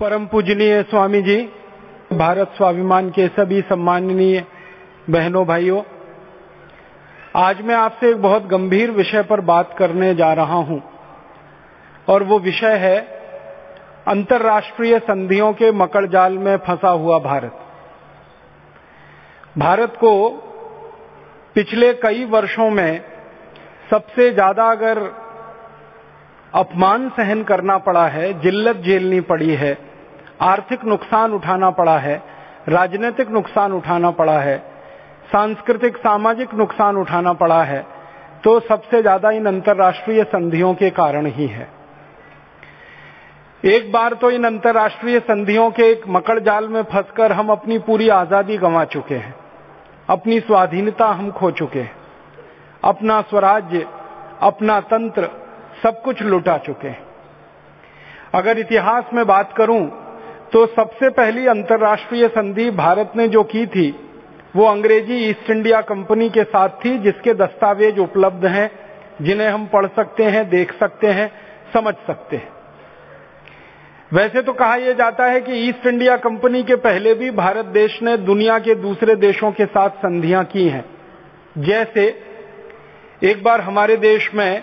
परम पूजनीय स्वामी जी भारत स्वाभिमान के सभी सम्माननीय बहनों भाइयों, आज मैं आपसे एक बहुत गंभीर विषय पर बात करने जा रहा हूँ, और वो विषय है अंतर्राष्ट्रीय संधियों के मकड़जाल में फंसा हुआ भारत। भारत को पिछले कई वर्षों में सबसे ज़्यादा अगर अपमान सहन करना पड़ा है, जिल्लत झेलनी पड़ी है आर्थिक नुकसान उठाना पड़ा है, राजनीतिक नुकसान उठाना पड़ा है, सांस्कृतिक, सामाजिक नुकसान उठाना पड़ा है तो सबसे ज़्यादा इन अंतर्राष्ट्रीय संधियों के कारण ही है। एक बार तो इन अंतर्राष्ट्रीय संधियों के एक मकड़ जाल में फंसकर हम अपनी पूरी आज़ादी गंवा चुके हैं, अपनी स्वाधीनता हम खो चुके हैं, अपना स्वराज्य, अपना तंत्र सब कुछ लुटा चुके हैं। अगर इतिहास में बात करूँ तो सबसे पहली अंतर्राष्ट्रीय संधि भारत ने जो की थी, वो अंग्रेज़ी ईस्ट इंडिया कंपनी के साथ थी, जिसके दस्तावेज़ उपलब्ध हैं, जिन्हें हम पढ़ सकते हैं, देख सकते हैं, समझ सकते हैं। वैसे तो कहा यह जाता है कि ईस्ट इंडिया कंपनी के पहले भी भारत देश ने दुनिया के दूसरे देशों के साथ संधियाँ की हैं। जैसे, एक बार हमारे देश में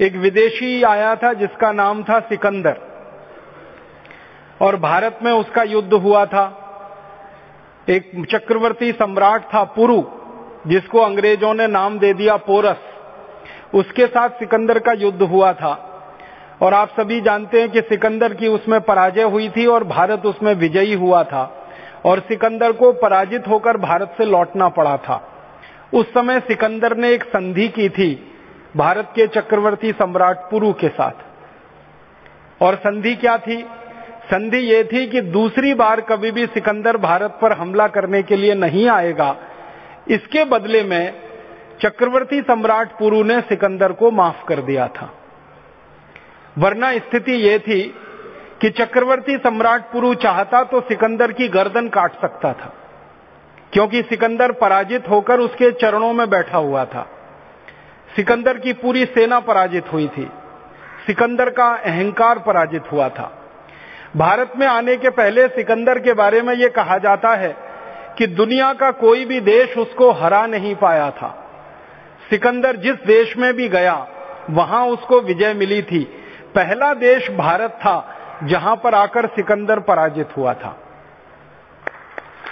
एक विदेशी आया था, जिसका नाम था सिकंदर। और भारत में उसका युद्ध हुआ था। एक चक्रवर्ती सम्राट था, पुरु, जिसको अंग्रेज़ों ने नाम दे दिया पोरस। उसके साथ सिकंदर का युद्ध हुआ था। और आप सभी जानते हैं कि सिकंदर की उसमें पराजय हुई थी और भारत उसमें विजयी हुआ था। और सिकंदर को पराजित होकर भारत से लौटना पड़ा था। उस समय सिकंदर ने एक संधि की थी, भारत के चक्रवर्ती सम्राट पुरु के साथ। और संधि क्या थी? संधि ये थी कि दूसरी बार कभी भी सिकंदर भारत पर हमला करने के लिए नहीं आएगा। इसके बदले में चक्रवर्ती सम्राट पुरु ने सिकंदर को माफ़ कर दिया था। वरना स्थिति ये थी कि चक्रवर्ती सम्राट पुरु चाहता तो सिकंदर की गर्दन काट सकता था, क्योंकि सिकंदर पराजित होकर उसके चरणों में बैठा हुआ था। सिकंदर की पूरी सेना पराजित हुई थी। सिकंदर का अहंकार पराजित हुआ था। भारत में आने के पहले सिकंदर के बारे में यह कहा जाता है कि दुनिया का कोई भी देश उसको हरा नहीं पाया था। सिकंदर जिस देश में भी गया, वहाँ उसको विजय मिली थी। पहला देश भारत था, जहाँ पर आकर सिकंदर पराजित हुआ था।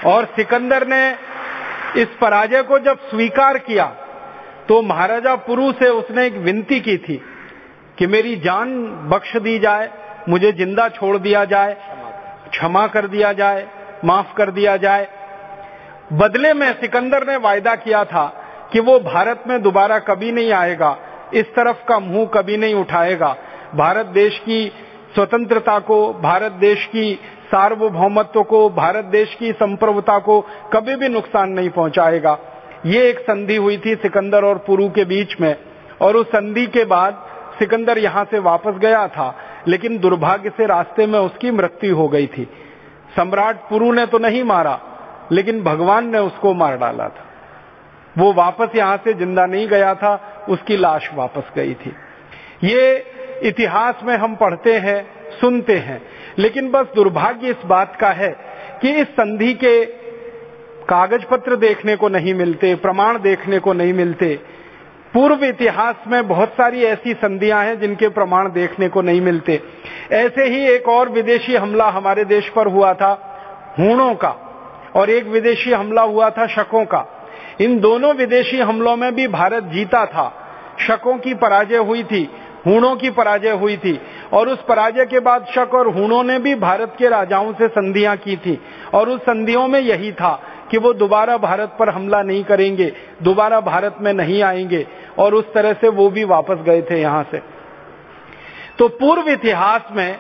और सिकंदर ने इस पराजय को जब स्वीकार किया तो महाराजा पुरु से उसने एक विनती की थी कि मेरी जान बख्श दी जाए मुझे ज़िंदा छोड़ दिया जाए, क्षमा कर दिया जाए, माफ़ कर दिया जाए। बदले में सिकंदर ने वायदा किया था कि वो भारत में दोबारा कभी नहीं आएगा, इस तरफ़ का मुँह कभी नहीं उठाएगा। भारत देश की स्वतंत्रता को, भारत देश की सार्वभौमत्व को, भारत देश की संप्रभुता को कभी भी नुकसान नहीं पहुंचाएगा। ये एक संधि हुई थी सिकंदर और पुरु के बीच में, और उस संधि के बाद सिकंदर यहाँ से वापस गया था। लेकिन दुर्भाग्य से रास्ते में उसकी मृत्यु हो गई थी। सम्राट पुरु ने तो नहीं मारा, लेकिन भगवान ने उसको मार डाला था। वो वापस यहाँ से ज़िंदा नहीं गया था, उसकी लाश वापस गई थी। ये इतिहास में हम पढ़ते हैं, सुनते हैं, लेकिन बस दुर्भाग्य इस बात का है कि इस संधि के कागज़ पत्र देखने को नहीं मिलते, प्रमाण देखने को नहीं मिलते पूर्व इतिहास में बहुत सारी ऐसी संधियाँ हैं जिनके प्रमाण देखने को नहीं मिलते। ऐसे ही एक और विदेशी हमला हमारे देश पर हुआ था, हूणों का। और एक विदेशी हमला हुआ था, शकों का। इन दोनों विदेशी हमलों में भी भारत जीता था। शकों की पराजय हुई थी, हूणों की पराजय हुई थी। और उस पराजय के बाद शक और हूणों ने भी भारत के राजाओं से संधियाँ की थी। और उस संधियों में यही था। कि वो दोबारा भारत पर हमला नहीं करेंगे, दोबारा भारत में नहीं आएँगे, और उस तरह से वो भी वापस गए थे यहाँ से। तो पूर्व इतिहास में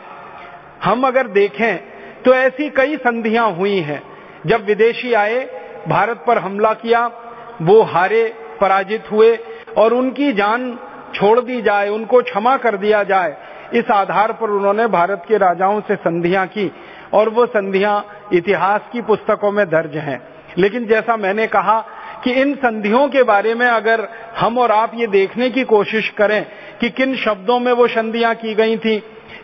हम अगर देखें तो ऐसी कई संधियाँ हुई हैं। जब विदेशी आए, भारत पर हमला किया, वो हारे, पराजित हुए, और उनकी जान छोड़ दी जाए, उनको क्षमा कर दिया जाए, इस आधार पर उन्होंने भारत के राजाओं से संधियाँ की, और वो संधियाँ इतिहास की पुस्तकों में दर्ज हैं। लेकिन जैसा मैंने कहा कि इन संधियों के बारे में अगर हम और आप ये देखने की कोशिश करें कि किन शब्दों में वो संधियाँ की गई थी,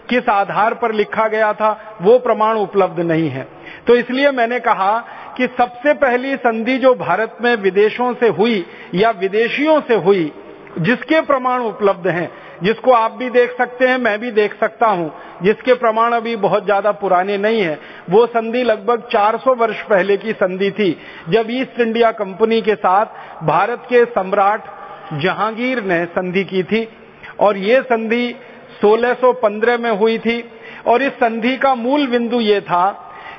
किस आधार पर लिखा गया था, वो प्रमाण उपलब्ध नहीं है। तो इसलिए मैंने कहा कि सबसे पहली संधि जो भारत में विदेशों से हुई या विदेशियों से हुई, जिसके प्रमाण उपलब्ध हैं जिसको आप भी देख सकते हैं, मैं भी देख सकता हूँ। जिसके प्रमाण अभी बहुत ज़्यादा पुराने नहीं है। वो संधि लगभग 400 वर्ष पहले की संधि थी। जब ईस्ट इंडिया कंपनी के साथ भारत के सम्राट जहांगीर ने संधि की थी, और ये संधि 1615 में हुई थी। और इस संधि का मूल बिंदु ये था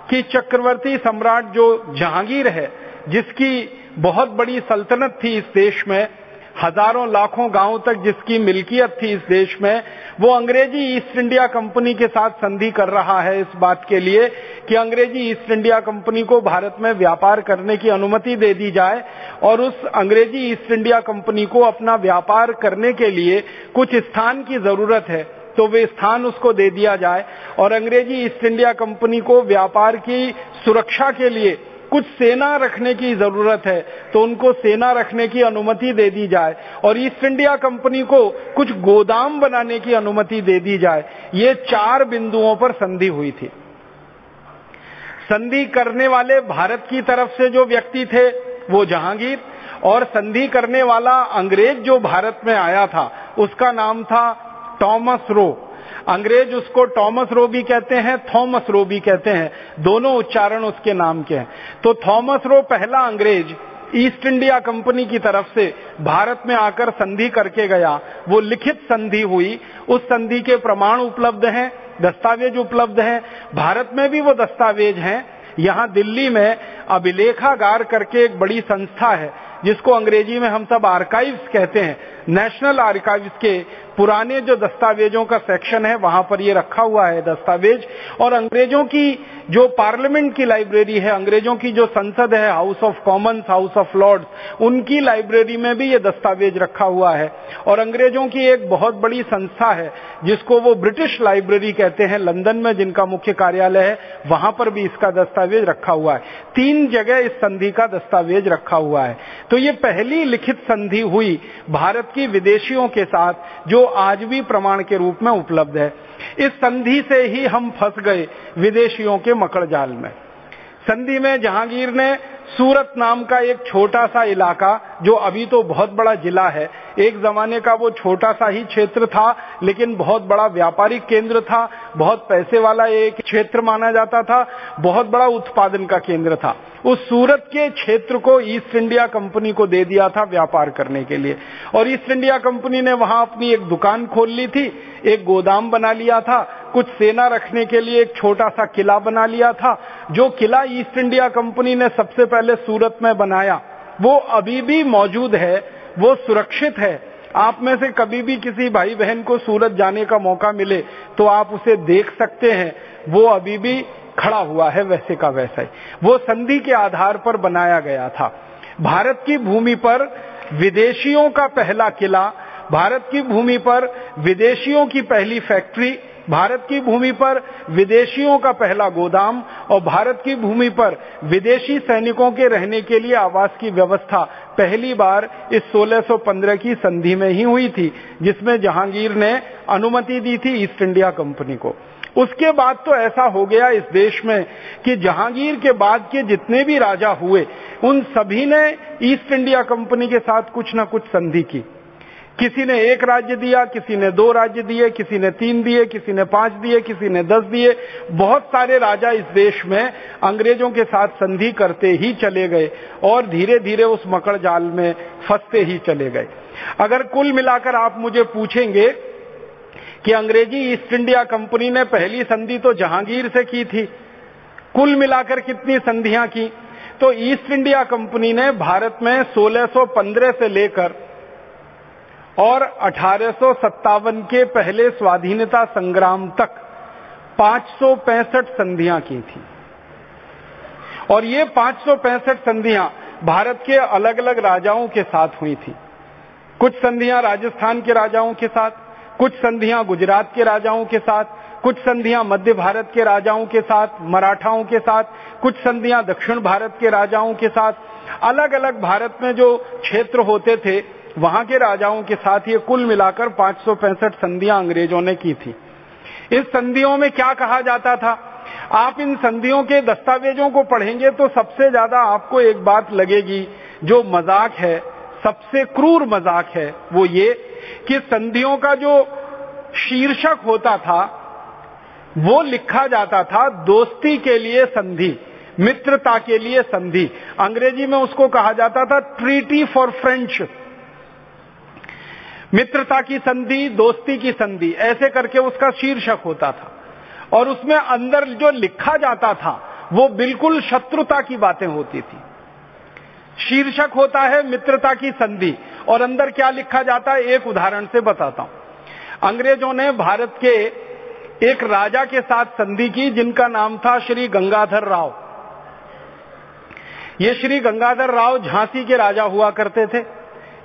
कि चक्रवर्ती सम्राट जो जहांगीर है, जिसकी बहुत बड़ी सल्तनत थी इस देश में हज़ारों लाखों गाँवों तक जिसकी मिल्कियत थी इस देश में, वो अंग्रेज़ी ईस्ट इंडिया कंपनी के साथ संधि कर रहा है इस बात के लिए कि अंग्रेज़ी ईस्ट इंडिया कंपनी को भारत में व्यापार करने की अनुमति दे दी जाए और उस अंग्रेज़ी ईस्ट इंडिया कंपनी को अपना व्यापार करने के लिए कुछ स्थान की ज़रूरत है तो वे स्थान उसको दे दिया जाए और अंग्रेज़ी ईस्ट इंडिया कंपनी को व्यापार की सुरक्षा के लिए कुछ सेना रखने की ज़रूरत है तो उनको सेना रखने की अनुमति दे दी जाए और ईस्ट इंडिया कंपनी को कुछ गोदाम बनाने की अनुमति दे दी जाए। ये चार बिंदुओं पर संधि हुई थी। संधि करने वाले भारत की तरफ़ से जो व्यक्ति थे, वो जहांगीर, और संधि करने वाला अंग्रेज़ जो भारत में आया था, उसका नाम था टॉमस रो। अंग्रेज़ उसको टॉमस रो भी कहते हैं, थॉमस रो भी कहते हैं। दोनों उच्चारण उसके नाम के हैं। तो थॉमस रो पहला अंग्रेज़ ईस्ट इंडिया कंपनी की तरफ़ से भारत में आकर संधि करके गया। वो लिखित संधि हुई। उस संधि के प्रमाण उपलब्ध हैं, दस्तावेज़ उपलब्ध हैं। भारत में भी वो दस्तावेज़ हैं। यहाँ दिल्ली में अभिलेखागार करके एक बड़ी संस्था है, जिसको अंग्रेज़ी में हम सब आर्काइव्स कहते हैं। नेशनल आर्काइव्स के पुराने जो दस्तावेजों का सेक्शन है, वहाँ पर ये रखा हुआ है दस्तावेज़। और अंग्रेज़ों की जो पार्लियामेंट की लाइब्रेरी है, अंग्रेज़ों की जो संसद है House of Commons House of Lords उनकी लाइब्रेरी में भी ये दस्तावेज़ रखा हुआ है। और अंग्रेज़ों की एक बहुत बड़ी संस्था है, जिसको वो ब्रिटिश लाइब्रेरी कहते हैं, लंदन में जिनका मुख्य कार्यालय है, वहाँ पर भी इसका दस्तावेज़ रखा हुआ है। तीन जगह इस संधि का दस्तावेज़ रखा हुआ है। तो ये पहली लिखित संधि हुई, भारत की विदेशियों के साथ, जो आज भी प्रमाण के रूप में उपलब्ध है। इस संधि से ही हम फंस गए विदेशियों के मकड़ जाल में। संधि में जहांगीर ने सूरत नाम का एक छोटा सा इलाका, जो अभी तो बहुत बड़ा जिला है, एक जमाने का वो छोटा सा ही क्षेत्र था, लेकिन बहुत बड़ा व्यापारिक केंद्र था, बहुत पैसे वाला एक क्षेत्र माना जाता था, बहुत बड़ा उत्पादन का केंद्र था। उस सूरत के क्षेत्र को ईस्ट इंडिया कंपनी को दे दिया था व्यापार करने के लिए। और ईस्ट इंडिया कंपनी ने वहाँ अपनी एक दुकान खोल ली थी, एक गोदाम बना लिया था कुछ सेना रखने के लिए एक छोटा सा किला बना लिया था, जो किला ईस्ट इंडिया कंपनी ने सबसे पहले सूरत में बनाया। वो अभी भी मौजूद है, वो सुरक्षित है। आप में से कभी भी किसी भाई बहन को सूरत जाने का मौका मिले तो आप उसे देख सकते हैं। वो अभी भी खड़ा हुआ है वैसे का वैसा। ही वो संधि के आधार पर बनाया गया था। भारत की भूमि पर विदेशियों का पहला किला, भारत की भूमि पर विदेशियों की पहली फैक्ट्री भारत की भूमि पर विदेशियों का पहला गोदाम और भारत की भूमि पर विदेशी सैनिकों के रहने के लिए आवास की व्यवस्था पहली बार इस 1615 की संधि में ही हुई थी, जिसमें जहांगीर ने अनुमति दी थी ईस्ट इंडिया कंपनी को। उसके बाद तो ऐसा हो गया इस देश में कि जहांगीर के बाद के जितने भी राजा हुए, उन सभी ने ईस्ट इंडिया कंपनी के साथ कुछ न कुछ संधि की। किसी ने एक राज्य दिया, किसी ने दो राज्य दिए, किसी ने तीन दिए, किसी ने पाँच दिए, किसी ने दस दिए। बहुत सारे राजा इस देश में अंग्रेज़ों के साथ संधि करते ही चले गए और धीरे धीरे उस मकड़ जाल में फंसते ही चले गए। अगर कुल मिलाकर आप मुझे पूछेंगे कि अंग्रेज़ी ईस्ट इंडिया कंपनी ने पहली संधि तो जहांगीर से की थी, कुल मिलाकर कितनी संधियाँ की? तो ईस्ट इंडिया कंपनी ने भारत में 1615 से लेकर और अठारह सौ सत्तावन के पहले स्वाधीनता संग्राम तक पाँच संधियाँ की थी। और ये पाँच संधियाँ भारत के अलग अलग राजाओं के साथ हुई थी। कुछ संधियाँ राजस्थान के राजाओं के साथ, कुछ संधियाँ गुजरात के राजाओं के साथ, कुछ संधियाँ मध्य भारत के राजाओं के साथ, मराठाओं के साथ, कुछ संधियाँ दक्षिण भारत के राजाओं के साथ अलग अलग भारत में जो क्षेत्र होते थे वहाँ के राजाओं के साथ ये कुल मिलाकर पाँच संधियाँ अंग्रेज़ों ने की थी। इस संधियों में क्या कहा जाता था? आप इन संधियों के दस्तावेजों को पढ़ेंगे तो सबसे ज़्यादा आपको एक बात लगेगी, जो मज़ाक है, सबसे क्रूर मज़ाक है वो ये कि संधियों का जो शीर्षक होता था, वो लिखा जाता था दोस्ती के लिए संधि, मित्रता के लिए संधि। अंग्रेज़ी में उसको कहा जाता था ट्रीटी फॉर फ्रेंडशिप। मित्रता की संधि, दोस्ती की संधि, ऐसे करके उसका शीर्षक होता था। और उसमें अंदर जो लिखा जाता था, वो बिल्कुल शत्रुता की बातें होती थी। शीर्षक होता है मित्रता की संधि, और अंदर क्या लिखा जाता है, एक उदाहरण से बताता हूँ। अंग्रेज़ों ने भारत के एक राजा के साथ संधि की, जिनका नाम था श्री गंगाधर राव। ये श्री गंगाधर राव झांसी के राजा हुआ करते थे।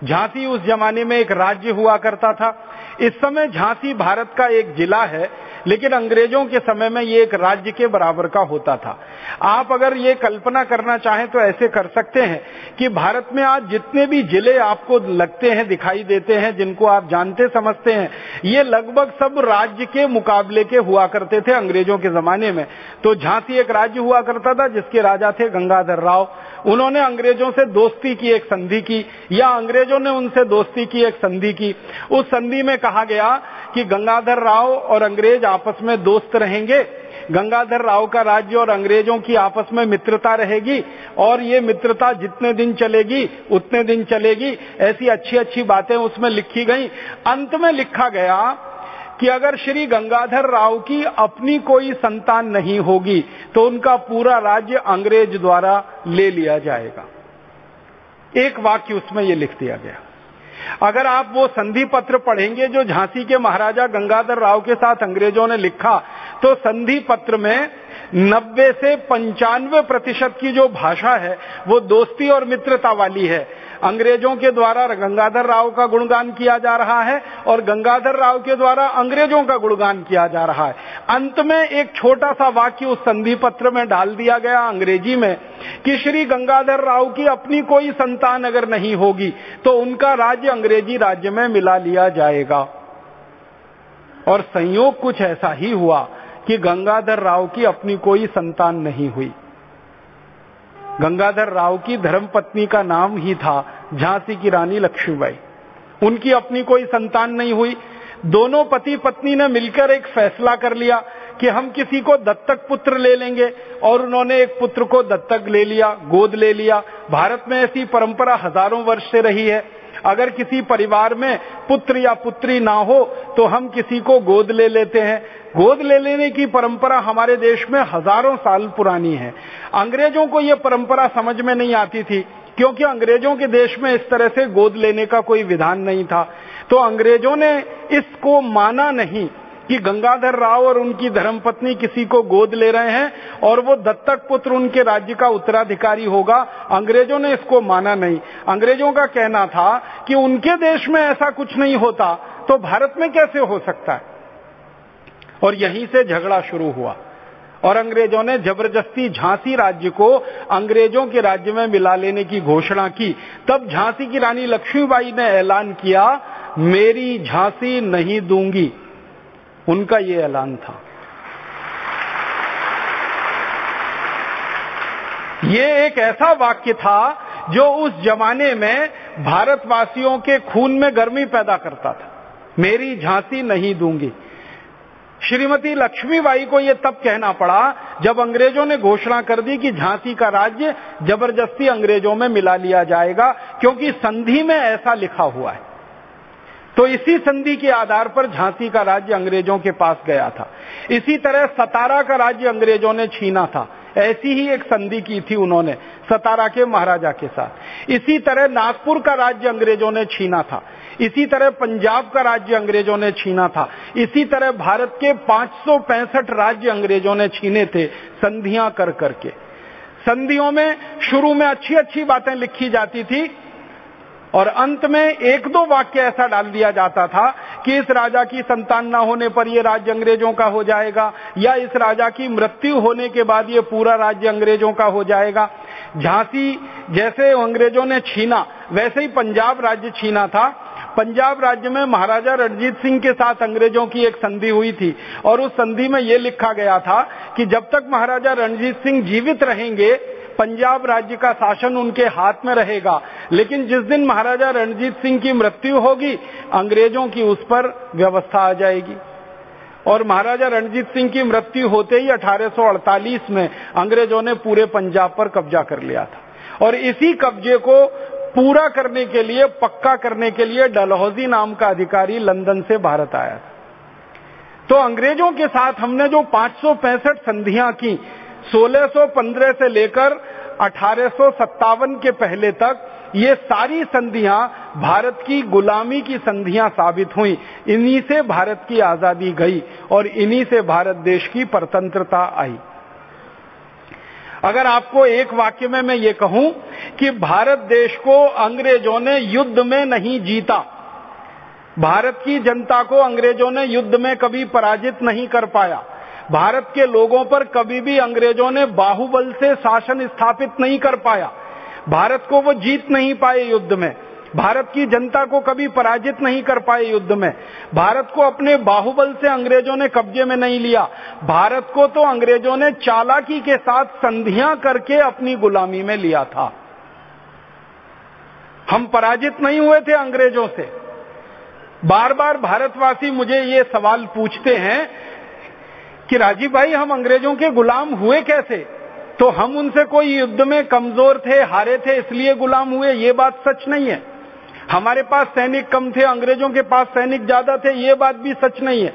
झांसी उस जमाने में एक राज्य हुआ करता था। इस समय झांसी भारत का एक जिला है। लेकिन अंग्रेज़ों के समय में ये एक राज्य के बराबर का होता था। आप अगर ये कल्पना करना चाहें तो ऐसे कर सकते हैं कि भारत में आज जितने भी ज़िले आपको लगते हैं, दिखाई देते हैं, जिनको आप जानते समझते हैं, ये लगभग सब राज्य के मुकाबले के हुआ करते थे अंग्रेज़ों के जमाने में। तो झांसी एक राज्य हुआ करता था, जिसके राजा थे गंगाधर राव। उन्होंने अंग्रेज़ों से दोस्ती की, एक संधि की, या अंग्रेज़ों ने उनसे दोस्ती की, एक संधि की। उस संधि में कहा गया कि गंगाधर राव और अंग्रेज़ आपस में दोस्त रहेंगे। गंगाधर राव का राज्य और अंग्रेज़ों की आपस में मित्रता रहेगी और ये मित्रता जितने दिन चलेगी, उतने दिन चलेगी। ऐसी अच्छी अच्छी बातें उसमें लिखी गई। अंत में लिखा गया कि अगर श्री गंगाधर राव की अपनी कोई संतान नहीं होगी तो उनका पूरा राज्य अंग्रेज़ द्वारा ले लिया जाएगा। एक वाक्य उसमें ये लिख दिया गया। अगर आप वो संधि पत्र पढ़ेंगे जो झांसी के महाराजा गंगाधर राव के साथ अंग्रेज़ों ने लिखा तो संधि पत्र में नब्बे से पंचानवे प्रतिशत की जो भाषा है, वो दोस्ती और मित्रता वाली है। अंग्रेज़ों के द्वारा गंगाधर राव का गुणगान किया जा रहा है और गंगाधर राव के द्वारा अंग्रेज़ों का गुणगान किया जा रहा है। अंत में एक छोटा सा वाक्य उस संधि पत्र में डाल दिया गया अंग्रेज़ी में। कि श्री गंगाधर राव की अपनी कोई संतान अगर नहीं होगी तो उनका राज्य अंग्रेज़ी राज्य में मिला लिया जाएगा। और संयोग कुछ ऐसा ही हुआ कि गंगाधर राव की अपनी कोई संतान नहीं हुई। गंगाधर राव की धर्मपत्नी का नाम ही था झांसी की रानी लक्ष्मीबाई। उनकी अपनी कोई संतान नहीं हुई। दोनों पति पत्नी ने मिलकर एक फैसला कर लिया कि हम किसी को दत्तक पुत्र ले लेंगे और उन्होंने एक पुत्र को दत्तक ले लिया, गोद ले लिया। भारत में ऐसी परंपरा हज़ारों वर्ष से रही है। अगर किसी परिवार में पुत्र या पुत्री ना हो तो हम किसी को गोद ले लेते हैं। गोद ले लेने की परंपरा हमारे देश में हज़ारों साल पुरानी है। अंग्रेज़ों को यह परंपरा समझ में नहीं आती थी, क्योंकि अंग्रेज़ों के देश में इस तरह से गोद लेने का कोई विधान नहीं था। तो अंग्रेज़ों ने इसको माना नहीं। कि गंगाधर राव और उनकी धर्मपत्नी किसी को गोद ले रहे हैं और वो दत्तक पुत्र उनके राज्य का उत्तराधिकारी होगा। अंग्रेज़ों ने इसको माना नहीं। अंग्रेज़ों का कहना था कि उनके देश में ऐसा कुछ नहीं होता तो भारत में कैसे हो सकता है? और यहीं से झगड़ा शुरू हुआ। और अंग्रेज़ों ने ज़बरदस्ती झांसी राज्य को अंग्रेज़ों के राज्य में मिला लेने की घोषणा की। तब झांसी की रानी लक्ष्मीबाई ने ऐलान किया, मेरी झांसी नहीं दूँगी। उनका ये ऐलान था। ये एक ऐसा वाक्य था जो उस जमाने में भारतवासियों के खून में गर्मी पैदा करता था। मेरी झांसी नहीं दूँगी। श्रीमती लक्ष्मीबाई को यह तब कहना पड़ा जब अंग्रेज़ों ने घोषणा कर दी कि झांसी का राज्य ज़बरदस्ती अंग्रेज़ों में मिला लिया जाएगा, क्योंकि संधि में ऐसा लिखा हुआ है। तो इसी संधि के आधार पर झांसी का राज्य अंग्रेज़ों के पास गया था। इसी तरह सतारा का राज्य अंग्रेज़ों ने छीना था। ऐसी ही एक संधि की थी उन्होंने, सतारा के महाराजा के साथ। इसी तरह नागपुर का राज्य अंग्रेज़ों ने छीना था। इसी तरह पंजाब का राज्य अंग्रेज़ों ने छीना था। इसी तरह भारत के पाँच राज्य अंग्रेज़ों ने छीने थे संधियाँ कर करके। संधियों में शुरू में अच्छी अच्छी बातें लिखी जाती थी और अंत में एक दो वाक्य ऐसा डाल दिया जाता था कि इस राजा की संतान न होने पर यह राज्य अंग्रेज़ों का हो जाएगा, या इस राजा की मृत्यु होने के बाद ये पूरा राज्य अंग्रेज़ों का हो जाएगा। झांसी जैसे अंग्रेज़ों ने छीना, वैसे ही पंजाब राज्य छीना था। पंजाब राज्य में महाराजा रणजीत सिंह के साथ अंग्रेज़ों की एक संधि हुई थी, और उस संधि में यह लिखा गया था कि जब तक महाराजा रणजीत सिंह जीवित रहेंगे पंजाब राज्य का शासन उनके हाथ में रहेगा। लेकिन जिस दिन महाराजा रणजीत सिंह की मृत्यु होगी, अंग्रेज़ों की उस पर व्यवस्था आ जाएगी। और महाराजा रणजीत सिंह की मृत्यु होते ही 1848 में अंग्रेज़ों ने पूरे पंजाब पर कब्जा कर लिया था। और इसी कब्जे को पूरा करने के लिए, पक्का करने के लिए डलहौजी नाम का अधिकारी लंदन से भारत आया था। तो अंग्रेज़ों के साथ हमने जो पाँच संधियाँ की 1615 से लेकर अठारह सौ सत्तावन के पहले तक ये सारी संधियाँ भारत की गुलामी की संधियाँ साबित हुई। इन्हीं से भारत की आज़ादी गई और इन्हीं से भारत देश की परतंत्रता आई। अगर आपको एक वाक्य में मैं ये कहूँ कि भारत देश को अंग्रेज़ों ने युद्ध में नहीं जीता। भारत की जनता को अंग्रेज़ों ने युद्ध में कभी पराजित नहीं कर पाया। भारत के लोगों पर कभी भी अंग्रेज़ों ने बाहुबल से शासन स्थापित नहीं कर पाया। भारत को वो जीत नहीं पाए युद्ध में। भारत की जनता को कभी पराजित नहीं कर पाए युद्ध में। भारत को अपने बाहुबल से अंग्रेज़ों ने कब्जे में नहीं लिया। भारत को तो अंग्रेज़ों ने चालाकी के साथ संधियाँ करके अपनी गुलामी में लिया था। हम पराजित नहीं हुए थे अंग्रेज़ों से। बार बार भारतवासी मुझे ये सवाल पूछते हैं कि राजीव भाई, हम अंग्रेज़ों के गुलाम हुए कैसे? तो हम उनसे कोई युद्ध में कमज़ोर थे, हारे थे, इसलिए गुलाम हुए, ये बात सच नहीं है। हमारे पास सैनिक कम थे, अंग्रेज़ों के पास सैनिक ज़्यादा थे, ये बात भी सच नहीं है।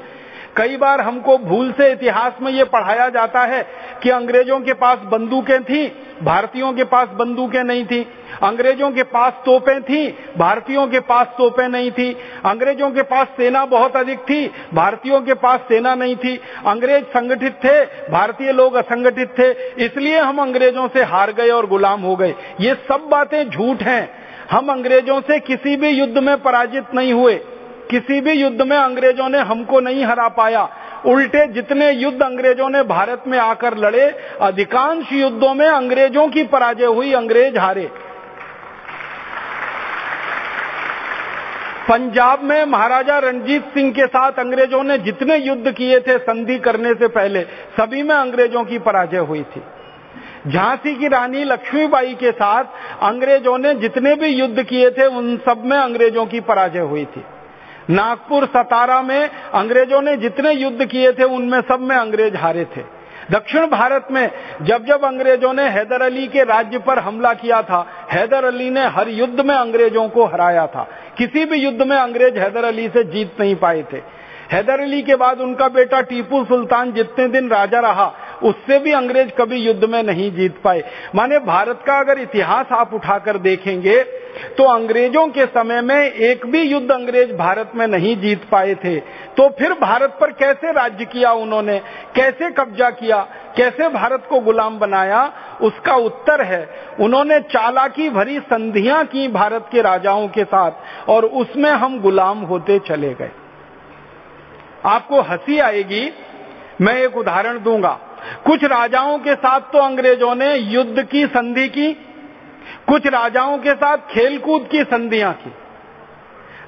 कई बार हमको भूल से इतिहास में ये पढ़ाया जाता है कि अंग्रेज़ों के पास बंदूकें थी, भारतीयों के पास बंदूकें नहीं थी। अंग्रेज़ों के पास तोपें थी, भारतीयों के पास तोपें नहीं थी। अंग्रेज़ों के पास सेना बहुत अधिक थी, भारतीयों के पास सेना नहीं थी। अंग्रेज़ संगठित थे, भारतीय लोग असंगठित थे, इसलिए हम अंग्रेज़ों से हार गए और गुलाम हो गए। ये सब बातें झूठ हैं। हम अंग्रेज़ों से किसी भी युद्ध में पराजित नहीं हुए। किसी भी युद्ध में अंग्रेज़ों ने हमको नहीं हरा पाया। उल्टे जितने युद्ध अंग्रेज़ों ने भारत में आकर लड़े, अधिकांश युद्धों में अंग्रेज़ों की पराजय हुई, अंग्रेज़ हारे। पंजाब में महाराजा रणजीत सिंह के साथ अंग्रेज़ों ने जितने युद्ध किए थे संधि करने से पहले, सभी में अंग्रेज़ों की पराजय हुई थी। झांसी की रानी लक्ष्मीबाई के साथ अंग्रेज़ों ने जितने भी युद्ध किए थे, उन सब में अंग्रेज़ों की पराजय हुई थी। नागपुर, सतारा में अंग्रेज़ों ने जितने युद्ध किए थे, उनमें सब में अंग्रेज़ हारे थे। दक्षिण भारत में जब जब अंग्रेज़ों ने हैदर अली के राज्य पर हमला किया था, हैदर अली ने हर युद्ध में अंग्रेज़ों को हराया था। किसी भी युद्ध में अंग्रेज़ हैदर अली से जीत नहीं पाए थे। हैदर अली के बाद उनका बेटा टीपू सुल्तान जितने दिन राजा रहा, उससे भी अंग्रेज़ कभी युद्ध में नहीं जीत पाए। माने भारत का अगर इतिहास आप उठाकर देखेंगे तो अंग्रेज़ों के समय में एक भी युद्ध अंग्रेज़ भारत में नहीं जीत पाए थे। तो फिर भारत पर कैसे राज्य किया उन्होंने? कैसे कब्जा किया? कैसे भारत को गुलाम बनाया? उसका उत्तर है, उन्होंने चालाकी भरी संधियाँ की भारत के राजाओं के साथ और उसमें हम गुलाम होते चले गए। आपको हँसी आएगी, मैं एक उदाहरण दूँगा। कुछ राजाओं के साथ तो अंग्रेज़ों ने युद्ध की संधि की, कुछ राजाओं के साथ खेलकूद की संधियाँ की।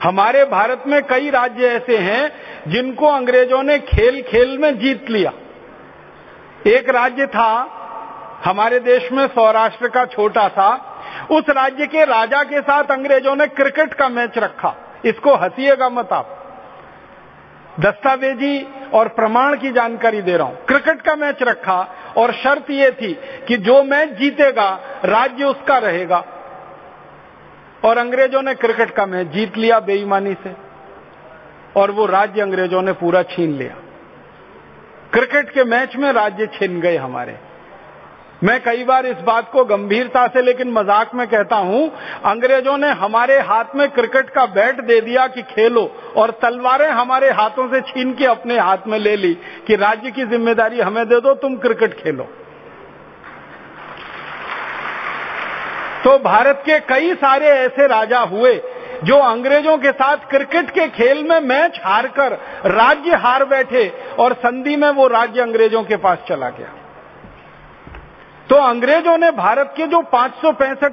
हमारे भारत में कई राज्य ऐसे हैं जिनको अंग्रेज़ों ने खेल खेल में जीत लिया। एक राज्य था, हमारे देश में सौराष्ट्र का छोटा सा। उस राज्य के राजा के साथ अंग्रेज़ों ने क्रिकेट का मैच रखा। इसको हंसीएगा मत आप। दस्तावेजी और प्रमाण की जानकारी दे रहा हूँ। क्रिकेट का मैच रखा और शर्त यह थी कि जो मैच जीतेगा, राज्य उसका रहेगा। और अंग्रेज़ों ने क्रिकेट का मैच जीत लिया बेईमानी से। और वो राज्य अंग्रेज़ों ने पूरा छीन लिया। क्रिकेट के मैच में राज्य छीन गए हमारे। मैं कई बार इस बात को गंभीरता से, लेकिन मज़ाक में कहता हूँ, अंग्रेज़ों ने हमारे हाथ में क्रिकेट का बैट दे दिया कि खेलो, और तलवारें हमारे हाथों से छीन के अपने हाथ में ले ली कि राज्य की ज़िम्मेदारी हमें दे दो, तुम क्रिकेट खेलो। तो भारत के कई सारे ऐसे राजा हुए, जो अंग्रेज़ों के साथ क्रिकेट के खेल में मैच हारकर राज्य हार बैठे और संधि में वो राज्य अंग्रेज़ों के पास चला गया। तो अंग्रेज़ों ने भारत के जो पाँच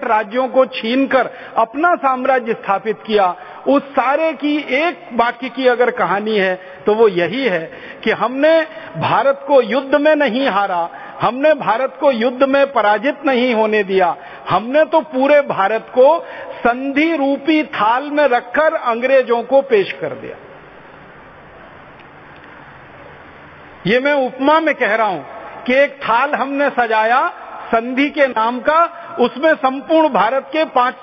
राज्यों को छीनकर अपना साम्राज्य स्थापित किया, उस सारे की एक बाकी की अगर कहानी है तो वो यही है कि हमने भारत को युद्ध में नहीं हारा हमने भारत को युद्ध में पराजित नहीं होने दिया। हमने तो पूरे भारत को संधि रूपी थाल में रखकर अंग्रेज़ों को पेश कर दिया। ये मैं उपमा में कह रहा हूँ कि एक थाल हमने सजाया संधि के नाम का, उसमें संपूर्ण भारत के पाँच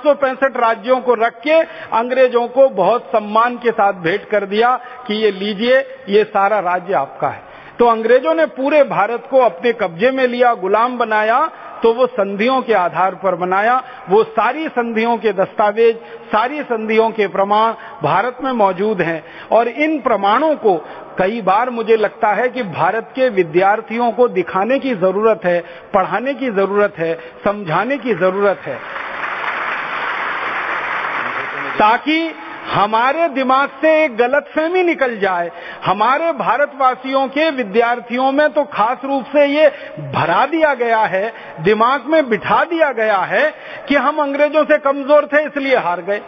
राज्यों को रख के अंग्रेज़ों को बहुत सम्मान के साथ भेंट कर दिया कि ये लीजिए, ये सारा राज्य आपका है। तो अंग्रेज़ों ने पूरे भारत को अपने कब्जे में लिया, गुलाम बनाया तो वो संधियों के आधार पर बनाया। वो सारी संधियों के दस्तावेज़, सारी संधियों के प्रमाण भारत में मौजूद हैं। और इन प्रमाणों को कई बार मुझे लगता है कि भारत के विद्यार्थियों को दिखाने की ज़रूरत है, पढ़ाने की ज़रूरत है, समझाने की ज़रूरत है। ताकि हमारे दिमाग से एक गलत फहमी निकल जाए। हमारे भारतवासियों के विद्यार्थियों में तो खास रूप से ये भरा दिया गया है, दिमाग में बिठा दिया गया है कि हम अंग्रेज़ों से कमज़ोर थे इसलिए हार गए।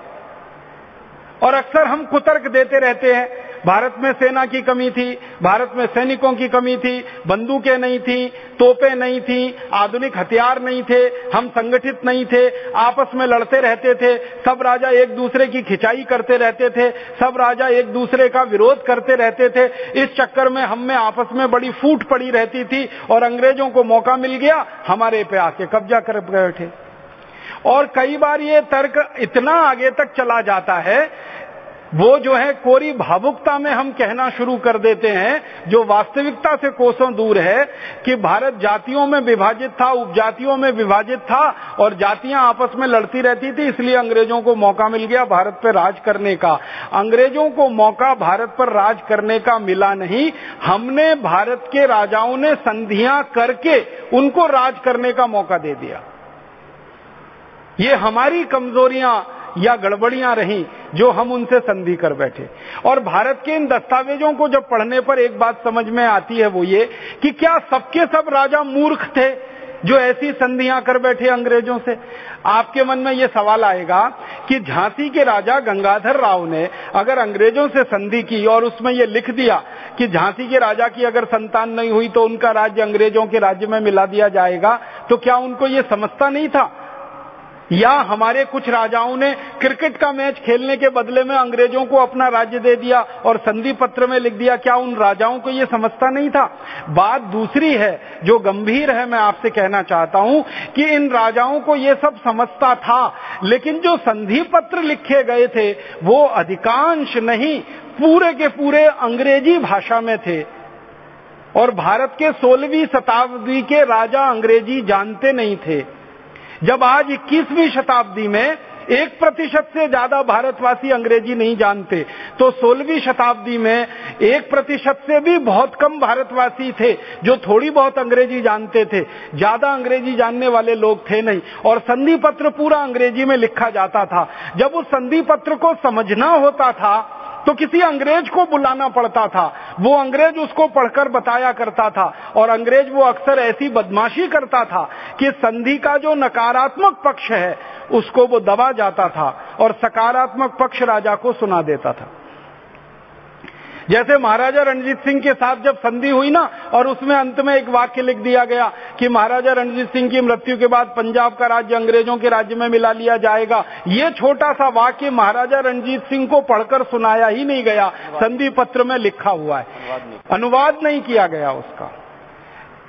और अक्सर हम कुतर्क देते रहते हैं भारत में सेना की कमी थी, भारत में सैनिकों की कमी थी, बंदूकें नहीं थी, तोपें नहीं थी, आधुनिक हथियार नहीं थे, हम संगठित नहीं थे, आपस में लड़ते रहते थे, सब राजा एक दूसरे की खिंचाई करते रहते थे, सब राजा एक दूसरे का विरोध करते रहते थे, इस चक्कर में हम में आपस में बड़ी फूट पड़ी रहती थी और अंग्रेज़ों को मौका मिल गया, हमारे पे आके कब्जा कर बैठे। और कई बार ये तर्क इतना आगे तक चला जाता है वो जो है कोरी भावुकता में हम कहना शुरू कर देते हैं, जो वास्तविकता से कोसों दूर है, कि भारत जातियों में विभाजित था, उपजातियों में विभाजित था, और जातियाँ आपस में लड़ती रहती थी, इसलिए अंग्रेज़ों को मौका मिल गया भारत पर राज करने का। अंग्रेज़ों को मौका भारत पर राज करने का मिला नहीं। हमने भारत के राजाओं ने संधियाँ करके उनको राज करने का मौका दे दिया। ये हमारी कमजोरियाँ या गड़बड़ियाँ रही जो हम उनसे संधि कर बैठे। और भारत के इन दस्तावेजों को जब पढ़ने पर एक बात समझ में आती है वो ये कि क्या सबके सब राजा मूर्ख थे जो ऐसी संधियाँ कर बैठे अंग्रेज़ों से? आपके मन में ये सवाल आएगा कि झांसी के राजा गंगाधर राव ने अगर अंग्रेज़ों से संधि की और उसमें ये लिख दिया कि झांसी के राजा की अगर संतान नहीं हुई तो उनका राज्य अंग्रेज़ों के राज्य में मिला दिया जाएगा तो क्या उनको ये समझता नहीं था? या हमारे कुछ राजाओं ने क्रिकेट का मैच खेलने के बदले में अंग्रेज़ों को अपना राज्य दे दिया और संधि पत्र में लिख दिया, क्या उन राजाओं को यह समझता नहीं था? बात दूसरी है, जो गंभीर है, मैं आपसे कहना चाहता हूँ कि इन राजाओं को यह सब समझता था, लेकिन जो संधि पत्र लिखे गए थे, वो अधिकांश नहीं, पूरे के पूरे अंग्रेज़ी भाषा में थे। और भारत के सोलहवीं शताब्दी के राजा अंग्रेज़ी जानते नहीं थे। जब आज 21वीं शताब्दी में एक प्रतिशत से ज़्यादा भारतवासी अंग्रेज़ी नहीं जानते तो सोलहवीं शताब्दी में एक प्रतिशत से भी बहुत कम भारतवासी थे जो थोड़ी बहुत अंग्रेज़ी जानते थे। ज़्यादा अंग्रेज़ी जानने वाले लोग थे नहीं, और संधि पत्र पूरा अंग्रेज़ी में लिखा जाता था। जब उस संधि पत्र को समझना होता था तो किसी अंग्रेज़ को बुलाना पड़ता था। वो अंग्रेज़ उसको पढ़कर बताया करता था और अंग्रेज़ वो अक्सर ऐसी बदमाशी करता था कि संधि का जो नकारात्मक पक्ष है, उसको वो दबा जाता था और सकारात्मक पक्ष राजा को सुना देता था। जैसे महाराजा रणजीत सिंह के साथ जब संधि हुई ना और उसमें अंत में एक वाक्य लिख दिया गया कि महाराजा रणजीत सिंह की मृत्यु के बाद पंजाब का राज्य अंग्रेज़ों के राज्य में मिला लिया जाएगा। ये छोटा सा वाक्य महाराजा रणजीत सिंह को पढ़कर सुनाया ही नहीं गया। संधि पत्र में लिखा हुआ है। अनुवाद नहीं किया गया उसका।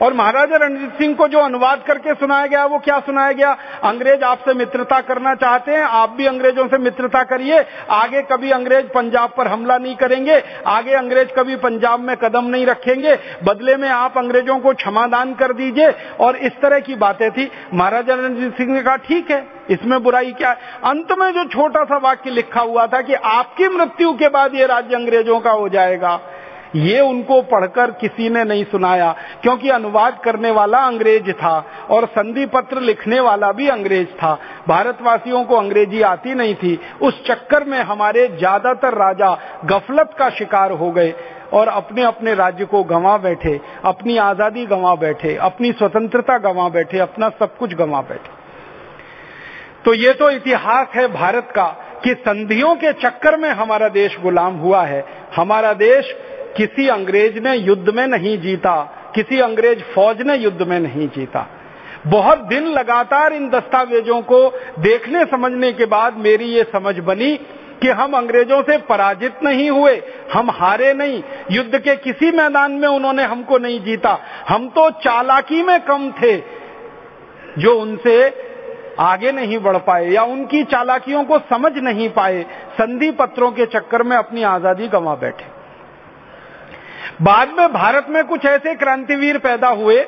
और महाराजा रणजीत सिंह को जो अनुवाद करके सुनाया गया, वो क्या सुनाया गया? अंग्रेज़ आपसे मित्रता करना चाहते हैं, आप भी अंग्रेज़ों से मित्रता करिए। आगे कभी अंग्रेज़ पंजाब पर हमला नहीं करेंगे, आगे अंग्रेज़ कभी पंजाब में कदम नहीं रखेंगे। बदले में आप अंग्रेज़ों को क्षमादान कर दीजिए। और इस तरह की बातें थी। महाराजा रणजीत सिंह ने कहा, ठीक है, इसमें बुराई क्या है? अंत में जो छोटा सा वाक्य लिखा हुआ था कि आपकी मृत्यु के बाद ये राज्य अंग्रेज़ों का हो जाएगा। ये उनको पढ़कर किसी ने नहीं सुनाया, क्योंकि अनुवाद करने वाला अंग्रेज़ था और संधि पत्र लिखने वाला भी अंग्रेज़ था। भारतवासियों को अंग्रेज़ी आती नहीं थी। उस चक्कर में हमारे ज़्यादातर राजा गफलत का शिकार हो गए और अपने अपने राज्य को गंवा बैठे, अपनी आज़ादी गंवा बैठे, अपनी स्वतंत्रता गंवा बैठे, अपना सब कुछ गंवा बैठे। तो ये तो इतिहास है भारत का कि संधियों के चक्कर में हमारा देश गुलाम हुआ है। हमारा देश किसी अंग्रेज़ ने युद्ध में नहीं जीता, किसी अंग्रेज़ फौज ने युद्ध में नहीं जीता। बहुत दिन लगातार इन दस्तावेजों को देखने समझने के बाद मेरी ये समझ बनी कि हम अंग्रेज़ों से पराजित नहीं हुए, हम हारे नहीं। युद्ध के किसी मैदान में उन्होंने हमको नहीं जीता। हम तो चालाकी में कम थे जो उनसे आगे नहीं बढ़ पाए या उनकी चालाकियों को समझ नहीं पाए। संधि पत्रों के चक्कर में अपनी आज़ादी गंवा बैठे। बाद में भारत में कुछ ऐसे क्रांतिवीर पैदा हुए,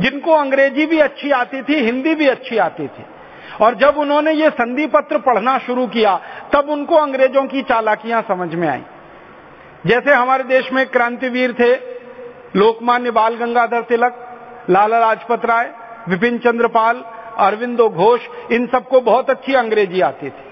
जिनको अंग्रेज़ी भी अच्छी आती थी, हिंदी भी अच्छी आती थी। और जब उन्होंने ये संधि पत्र पढ़ना शुरू किया, तब उनको अंग्रेज़ों की चालाकियाँ समझ में आई। जैसे हमारे देश में क्रांतिवीर थे, लोकमान्य बाल गंगाधर तिलक, लाला लाजपत राय, विपिन चंद्र पाल, अरविंदो घोष, इन सबको बहुत अच्छी अंग्रेज़ी आती थी।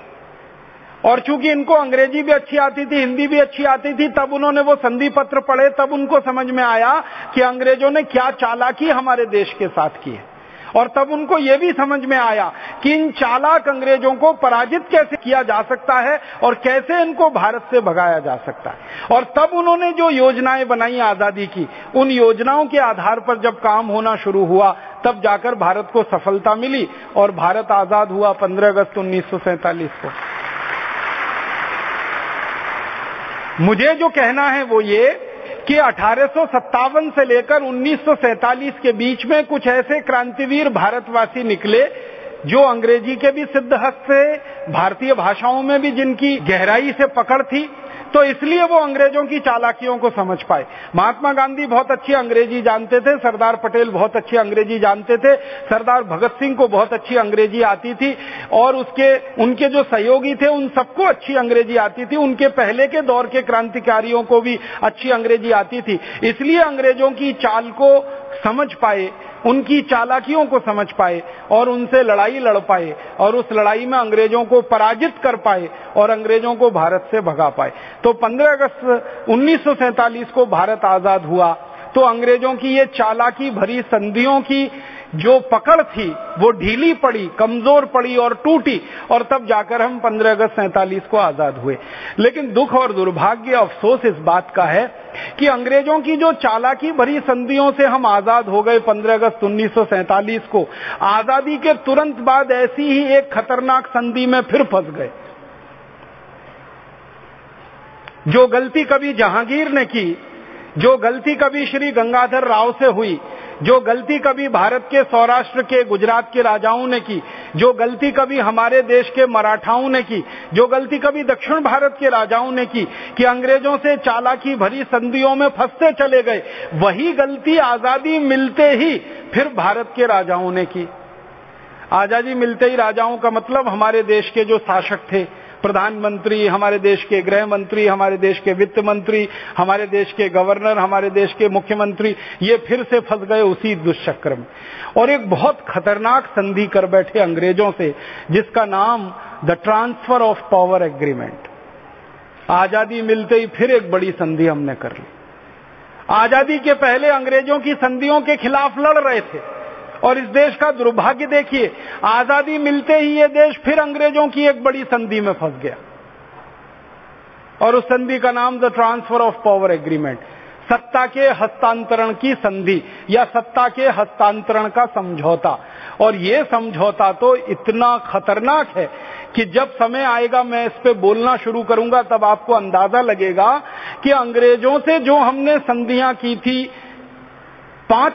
और चूँकि इनको अंग्रेज़ी भी अच्छी आती थी, हिंदी भी अच्छी आती थी, तब उन्होंने वो संधि पत्र पढ़े, तब उनको समझ में आया कि अंग्रेज़ों ने क्या चालाकी हमारे देश के साथ की है। और तब उनको ये भी समझ में आया कि इन चालाक अंग्रेज़ों को पराजित कैसे किया जा सकता है और कैसे इनको भारत से भगाया जा सकता है। और तब उन्होंने जो योजनाएँ बनाई आज़ादी की, उन योजनाओं के आधार पर जब काम होना शुरू हुआ, तब जाकर भारत को सफलता मिली और भारत आज़ाद हुआ 15 अगस्त उन्नीस सौ सैंतालीस को। मुझे जो कहना है वो ये कि अठारह सौ सत्तावन से लेकर 1947 के बीच में कुछ ऐसे क्रांतिवीर भारतवासी निकले जो अंग्रेज़ी के भी सिद्ध हस्त थे, भारतीय भाषाओं में भी जिनकी गहराई से पकड़ थी। तो इसलिए वो अंग्रेज़ों की चालाकियों को समझ पाए। महात्मा गांधी बहुत अच्छी अंग्रेज़ी जानते थे, सरदार पटेल बहुत अच्छी अंग्रेज़ी जानते थे, सरदार भगत सिंह को बहुत अच्छी अंग्रेज़ी आती थी, और उसके, उनके जो सहयोगी थे, उन सबको अच्छी अंग्रेज़ी आती थी, उनके पहले के दौर के क्रांतिकारियों को भी अच्छी अंग्रेज़ी आती थी। इसलिए अंग्रेज़ों की चाल को समझ पाए उनकी चालाकियों को समझ पाए और उनसे लड़ाई लड़ पाए और उस लड़ाई में अंग्रेज़ों को पराजित कर पाए और अंग्रेज़ों को भारत से भगा पाए। तो 15 अगस्त उन्नीस सौ सैंतालीस को भारत आज़ाद हुआ। तो अंग्रेज़ों की ये चालाकी भरी संधियों की जो पकड़ थी, वो ढीली पड़ी, कमज़ोर पड़ी और टूटी, और तब जाकर हम 15 अगस्त सैतालीस को आज़ाद हुए। लेकिन दुख और दुर्भाग्य अफसोस इस बात का है कि अंग्रेज़ों की जो चालाकी भरी संधियों से हम आज़ाद हो गए 15 अगस्त उन्नीस सौ सैंतालीस को, आज़ादी के तुरंत बाद ऐसी ही एक खतरनाक संधि में फिर फंस गए। जो गलती कभी जहांगीर ने की, जो गलती कभी श्री गंगाधर राव से हुई जो गलती कभी भारत के सौराष्ट्र के, गुजरात के राजाओं ने की, जो गलती कभी हमारे देश के मराठाओं ने की, जो गलती कभी दक्षिण भारत के राजाओं ने की, कि अंग्रेज़ों से चालाकी भरी संधियों में फंसते चले गए, वही गलती आज़ादी मिलते ही फिर भारत के राजाओं ने की। आज़ादी मिलते ही राजाओं का मतलब हमारे देश के जो शासक थे प्रधानमंत्री, हमारे देश के गृह मंत्री, हमारे देश के वित्त मंत्री, हमारे देश के गवर्नर, हमारे देश के मुख्यमंत्री, ये फिर से फंस गए उसी दुष्चक्र में। और एक बहुत खतरनाक संधि कर बैठे अंग्रेज़ों से, जिसका नाम the transfer of power agreement आज़ादी मिलते ही फिर एक बड़ी संधि हमने कर ली। आज़ादी के पहले अंग्रेज़ों की संधियों के खिलाफ लड़ रहे थे। और इस देश का दुर्भाग्य देखिए, आज़ादी मिलते ही ये देश फिर अंग्रेज़ों की एक बड़ी संधि में फंस गया। और उस संधि का नाम the transfer of power agreement सत्ता के हस्तांतरण की संधि या सत्ता के हस्तांतरण का समझौता। और ये समझौता तो इतना खतरनाक है कि जब समय आएगा, मैं इस पे बोलना शुरू करूँगा, तब आपको अंदाज़ा लगेगा कि अंग्रेज़ों से जो हमने संधियाँ की थी, पाँच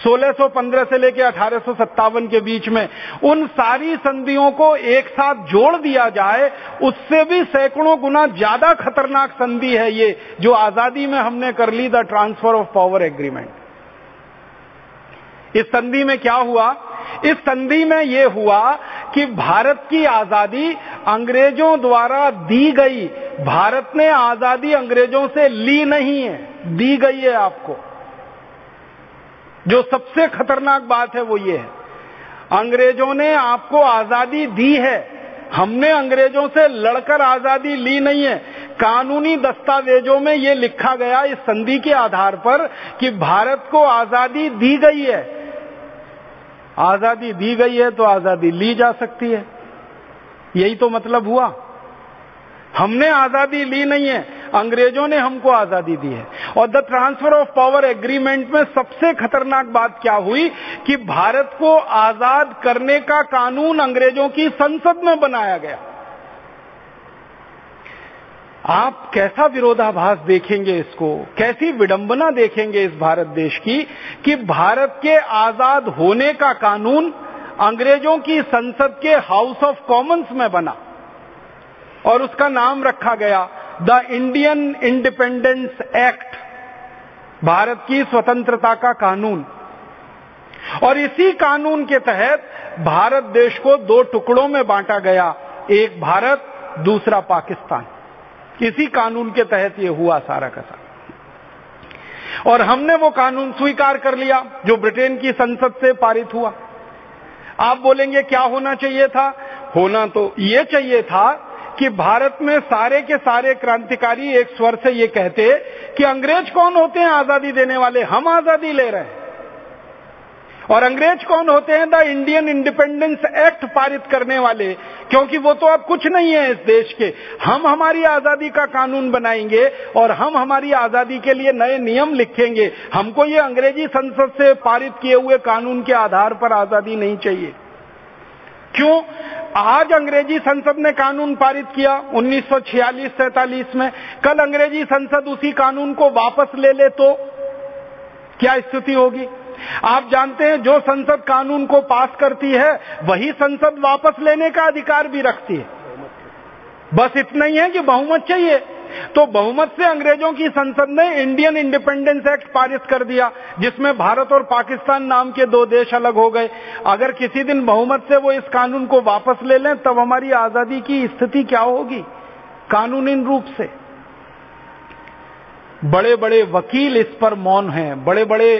1615 से लेकर अठारह सौ सत्तावन के बीच में उन सारी संधियों को एक साथ जोड़ दिया जाए, उससे भी सैकड़ों गुना ज़्यादा खतरनाक संधि है ये, जो आज़ादी में हमने कर ली the transfer of power agreement. इस संधि में क्या हुआ? इस संधि में यह हुआ कि भारत की आज़ादी अंग्रेज़ों द्वारा दी गई। भारत ने आज़ादी अंग्रेज़ों से ली नहीं है, दी गई है आपको। जो सबसे खतरनाक बात है वो ये है। अंग्रेज़ों ने आपको आज़ादी दी है। हमने अंग्रेज़ों से लड़कर आज़ादी ली नहीं है। कानूनी दस्तावेजों में ये लिखा गया इस संधि के आधार पर कि भारत को आज़ादी दी गई है। आज़ादी दी गई है तो आज़ादी ली जा सकती है। यही तो मतलब हुआ। हमने आज़ादी ली नहीं है। अंग्रेज़ों ने हमको आज़ादी दी है। और the transfer of power agreement में सबसे खतरनाक बात क्या हुई कि भारत को आज़ाद करने का कानून अंग्रेज़ों की संसद में बनाया गया। आप कैसा विरोधाभास देखेंगे इसको? कैसी विडंबना देखेंगे इस भारत देश की कि भारत के आज़ाद होने का कानून अंग्रेज़ों की संसद के हाउस ऑफ़ कॉमन्स में बना और उसका नाम रखा गया। The Indian Independence Act, Bharat की स्वतंत्रता का कानून। और इसी कानून के तहत भारत देश को दो टुकड़ों में बांटा गया, एक भारत, दूसरा पाकिस्तान। इसी कानून के तहत ये हुआ सारा का सारा। और हमने वो कानून स्वीकार कर लिया, जो ब्रिटेन की संसद से पारित हुआ। आप बोलेंगे, क्या होना चाहिए था? होना तो ये चाहिए था कि भारत में सारे के सारे क्रांतिकारी एक स्वर से ये कहते कि अंग्रेज़ कौन होते हैं आज़ादी देने वाले? हम आज़ादी ले रहे हैं। और अंग्रेज़ कौन होते हैं? द इंडियन इंडिपेंडेंस एक्ट पारित करने वाले। क्योंकि वो तो अब कुछ नहीं है इस देश के। हम हमारी आज़ादी का कानून बनाएँगे और हम हमारी आज़ादी के लिए नए नियम लिखेंगे। हमको ये अंग्रेज़ी संसद से पारित किए हुए कानून के आधार पर आज़ादी नहीं चाहिए। क्यों? आज अंग्रेज़ी संसद ने कानून पारित किया 1946-47 में। कल अंग्रेज़ी संसद उसी कानून को वापस ले ले तो क्या स्थिति होगी? आप जानते हैं, जो संसद कानून को पास करती है, वही संसद वापस लेने का अधिकार भी रखती है। बस इतना ही है कि बहुमत चाहिए। तो बहुमत से अंग्रेज़ों की संसद ने इंडियन इंडिपेंडेंस एक्ट पारित कर दिया, जिसमें भारत और पाकिस्तान नाम के दो देश अलग हो गए। अगर किसी दिन बहुमत से वो इस कानून को वापस ले लें, तब हमारी आज़ादी की स्थिति क्या होगी? कानूनी रूप से। बड़े बड़े वकील इस पर मौन हैं बड़े बड़े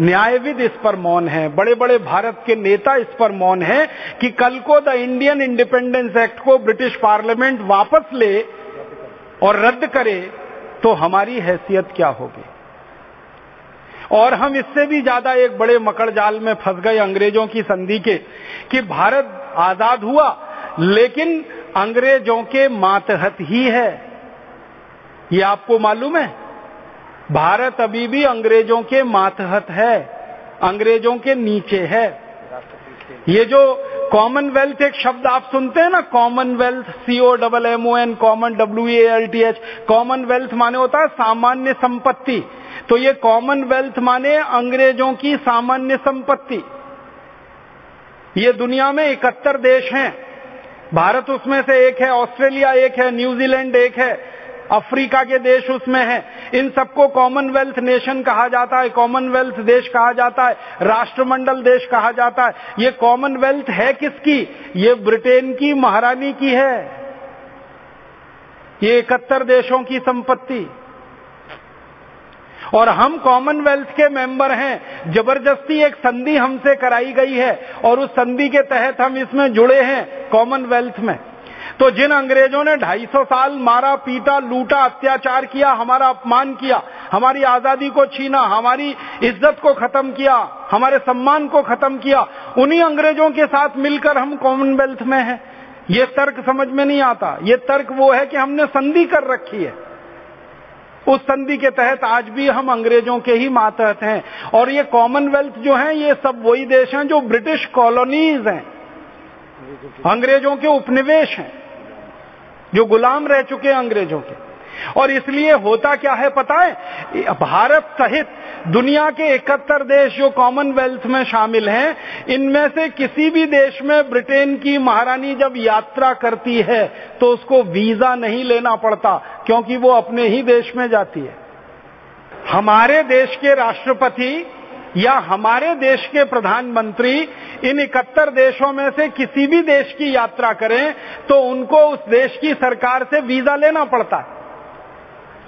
न्यायविद इस पर मौन है बड़े बड़े भारत के नेता इस पर मौन है कि कल को द इंडियन इंडिपेंडेंस एक्ट को ब्रिटिश पार्लियामेंट वापस ले और रद्द करे तो हमारी हैसियत क्या होगी? और हम इससे भी ज़्यादा एक बड़े मकड़ जाल में फंस गए अंग्रेज़ों की संधि के, कि भारत आज़ाद हुआ, लेकिन अंग्रेज़ों के मातहत ही है। ये आपको मालूम है? भारत अभी भी अंग्रेज़ों के मातहत है, अंग्रेज़ों के नीचे है। ये जो कॉमनवेल्थ एक शब्द आप सुनते हैं ना? Commonwealth C O double M O N common W L T H Commonwealth माने होता है सामान्य संपत्ति। तो ये कॉमनवेल्थ माने अंग्रेज़ों की सामान्य संपत्ति। ये दुनिया में इकहत्तर देश हैं। भारत उसमें से एक है, ऑस्ट्रेलिया एक है, न्यूजीलैंड एक है। अफ्रीका के देश उसमें हैं। इन सबको कॉमनवेल्थ नेशन कहा जाता है कॉमनवेल्थ देश कहा जाता है, राष्ट्रमंडल देश कहा जाता है। ये कॉमनवेल्थ है किसकी? ये ब्रिटेन की, महारानी की है। ये इकहत्तर देशों की संपत्ति। और हम कॉमनवेल्थ के मेंबर हैं। ज़बरदस्ती एक संधि हमसे कराई गई है और उस संधि के तहत हम इसमें जुड़े हैं कॉमनवेल्थ में। तो जिन अंग्रेज़ों ने 250 साल मारा, पीटा, लूटा, अत्याचार किया, हमारा अपमान किया, हमारी आज़ादी को छीना, हमारी इज़्ज़त को खत्म किया, हमारे सम्मान को खत्म किया, उन्हीं अंग्रेज़ों के साथ मिलकर हम कॉमनवेल्थ में हैं। ये तर्क समझ में नहीं आता। ये तर्क वो है कि हमने संधि कर रखी है। उस संधि के तहत आज भी हम अंग्रेज़ों के ही मातहत हैं। और ये कॉमनवेल्थ जो है, ये सब वही देश हैं जो ब्रिटिश कॉलोनीज हैं। अंग्रेज़ों के उपनिवेश हैं। जो गुलाम रह चुके हैं अंग्रेज़ों के। और इसलिए होता क्या है पता है? भारत सहित दुनिया के इकहत्तर देश जो कॉमनवेल्थ में शामिल हैं, इनमें से किसी भी देश में ब्रिटेन की महारानी जब यात्रा करती है तो उसको वीज़ा नहीं लेना पड़ता, क्योंकि वो अपने ही देश में जाती है। हमारे देश के राष्ट्रपति या हमारे देश के प्रधानमंत्री इन इकहत्तर देशों में से किसी भी देश की यात्रा करें तो उनको उस देश की सरकार से वीज़ा लेना पड़ता है।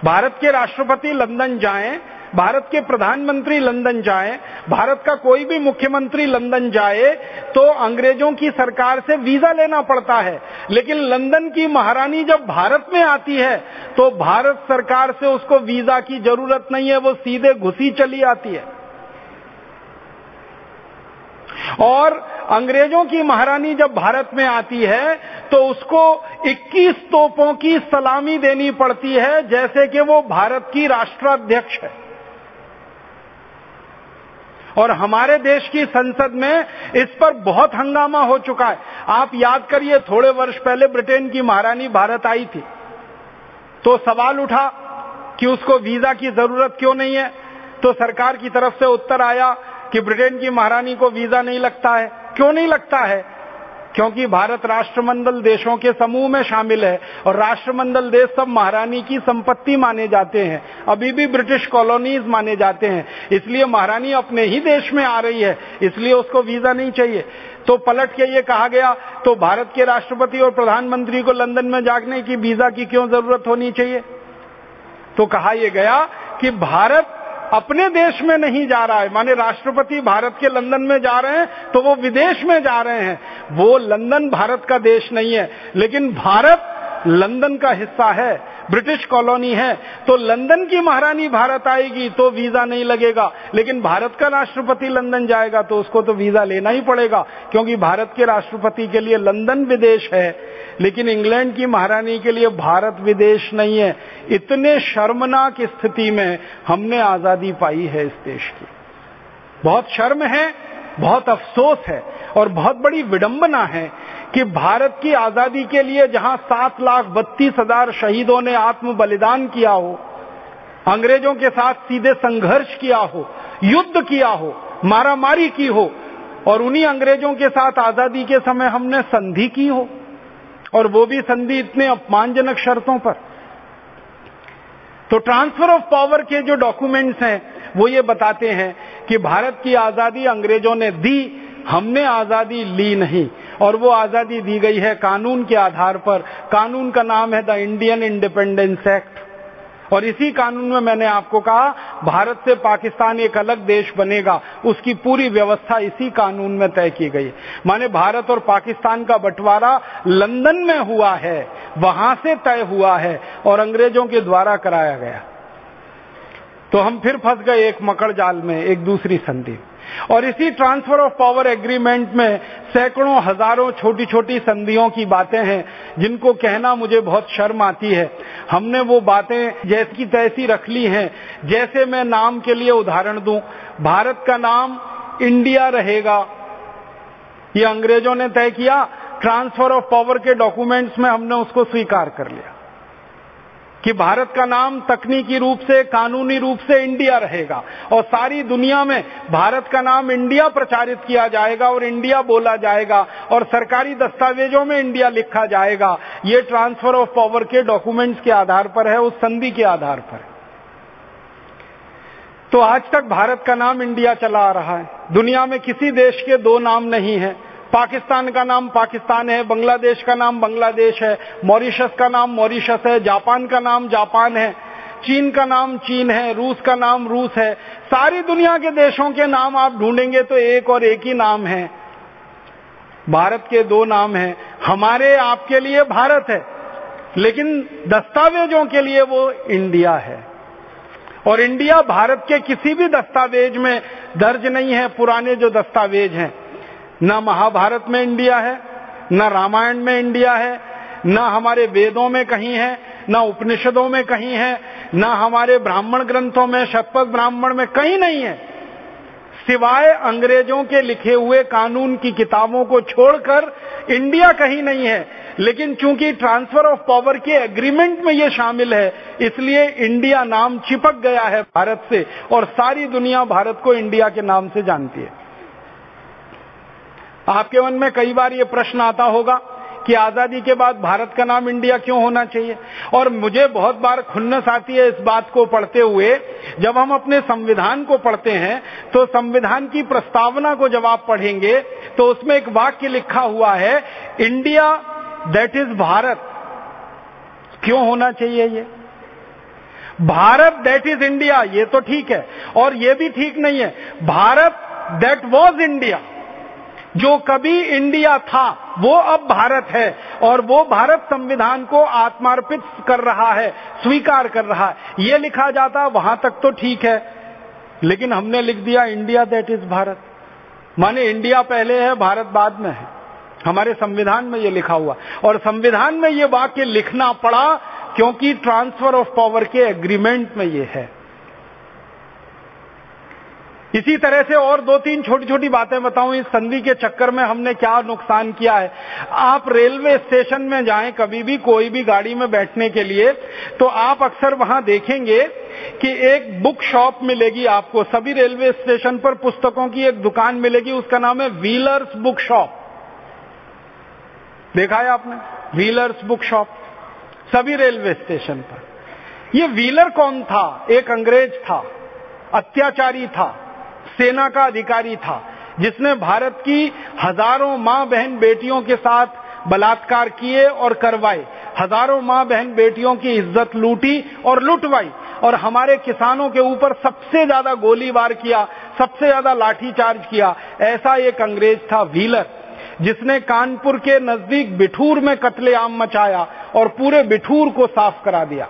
भारत के राष्ट्रपति लंदन जाएँ, भारत के प्रधानमंत्री लंदन जाए, भारत का कोई भी मुख्यमंत्री लंदन जाए तो अंग्रेज़ों की सरकार से वीज़ा लेना पड़ता है। लेकिन लंदन की महारानी जब भारत में आती है तो भारत सरकार से उसको वीज़ा की ज़रूरत नहीं है, वो सीधे घुसी चली आती है। और अंग्रेज़ों की महारानी जब भारत में आती है तो उसको 21 तोपों की सलामी देनी पड़ती है, जैसे कि वो भारत की राष्ट्राध्यक्ष है। और हमारे देश की संसद में इस पर बहुत हंगामा हो चुका है। आप याद करिए, थोड़े वर्ष पहले ब्रिटेन की महारानी भारत आई थी। तो सवाल उठा कि उसको वीज़ा की ज़रूरत क्यों नहीं है? तो सरकार की तरफ़ से उत्तर आया कि ब्रिटेन की महारानी को वीज़ा नहीं लगता है। क्यों नहीं लगता है? क्योंकि भारत राष्ट्रमंडल देशों के समूह में शामिल है और राष्ट्रमंडल देश सब महारानी की संपत्ति माने जाते हैं। अभी भी ब्रिटिश कॉलोनीज माने जाते हैं। इसलिए महारानी अपने ही देश में आ रही है, इसलिए उसको वीज़ा नहीं चाहिए। तो पलट के ये कहा गया तो भारत के राष्ट्रपति और प्रधानमंत्री को लंदन में जागने की वीज़ा की क्यों ज़रूरत होनी चाहिए? तो कहा यह गया कि भारत अपने देश में नहीं जा रहा है। माने राष्ट्रपति भारत के लंदन में जा रहे हैं तो वो विदेश में जा रहे हैं। वो लंदन भारत का देश नहीं है, लेकिन भारत लंदन का हिस्सा है। ब्रिटिश कॉलोनी है तो लंदन की महारानी भारत आएगी तो वीज़ा नहीं लगेगा। लेकिन भारत का राष्ट्रपति लंदन जाएगा तो उसको तो वीज़ा लेना ही पड़ेगा, क्योंकि भारत के राष्ट्रपति के लिए लंदन विदेश है, लेकिन इंग्लैंड की महारानी के लिए भारत विदेश नहीं है। इतने शर्मनाक स्थिति में हमने आज़ादी पाई है इस देश की। बहुत शर्म है, बहुत अफसोस है, और बहुत बड़ी विडंबना है कि भारत की आज़ादी के लिए जहाँ सात लाख बत्तीस हज़ार शहीदों ने आत्म बलिदान किया हो, अंग्रेज़ों के साथ सीधे संघर्ष किया हो, युद्ध किया हो, मारामारी की हो, और उन्हीं अंग्रेज़ों के साथ आज़ादी के समय हमने संधि की हो, और वो भी संधि इतने अपमानजनक शर्तों पर। तो ट्रांसफ़र ऑफ़ पावर के जो डॉक्यूमेंट्स हैं, वो ये बताते हैं कि भारत की आज़ादी अंग्रेज़ों ने दी, हमने आज़ादी ली नहीं। और वो आज़ादी दी गई है कानून के आधार पर। कानून का नाम है द इंडियन इंडिपेंडेंस एक्ट। और इसी कानून में मैंने आपको कहा, भारत से पाकिस्तान एक अलग देश बनेगा। उसकी पूरी व्यवस्था इसी कानून में तय की गई माने भारत और पाकिस्तान का बंटवारा लंदन में हुआ है, वहाँ से तय हुआ है और अंग्रेज़ों के द्वारा कराया गया। तो हम फिर फंस गए एक मकड़ जाल में, एक दूसरी संधि। और इसी ट्रांसफ़र ऑफ़ पावर एग्रीमेंट में सैकड़ों, हज़ारों छोटी छोटी संधियों की बातें हैं, जिनको कहना मुझे बहुत शर्म आती है। हमने वो बातें जैसी तैसी रख ली हैं, जैसे मैं नाम के लिए उदाहरण दूँ। भारत का नाम इंडिया रहेगा। ये अंग्रेज़ों ने तय किया ट्रांसफ़र ऑफ़ पावर के डॉक्यूमेंट्स में हमने उसको स्वीकार कर लिया। कि भारत का नाम तकनीकी रूप से, कानूनी रूप से इंडिया रहेगा। और सारी दुनिया में भारत का नाम इंडिया प्रचारित किया जाएगा और इंडिया बोला जाएगा और सरकारी दस्तावेजों में इंडिया लिखा जाएगा। ये ट्रांसफ़र ऑफ़ पावर के डॉक्यूमेंट्स के आधार पर है, उस संधि के आधार पर। तो आज तक भारत का नाम इंडिया चला आ रहा है। दुनिया में किसी देश के दो नाम नहीं है। पाकिस्तान का नाम पाकिस्तान है, बांग्लादेश का नाम बांग्लादेश है, मॉरिशस का नाम मॉरिशस है, जापान का नाम जापान है, चीन का नाम चीन है, रूस का नाम रूस है, सारी दुनिया के देशों के नाम आप ढूंढेंगे तो एक और एक ही नाम है। भारत के दो नाम हैं, हमारे आपके लिए भारत है, लेकिन दस्तावेजों के लिए वो इंडिया है। और इंडिया भारत के किसी भी दस्तावेज़ में दर्ज नहीं है, पुराने जो दस्तावेज़ हैं न महाभारत में इंडिया है, न रामायण में इंडिया है, न हमारे वेदों में कहीं है, न उपनिषदों में कहीं है, न हमारे ब्राह्मण ग्रंथों में, शतपथ ब्राह्मण में कहीं नहीं है। सिवाय अंग्रेज़ों के लिखे हुए कानून की किताबों को छोड़कर इंडिया कहीं नहीं है, लेकिन चूँकि ट्रांसफ़र ऑफ़ पावर के एग्रीमेंट में ये शामिल है, इसलिए इंडिया नाम चिपक गया है भारत से, और सारी दुनिया भारत को इंडिया के नाम से जानती है। आपके मन में कई बार ये प्रश्न आता होगा कि आज़ादी के बाद भारत का नाम इंडिया क्यों होना चाहिए? और मुझे बहुत बार खुन्नस आती है इस बात को पढ़ते हुए, जब हम अपने संविधान को पढ़ते हैं तो संविधान की प्रस्तावना को जब आप पढ़ेंगे तो उसमें एक वाक्य लिखा हुआ है, इंडिया दैट इज़ भारत. क्यों होना चाहिए ये? भारत दैट इज़ इंडिया ये तो ठीक है। और ये भी ठीक नहीं है। भारत दैट वॉज़ इंडिया जो कभी इंडिया था, वो अब भारत है और वो भारत संविधान को आत्मार्पित कर रहा है, स्वीकार कर रहा है। ये लिखा जाता, वहाँ तक तो ठीक है, लेकिन हमने लिख दिया इंडिया दैट इज़ भारत। माने इंडिया पहले है, भारत बाद में है। हमारे संविधान में ये लिखा हुआ। और संविधान में ये वाक्य लिखना पड़ा, क्योंकि ट्रांसफ़र ऑफ़ पावर के एग्रीमेंट में ये है। इसी तरह से और दो तीन छोटी छोटी बातें बताऊँ, इस संधि के चक्कर में हमने क्या नुकसान किया है। आप रेलवे स्टेशन में जाएँ, कभी भी कोई भी गाड़ी में बैठने के लिए तो आप अक्सर वहाँ देखेंगे कि एक बुक शॉप मिलेगी आपको। सभी रेलवे स्टेशन पर पुस्तकों की एक दुकान मिलेगी, उसका नाम है व्हीलर्स बुक शॉप। देखा है आपने? Wheelers book shop. सभी रेलवे स्टेशन पर। ये व्हीलर कौन था? एक अंग्रेज़ था, अत्याचारी था। सेना का अधिकारी था, जिसने भारत की हज़ारों माँ बहन बेटियों के साथ बलात्कार किए और करवाए। हज़ारों माँ बहन बेटियों की इज़्ज़त लूटी और लुटवाई और हमारे किसानों के ऊपर सबसे ज़्यादा गोलीबार किया, सबसे ज़्यादा लाठीचार्ज किया। ऐसा एक अंग्रेज़ था, व्हीलर, जिसने कानपुर के नज़दीक बिठूर में कत्लेआम मचाया और पूरे बिठूर को साफ़ करा दिया।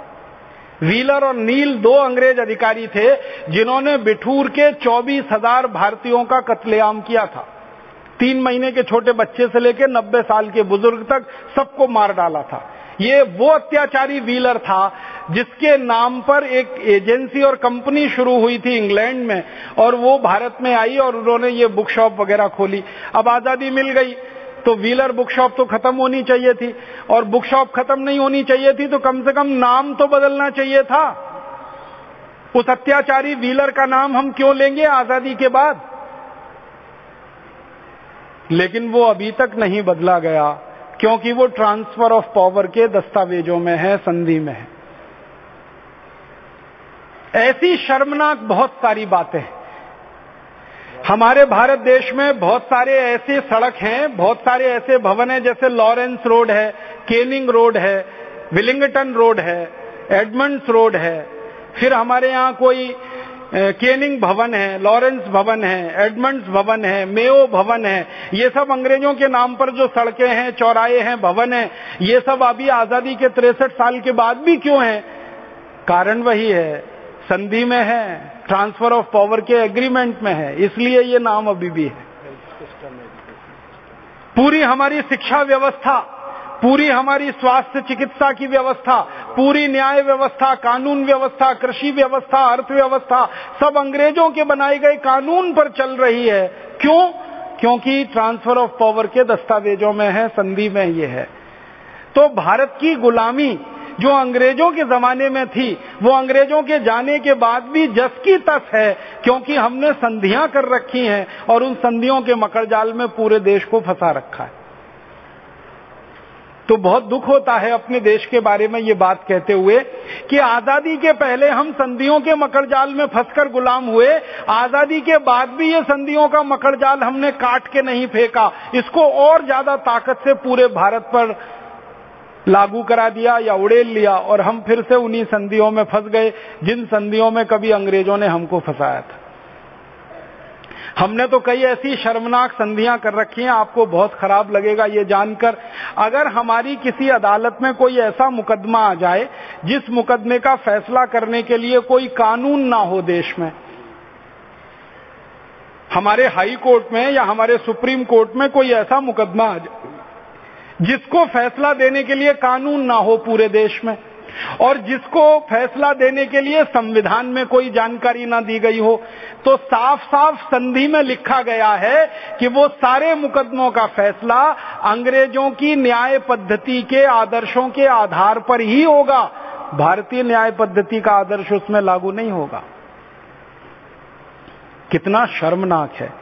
व्हीलर और नील दो अंग्रेज़ अधिकारी थे, जिन्होंने बिठूर के चौबीस हज़ार भारतीयों का कत्लेआम किया था। तीन महीने के छोटे बच्चे से लेकर नब्बे साल के बुज़ुर्ग तक सबको मार डाला था। ये वो अत्याचारी व्हीलर था, जिसके नाम पर एक एजेंसी और कंपनी शुरू हुई थी इंग्लैंड में, और वो भारत में आई और उन्होंने ये बुक शॉप वगैरह खोली। अब आज़ादी मिल गई। तो व्हीलर बुक शॉप तो खत्म होनी चाहिए थी। और बुक शॉप खत्म नहीं होनी चाहिए थी तो कम से कम नाम तो बदलना चाहिए था। उस अत्याचारी व्हीलर का नाम हम क्यों लेंगे आज़ादी के बाद? लेकिन वो अभी तक नहीं बदला गया, क्योंकि वो ट्रांसफ़र ऑफ़ पावर के दस्तावेजों में है, संधि में है। ऐसी शर्मनाक बहुत सारी बातें हैं। हमारे भारत देश में बहुत सारे ऐसे सड़क हैं, बहुत सारे ऐसे भवन हैं, जैसे लॉरेंस रोड है केनिंग रोड है विलिंगटन रोड है एडमंड्स रोड है। फिर हमारे यहाँ कोई केनिंग भवन है लॉरेंस भवन है एडमंड्स भवन है मेयो भवन है। ये सब अंग्रेज़ों के नाम पर जो सड़कें हैं, चौराहे हैं, भवन है, ये सब अभी आज़ादी के तिरसठ साल के बाद भी क्यों है? कारण वही है, संधि में है। ट्रांसफ़र ऑफ़ पावर के एग्रीमेंट में है, इसलिए ये नाम अभी भी है। पूरी हमारी शिक्षा व्यवस्था, पूरी हमारी स्वास्थ्य चिकित्सा की व्यवस्था, पूरी न्याय व्यवस्था, कानून व्यवस्था, कृषि व्यवस्था, अर्थव्यवस्था, सब अंग्रेज़ों के बनाए गए कानून पर चल रही है। क्यों? क्योंकि ट्रांसफ़र ऑफ़ पावर के दस्तावेजों में है, संधि में ये है। तो भारत की गुलामी जो अंग्रेज़ों के जमाने में थी, वो अंग्रेज़ों के जाने के बाद भी जस की तस है, क्योंकि हमने संधियाँ कर रखी हैं और उन संधियों के मकड़जाल में पूरे देश को फंसा रखा है। तो बहुत दुख होता है अपने देश के बारे में ये बात कहते हुए कि आज़ादी के पहले हम संधियों के मकड़जाल में फंसकर गुलाम हुए, आज़ादी के बाद भी ये संधियों का मकड़जाल हमने काट के नहीं फेंका। इसको और ज़्यादा ताकत से पूरे भारत पर लागू करा दिया या उड़ेल लिया और हम फिर से उन्हीं संधियों में फंस गए, जिन संधियों में कभी अंग्रेज़ों ने हमको फंसाया था। हमने तो कई ऐसी शर्मनाक संधियाँ कर रखी हैं, आपको बहुत खराब लगेगा ये जानकर। अगर हमारी किसी अदालत में कोई ऐसा मुकदमा आ जाए, जिस मुकदमे का फैसला करने के लिए कोई कानून ना हो देश में, हमारे हाई कोर्ट में या हमारे सुप्रीम कोर्ट में कोई ऐसा मुकदमा आ जाए जिसको फैसला देने के लिए कानून ना हो पूरे देश में, और जिसको फैसला देने के लिए संविधान में कोई जानकारी ना दी गई हो तो साफ़ साफ़ संधि में लिखा गया है कि वो सारे मुकदमों का फैसला अंग्रेज़ों की न्याय पद्धति के आदर्शों के आधार पर ही होगा। भारतीय न्याय पद्धति का आदर्श उसमें लागू नहीं होगा। कितना शर्मनाक है।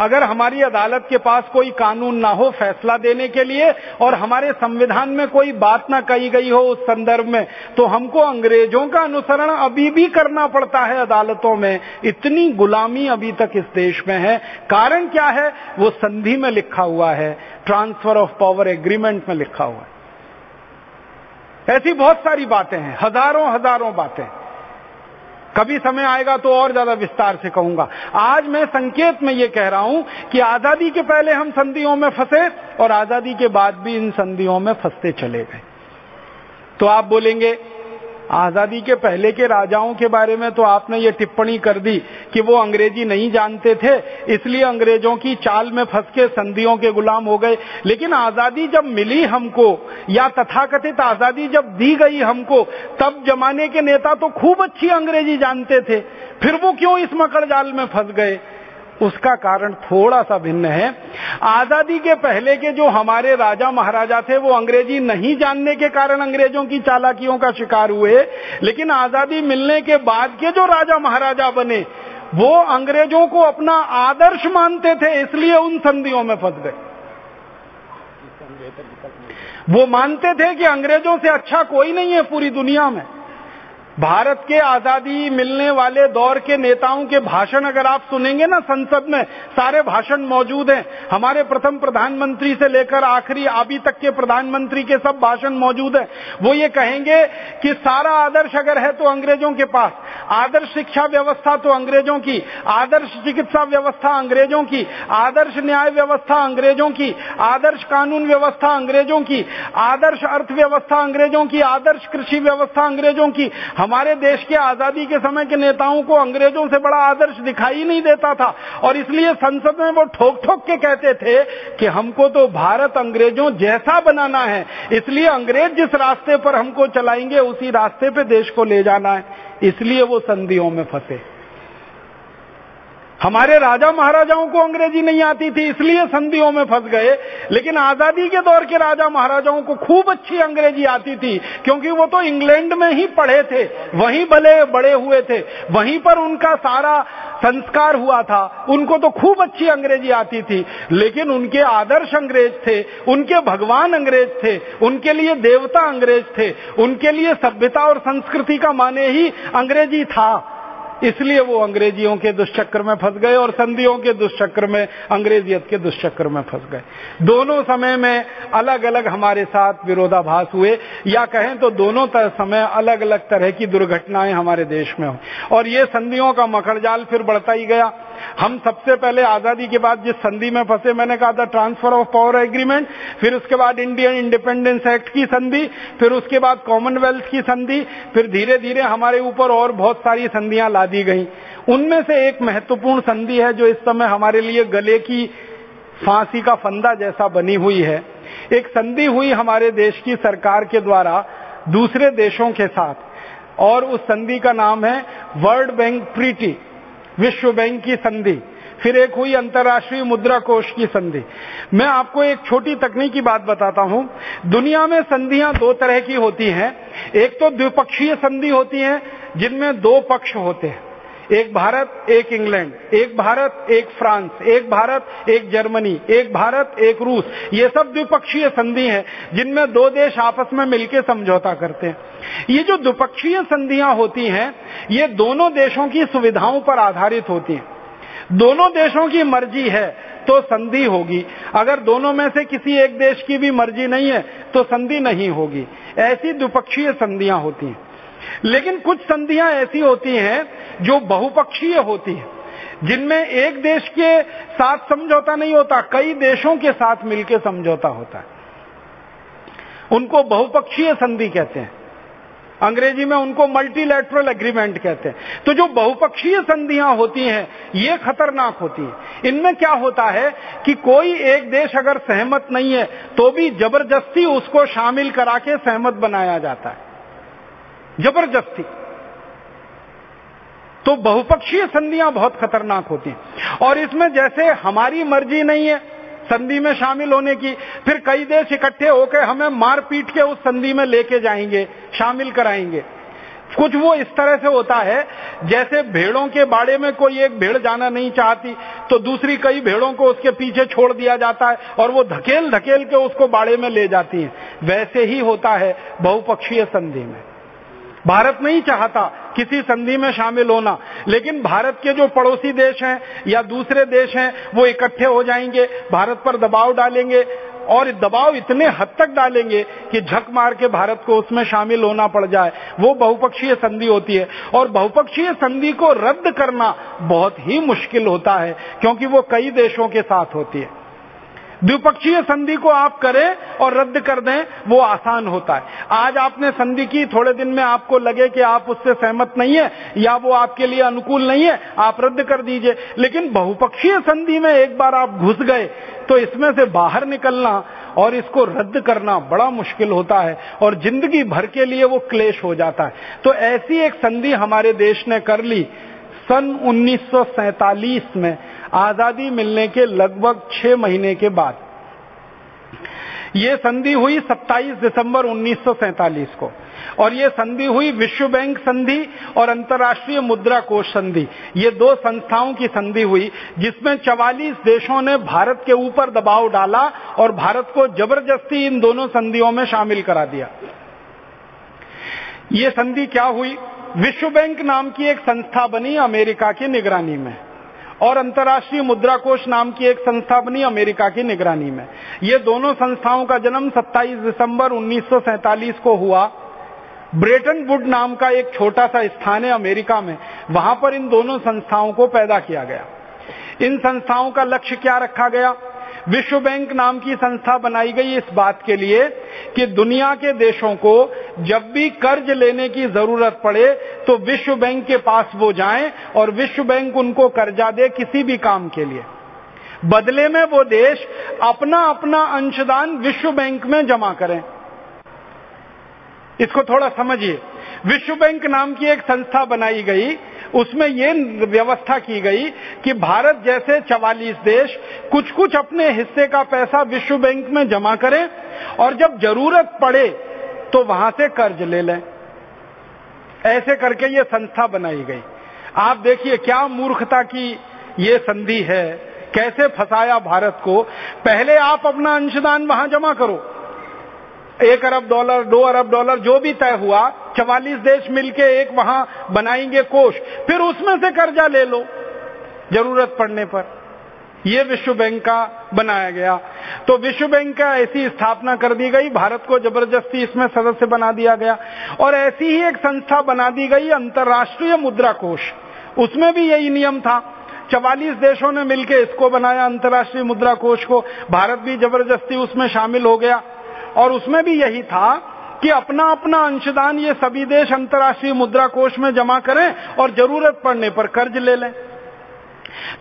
अगर हमारी अदालत के पास कोई कानून ना हो फैसला देने के लिए और हमारे संविधान में कोई बात ना कही गई हो उस संदर्भ में तो हमको अंग्रेज़ों का अनुसरण अभी भी करना पड़ता है अदालतों में। इतनी गुलामी अभी तक इस देश में है। कारण क्या है? वो संधि में लिखा हुआ है। ट्रांसफ़र ऑफ़ पावर एग्रीमेंट में लिखा हुआ है। ऐसी बहुत सारी बातें हैं, हज़ारों हज़ारों बातें। कभी समय आएगा तो और ज़्यादा विस्तार से कहूँगा। आज मैं संकेत में ये कह रहा हूँ कि आज़ादी के पहले हम संधियों में फंसे और आज़ादी के बाद भी इन संधियों में फंसते चले गए। तो आप बोलेंगे आज़ादी के पहले के राजाओं के बारे में तो आपने ये टिप्पणी कर दी कि वो अंग्रेज़ी नहीं जानते थे, इसलिए अंग्रेज़ों की चाल में फंस के संधियों के गुलाम हो गए। लेकिन आज़ादी जब मिली हमको, या तथाकथित आज़ादी जब दी गई हमको, तब जमाने के नेता तो खूब अच्छी अंग्रेज़ी जानते थे। फिर वो क्यों इस मकड़ जाल में फंस गए? उसका कारण थोड़ा सा भिन्न है। आज़ादी के पहले के जो हमारे राजा महाराजा थे, वो अंग्रेज़ी नहीं जानने के कारण अंग्रेज़ों की चालाकियों का शिकार हुए। लेकिन आज़ादी मिलने के बाद के जो राजा महाराजा बने, वो अंग्रेज़ों को अपना आदर्श मानते थे, इसलिए उन संधियों में फंस गए। वो मानते थे कि अंग्रेज़ों से अच्छा कोई नहीं है पूरी दुनिया में। भारत के आज़ादी मिलने वाले दौर के नेताओं के भाषण अगर आप सुनेंगे ना संसद में, सारे भाषण मौजूद हैं। हमारे प्रथम प्रधानमंत्री से लेकर आखिरी, अभी तक के प्रधानमंत्री के सब भाषण मौजूद हैं। वो ये कहेंगे कि सारा आदर्श अगर है तो अंग्रेज़ों के पास, आदर्श शिक्षा व्यवस्था तो अंग्रेज़ों की, आदर्श चिकित्सा व्यवस्था अंग्रेज़ों की, आदर्श न्याय व्यवस्था अंग्रेज़ों की, आदर्श कानून व्यवस्था अंग्रेज़ों की, आदर्श अर्थव्यवस्था अंग्रेज़ों की, आदर्श कृषि व्यवस्था अंग्रेज़ों की हमारे देश के आज़ादी के समय के नेताओं को अंग्रेज़ों से बड़ा आदर्श दिखाई नहीं देता था। और इसलिए संसद में वो ठोक ठोक के कहते थे कि हमको तो भारत अंग्रेज़ों जैसा बनाना है। इसलिए अंग्रेज़ जिस रास्ते पर हमको चलाएँगे, उसी रास्ते पे देश को ले जाना है। इसलिए वो संधियों में फंसे। हमारे राजा महाराजाओं को अंग्रेज़ी नहीं आती थी, इसलिए संधियों में फंस गए। लेकिन आज़ादी के दौर के राजा महाराजाओं को खूब अच्छी अंग्रेज़ी आती थी, क्योंकि वो तो इंग्लैंड में ही पढ़े थे, वहीं भले बड़े हुए थे, वहीं पर उनका सारा संस्कार हुआ था, उनको तो खूब अच्छी अंग्रेज़ी आती थी। लेकिन उनके आदर्श अंग्रेज़ थे, उनके भगवान अंग्रेज़ थे, उनके लिए देवता अंग्रेज़ थे, उनके लिए सभ्यता और संस्कृति का माने ही अंग्रेज़ी था। इसलिए वो अंग्रेजियों के दुष्चक्र में फंस गए और संधियों के दुष्चक्र में, अंग्रेजियत के दुष्चक्र में फंस गए। दोनों समय में अलग अलग हमारे साथ विरोधाभास हुए। या कहें तो दोनों समय अलग अलग तरह की दुर्घटनाएँ हमारे देश में हुई। और ये संधियों का मकड़जाल फिर बढ़ता ही गया। हम सबसे पहले आज़ादी के बाद जिस संधि में फंसे, मैंने कहा था ट्रांसफ़र ऑफ़ पावर एग्रीमेंट फिर उसके बाद इंडियन इंडिपेंडेंस एक्ट की संधि, फिर उसके बाद कॉमनवेल्थ की संधि, फिर धीरे धीरे हमारे ऊपर और बहुत सारी संधियाँ ला दी गई। उनमें से एक महत्वपूर्ण संधि है जो इस समय हमारे लिए गले की फांसी का फंदा जैसा बनी हुई है। एक संधि हुई हमारे देश की सरकार के द्वारा दूसरे देशों के साथ, और उस संधि का नाम है वर्ल्ड बैंक ट्रीटी विश्व बैंक की संधि, फिर एक हुई अंतर्राष्ट्रीय मुद्रा कोष की संधि। मैं आपको एक छोटी तकनीकी बात बताता हूँ। दुनिया में संधियाँ दो तरह की होती हैं। एक तो द्विपक्षीय संधि होती है, जिनमें दो पक्ष होते हैं। एक भारत, एक इंग्लैंड, एक भारत, एक फ्रांस, एक भारत, एक जर्मनी, एक भारत, एक रूस, ये सब द्विपक्षीय संधि है, जिनमें दो देश आपस में मिलकर समझौता करते हैं। ये जो द्विपक्षीय संधियाँ होती हैं, ये दोनों देशों की सुविधाओं पर आधारित होती हैं। दोनों देशों की मर्ज़ी है तो संधि होगी। अगर दोनों में से किसी एक देश की भी मर्ज़ी नहीं है तो संधि नहीं होगी। ऐसी द्विपक्षीय संधियाँ होती हैं। लेकिन कुछ संधियाँ ऐसी होती हैं जो बहुपक्षीय होती हैं, जिनमें एक देश के साथ समझौता नहीं होता, कई देशों के साथ मिलकर समझौता होता है। उनको बहुपक्षीय संधि कहते हैं। अंग्रेज़ी में उनको मल्टीलेटरल एग्रीमेंट कहते हैं। तो जो बहुपक्षीय संधियाँ होती हैं, ये खतरनाक होती है। इनमें क्या होता है कि कोई एक देश अगर सहमत नहीं है तो भी ज़बरदस्ती उसको शामिल करा के सहमत बनाया जाता है। ज़बरदस्ती। तो बहुपक्षीय संधियाँ बहुत खतरनाक होती हैं। और इसमें जैसे हमारी मर्ज़ी नहीं है संधि में शामिल होने की, फिर कई देश इकट्ठे होकर हमें मार पीट के उस संधि में लेके जाएँगे, शामिल कराएँगे। कुछ वो इस तरह से होता है, जैसे भेड़ों के बाड़े में कोई एक भेड़ जाना नहीं चाहती तो दूसरी कई भेड़ों को उसके पीछे छोड़ दिया जाता है और वो धकेल धकेल के उसको बाड़े में ले जाती है। वैसे ही होता है बहुपक्षीय संधि में। भारत नहीं चाहता किसी संधि में शामिल होना, लेकिन भारत के जो पड़ोसी देश हैं या दूसरे देश हैं, वो इकट्ठे हो जाएँगे, भारत पर दबाव डालेंगे, और दबाव इतने हद तक डालेंगे कि झक मार के भारत को उसमें शामिल होना पड़ जाए। वो बहुपक्षीय संधि होती है, और बहुपक्षीय संधि को रद्द करना बहुत ही मुश्किल होता है, क्योंकि वो कई देशों के साथ होती है। द्विपक्षीय संधि को आप करें और रद्द कर दें, वो आसान होता है। आज आपने संधि की, थोड़े दिन में आपको लगे कि आप उससे सहमत नहीं है, या वो आपके लिए अनुकूल नहीं है, आप रद्द कर दीजिए। लेकिन बहुपक्षीय संधि में एक बार आप घुस गए तो इसमें से बाहर निकलना और इसको रद्द करना बड़ा मुश्किल होता है और ज़िंदगी भर के लिए वो क्लेश हो जाता है। तो ऐसी एक संधि हमारे देश ने कर ली, सन 1947 में। आज़ादी मिलने के लगभग छह महीने के बाद। ये संधि हुई 27 दिसंबर 1947 को। और ये संधि हुई विश्व बैंक संधि और अंतर्राष्ट्रीय मुद्रा कोष संधि। ये दो संस्थाओं की संधि हुई, जिसमें 44 देशों ने भारत के ऊपर दबाव डाला और भारत को ज़बरदस्ती इन दोनों संधियों में शामिल करा दिया। ये संधि क्या हुई? विश्व बैंक नाम की एक संस्था बनी अमेरिका की निगरानी में। और अंतर्राष्ट्रीय मुद्रा कोष नाम की एक संस्था बनी अमेरिका की निगरानी में। ये दोनों संस्थाओं का जन्म 27 दिसंबर 1947 को हुआ। ब्रेटन वुड नाम का एक छोटा सा स्थान है अमेरिका में। वहाँ पर इन दोनों संस्थाओं को पैदा किया गया। इन संस्थाओं का लक्ष्य क्या रखा गया? विश्व बैंक नाम की संस्था बनाई गई इस बात के लिए कि दुनिया के देशों को जब भी कर्ज लेने की ज़रूरत पड़े तो विश्व बैंक के पास वो जाएँ और विश्व बैंक उनको कर्जा दे किसी भी काम के लिए। बदले में वो देश अपना अपना अंशदान विश्व बैंक में जमा करें। इसको थोड़ा समझिए। विश्व बैंक नाम की एक संस्था बनाई गई उसमें ये व्यवस्था की गई कि भारत जैसे 44 देश कुछ कुछ अपने हिस्से का पैसा विश्व बैंक में जमा करें और जब ज़रूरत पड़े तो वहाँ से कर्ज ले लें। ऐसे करके ये संस्था बनाई गई। आप देखिए क्या मूर्खता की ये संधि है। कैसे फंसाया भारत को? पहले आप अपना अंशदान वहाँ जमा करो। एक अरब डॉलर, दो अरब डॉलर, जो भी तय हुआ, चवालीस देश मिलके एक वहाँ बनाएँगे कोष। फिर उसमें से कर्जा ले लो, ज़रूरत पड़ने पर। ये विश्व बैंक का बनाया गया। तो विश्व बैंक का ऐसी स्थापना कर दी गई, भारत को ज़बरदस्ती इसमें सदस्य बना दिया गया। और ऐसी ही एक संस्था बना दी गई, अंतर्राष्ट्रीय मुद्रा कोष। उसमें भी यही नियम था। चवालीस देशों ने मिलकर इसको बनाया, अंतर्राष्ट्रीय मुद्रा कोष को। भारत भी ज़बरदस्ती उसमें शामिल हो गया। और उसमें भी यही था कि अपना अपना अंशदान ये सभी देश अंतर्राष्ट्रीय मुद्रा कोष में जमा करें और ज़रूरत पड़ने पर कर्ज ले लें।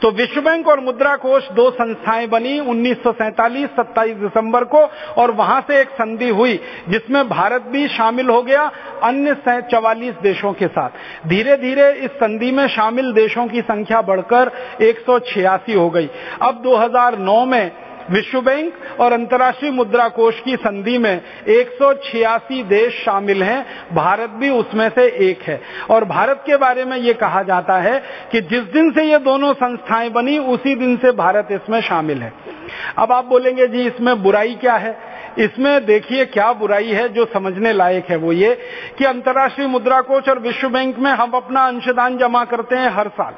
तो विश्व बैंक और मुद्रा कोष दो संस्थाएँ बनी उन्नीस सौ दिसंबर को और वहाँ से एक संधि हुई जिसमें भारत भी शामिल हो गया अन्य चवालीस देशों के साथ। धीरे धीरे इस संधि में शामिल देशों की संख्या बढ़कर एक सौ छियासी हो गई। अब 2009 में विश्व बैंक और अंतर्राष्ट्रीय मुद्रा कोष की संधि में एक सौ छियासी देश शामिल हैं। भारत भी उसमें से एक है। और भारत के बारे में ये कहा जाता है कि जिस दिन से ये दोनों संस्थाएँ बनी, उसी दिन से भारत इसमें शामिल है। अब आप बोलेंगे, जी, इसमें बुराई क्या है? इसमें देखिए क्या बुराई है जो समझने लायक है वो ये कि अंतर्राष्ट्रीय मुद्रा कोष और विश्व बैंक में हम अपना अंशदान जमा करते हैं हर साल।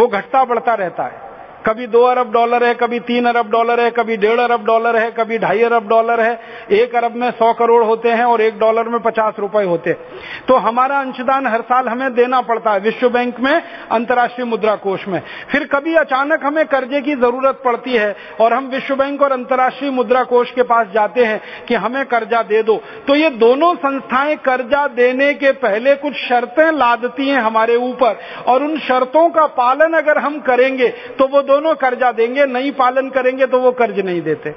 वो घटता बढ़ता रहता है। कभी दो अरब डॉलर है, कभी तीन अरब डॉलर है, कभी डेढ़ अरब डॉलर है, कभी ढाई अरब डॉलर है। एक अरब में सौ करोड़ होते हैं और एक डॉलर में पचास रुपए होते हैं। तो हमारा अंशदान हर साल हमें देना पड़ता है विश्व बैंक में, अंतर्राष्ट्रीय मुद्रा कोष में। फिर कभी अचानक हमें कर्जे की ज़रूरत पड़ती है और हम विश्व बैंक और अंतर्राष्ट्रीय मुद्रा कोष के पास जाते हैं कि हमें कर्जा दे दो। तो ये दोनों संस्थाएँ कर्जा देने के पहले कुछ शर्तें लादती हैं हमारे ऊपर और उन शर्तों का पालन अगर हम करेंगे तो वो दोनों कर्जा देंगे, नहीं पालन करेंगे तो वो कर्ज नहीं देते।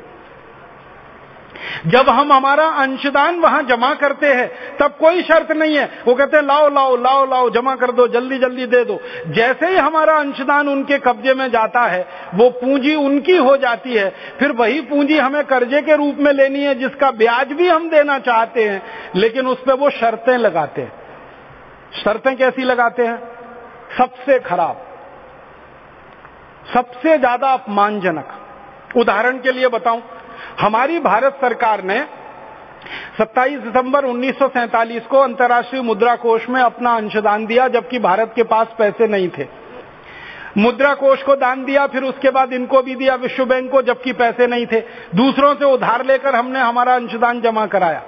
जब हम हमारा अंशदान वहाँ जमा करते हैं, तब कोई शर्त नहीं है। वो कहते हैं, लाओ लाओ लाओ लाओ, जमा कर दो, जल्दी जल्दी दे दो। जैसे ही हमारा अंशदान उनके कब्जे में जाता है, वो पूंजी उनकी हो जाती है। फिर वही पूंजी हमें कर्जे के रूप में लेनी है, जिसका ब्याज भी हम देना चाहते हैं, लेकिन उस पर वो शर्तें लगाते हैं। शर्तें कैसी लगाते हैं? सबसे खराब। सबसे ज़्यादा अपमानजनक। उदाहरण के लिए बताऊँ, हमारी भारत सरकार ने 27 दिसंबर उन्नीस सौ सैंतालीस को अंतर्राष्ट्रीय मुद्रा कोष में अपना अंशदान दिया, जबकि भारत के पास पैसे नहीं थे। मुद्रा कोष को दान दिया, फिर उसके बाद इनको भी दिया विश्व बैंक को, जबकि पैसे नहीं थे। दूसरों से उधार लेकर हमने हमारा अंशदान जमा कराया।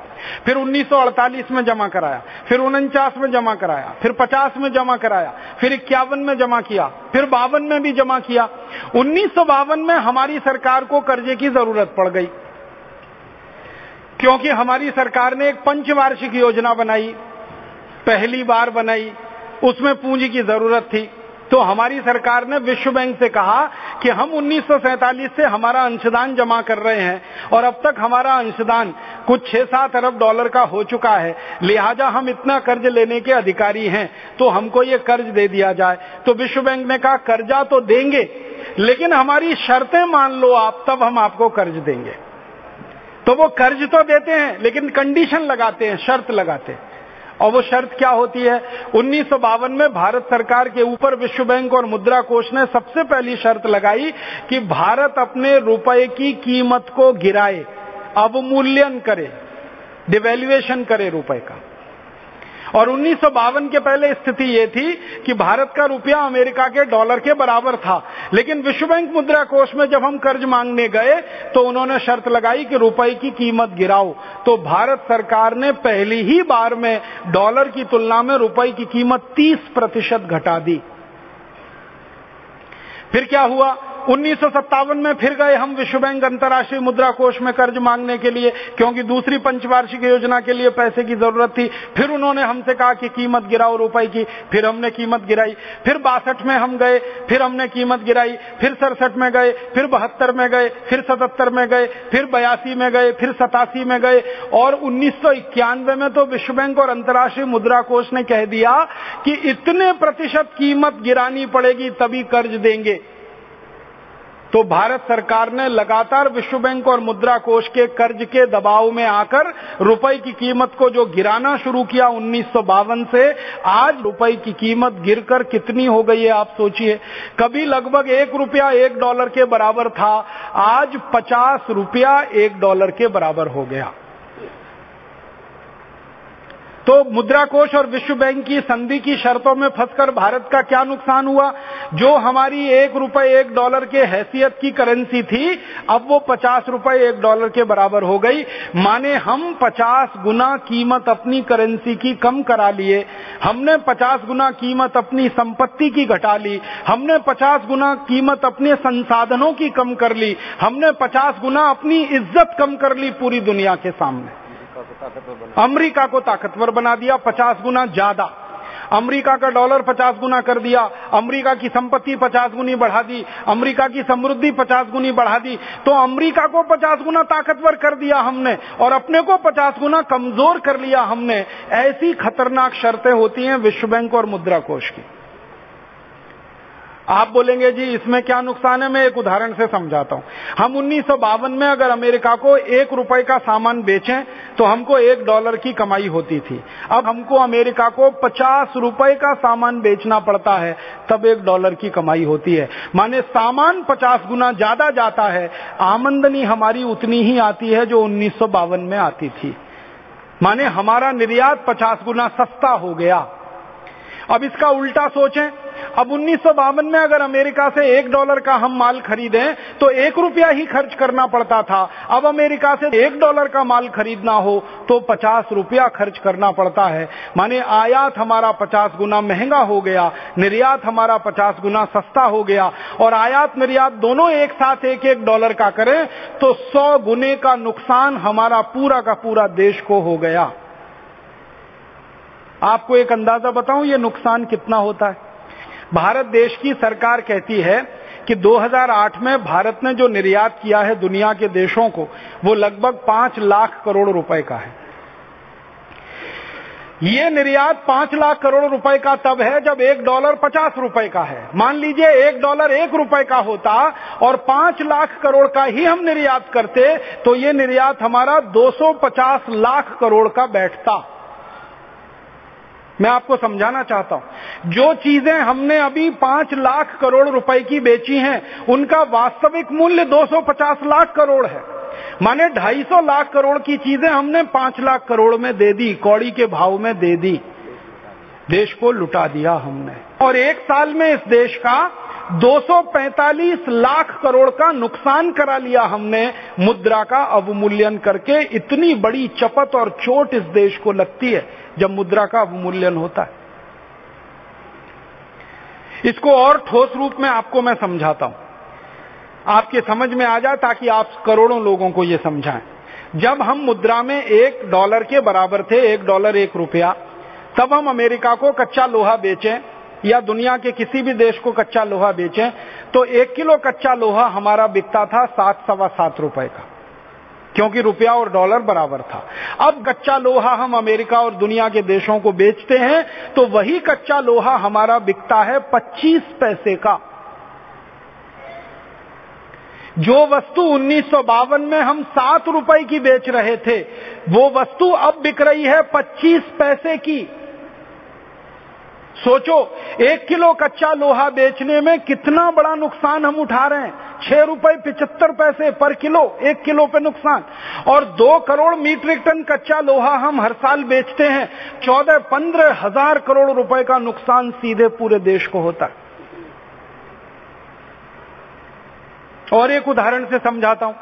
फिर 1948 में जमा कराया, फिर उनचास में जमा कराया, फिर 50 में जमा कराया, फिर इक्यावन में जमा किया, फिर बावन में भी जमा किया। उन्नीस सौ बावन में हमारी सरकार को कर्जे की ज़रूरत पड़ गई। क्योंकि हमारी सरकार ने एक पंचवार्षिक योजना बनाई, पहली बार बनाई, उसमें पूंजी की ज़रूरत थी। तो हमारी सरकार ने विश्व बैंक से कहा कि हम उन्नीस सौ सैंतालीस से हमारा अंशदान जमा कर रहे हैं और अब तक हमारा अंशदान कुछ छह सात अरब डॉलर का हो चुका है। लिहाजा हम इतना कर्ज लेने के अधिकारी हैं तो हमको ये कर्ज दे दिया जाए। तो विश्व बैंक ने कहा, कर्जा तो देंगे, लेकिन हमारी शर्तें मान लो आप, तब हम आपको कर्ज देंगे। तो वो कर्ज तो देते हैं, लेकिन कंडीशन लगाते हैं, शर्त लगाते हैं। और वो शर्त क्या होती है? उन्नीस सौ बावन में भारत सरकार के ऊपर विश्व बैंक और मुद्रा कोष ने सबसे पहली शर्त लगाई कि भारत अपने रुपए की कीमत को गिराए, अवमूल्यन करे डिवेल्युएशन करे रुपए का। और उन्नीस सौ बावन के पहले स्थिति ये थी कि भारत का रुपया अमेरिका के डॉलर के बराबर था। लेकिन विश्व बैंक मुद्रा कोष में जब हम कर्ज मांगने गए तो उन्होंने शर्त लगाई कि रुपए की कीमत गिराओ। तो भारत सरकार ने पहली ही बार में डॉलर की तुलना में रुपए की कीमत 30 प्रतिशत घटा दी। फिर क्या हुआ? उन्नीस सौ सत्तावन में फिर गए हम विश्व बैंक अंतर्राष्ट्रीय मुद्रा कोष में कर्ज मांगने के लिए, क्योंकि दूसरी पंचवार्षिक योजना के लिए पैसे की ज़रूरत थी। फिर उन्होंने हमसे कहा कि कीमत गिराओ रुपए की। फिर हमने कीमत गिराई। फिर बासठ में हम गए। फिर हमने कीमत गिराई। फिर सड़सठ में गए। फिर बहत्तर में गए। फिर सतहत्तर में गए। फिर बयासी में गए। फिर सतासी में गए। और उन्नीस सौ इक्यानवे में तो विश्व बैंक और अंतर्राष्ट्रीय मुद्रा कोष ने कह दिया कि इतने प्रतिशत कीमत गिरानी पड़ेगी तभी कर्ज देंगे। तो भारत सरकार ने लगातार विश्व बैंक और मुद्रा कोष के कर्ज के दबाव में आकर रुपए की कीमत को जो गिराना शुरू किया उन्नीस सौ बावन से, आज रुपए की कीमत गिरकर कितनी हो गई है आप सोचिए। कभी लगभग एक रुपया एक डॉलर के बराबर था, आज पचास रुपया एक डॉलर के बराबर हो गया। तो मुद्रा कोष और विश्व बैंक की संधि की शर्तों में फंसकर भारत का क्या नुकसान हुआ? जो हमारी एक रुपए एक डॉलर के हैसियत की करेंसी थी, अब वो पचास रुपए एक डॉलर के बराबर हो गई। माने हम पचास गुना कीमत अपनी करेंसी की कम करा लिए। हमने पचास गुना कीमत अपनी संपत्ति की घटा ली। हमने पचास गुना कीमत अपने संसाधनों की कम कर ली। हमने पचास गुना अपनी इज़्ज़त कम कर ली पूरी दुनिया के सामने। अमेरिका को ताकतवर बना। दिया, पचास गुना ज़्यादा। अमेरिका का डॉलर पचास गुना कर दिया, अमेरिका की संपत्ति पचास गुनी बढ़ा दी, अमेरिका की समृद्धि पचास गुनी बढ़ा दी। तो अमेरिका को पचास गुना ताकतवर कर दिया हमने, और अपने को पचास गुना कमज़ोर कर लिया हमने। ऐसी खतरनाक शर्तें होती हैं विश्व बैंक और मुद्रा कोष की। आप बोलेंगे, जी, इसमें क्या नुकसान है? मैं एक उदाहरण से समझाता हूँ। हम उन्नीस सौ बावन में अगर अमेरिका को एक रुपए का सामान बेचें तो हमको एक डॉलर की कमाई होती थी। अब हमको अमेरिका को पचास रुपए का सामान बेचना पड़ता है, तब एक डॉलर की कमाई होती है। माने सामान पचास गुना ज़्यादा जाता है, आमंदनी हमारी उतनी ही आती है जो उन्नीस सौ बावन में आती थी। माने हमारा निर्यात पचास गुना सस्ता हो गया। अब इसका उल्टा सोचें अब उन्नीस सौ बावन में अगर अमेरिका से एक डॉलर का हम माल खरीदें तो एक रुपया ही खर्च करना पड़ता था। अब अमेरिका से एक डॉलर का माल खरीदना हो तो पचास रुपया खर्च करना पड़ता है। माने आयात हमारा पचास गुना महँगा हो गया, निर्यात हमारा पचास गुना सस्ता हो गया, और आयात निर्यात दोनों एक साथ एक एक डॉलर का करें तो सौ गुने का नुकसान हमारा पूरा का पूरा देश को हो गया। आपको एक अंदाज़ा बताऊँ, ये नुकसान कितना होता है? भारत देश की सरकार कहती है कि 2008 में भारत ने जो निर्यात किया है दुनिया के देशों को, वो लगभग पाँच लाख करोड़ रुपए का है। ये निर्यात पाँच लाख करोड़ रुपए का तब है जब एक डॉलर पचास रुपए का है। मान लीजिए एक डॉलर एक रुपए का होता और पाँच लाख करोड़ का ही हम निर्यात करते तो ये निर्यात हमारा 250 लाख करोड़ का बैठता। मैं आपको समझाना चाहता हूँ। जो चीज़ें हमने अभी पाँच लाख करोड़ रुपए की बेची हैं, उनका वास्तविक मूल्य 250 लाख करोड़ है। माने 250 लाख करोड़ की चीज़ें हमने पाँच लाख करोड़ में दे दी, कौड़ी के भाव में दे दी। देश को लुटा दिया हमने। और एक साल में इस देश का 245 लाख करोड़ का नुकसान करा लिया हमने, मुद्रा का अवमूल्यन करके। इतनी बड़ी चपत और चोट इस देश को लगती है। जब मुद्रा का अवमूल्यन होता है। इसको और ठोस रूप में आपको मैं समझाता हूँ। आपके समझ में आ जाए ताकि आप करोड़ों लोगों को यह समझाएँ। जब हम मुद्रा में एक डॉलर के बराबर थे, एक डॉलर एक रुपया, तब हम अमेरिका को कच्चा लोहा बेचें या दुनिया के किसी भी देश को कच्चा लोहा बेचें तो एक किलो कच्चा लोहा हमारा बिकता था सात सवा सात रुपए का। क्योंकि रुपया और डॉलर बराबर था। अब कच्चा लोहा हम अमेरिका और दुनिया के देशों को बेचते हैं तो वही कच्चा लोहा हमारा बिकता है 25 पैसे का। जो वस्तु उन्नीस सौ बावन में हम सात रुपए की बेच रहे थे, वो वस्तु अब बिक रही है 25 पैसे की। सोचो, एक किलो कच्चा लोहा बेचने में कितना बड़ा नुकसान हम उठा रहे हैं। छह रुपए पिचहत्तर पैसे पर किलो, एक किलो पे नुकसान। और दो करोड़ मीट्रिक टन कच्चा लोहा हम हर साल बेचते हैं। चौदह, पंद्रह हज़ार करोड़ रुपए का नुकसान सीधे पूरे देश को होता है। और एक उदाहरण से समझाता हूँ।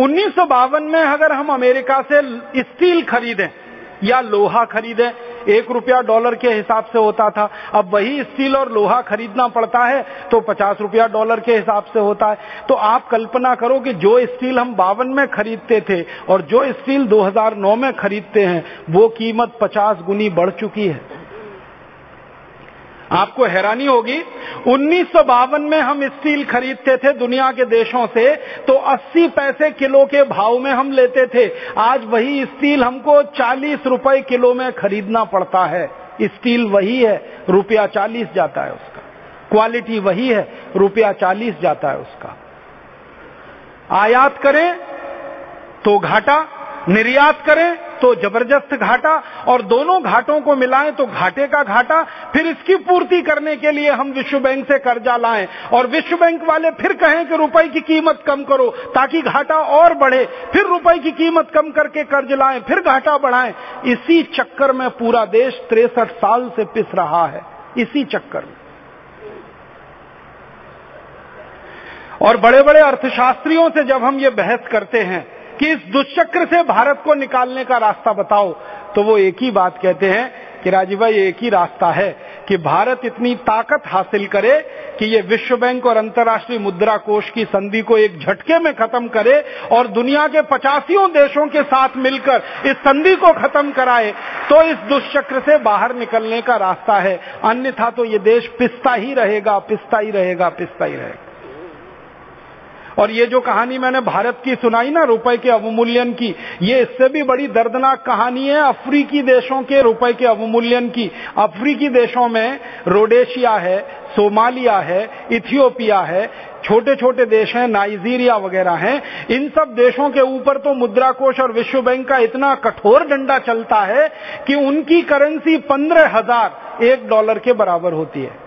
उन्नीस सौ बावन में अगर हम अमेरिका से स्टील खरीदें या लोहा खरीदे, एक रुपया डॉलर के हिसाब से होता था। अब वही स्टील और लोहा खरीदना पड़ता है तो पचास रुपया डॉलर के हिसाब से होता है। तो आप कल्पना करो कि जो स्टील हम बावन में खरीदते थे और जो स्टील 2009 में खरीदते हैं, वो कीमत पचास गुनी बढ़ चुकी है। आपको हैरानी होगी, उन्नीस सौ बावन में हम स्टील खरीदते थे दुनिया के देशों से तो 80 पैसे किलो के भाव में हम लेते थे। आज वही स्टील हमको 40 रुपए किलो में खरीदना पड़ता है। स्टील वही है, रुपया 40 जाता है उसका। क्वालिटी वही है, रुपया 40 जाता है उसका। आयात करें तो घाटा, निर्यात करें तो ज़बरदस्त घाटा और दोनों घाटों को मिलाएँ तो घाटे का घाटा, फिर इसकी पूर्ति करने के लिए हम विश्व बैंक से कर्जा लाएँ। और विश्व बैंक वाले फिर कहें कि रुपए की कीमत कम करो ताकि घाटा और बढ़े, फिर रुपए की कीमत कम करके कर्ज लाएँ, फिर घाटा बढ़ाएँ। इसी चक्कर में पूरा देश तिरसठ साल से पिस रहा है। इसी चक्कर में। और बड़े बड़े अर्थशास्त्रियों से जब हम ये बहस करते हैं कि इस दुष्चक्र से भारत को निकालने का रास्ता बताओ। तो वो एक ही बात कहते हैं कि राजीव भाई, एक ही रास्ता है कि भारत इतनी ताकत हासिल करे कि ये विश्व बैंक और अंतर्राष्ट्रीय मुद्रा कोष की संधि को एक झटके में खत्म करे और दुनिया के पचासियों देशों के साथ मिलकर इस संधि को खत्म कराए। तो इस दुष्चक्र से बाहर निकलने का रास्ता है। अन्यथा तो ये देश पिसता ही रहेगा, पिसता ही रहेगा, पिसता ही रहेगा। और ये जो कहानी मैंने भारत की सुनाई ना, रुपए के अवमूल्यन की, ये इससे भी बड़ी दर्दनाक कहानी है अफ्रीकी देशों के रुपए के अवमूल्यन की। अफ्रीकी देशों में रोडेशिया है, सोमालिया है, इथियोपिया है छोटे छोटे देश हैं, नाइजीरिया वगैरह हैं। इन सब देशों के ऊपर तो मुद्रा कोष और विश्व बैंक का इतना कठोर डंडा चलता है कि उनकी करेंसी पंद्रह हज़ार एक डॉलर के बराबर होती है।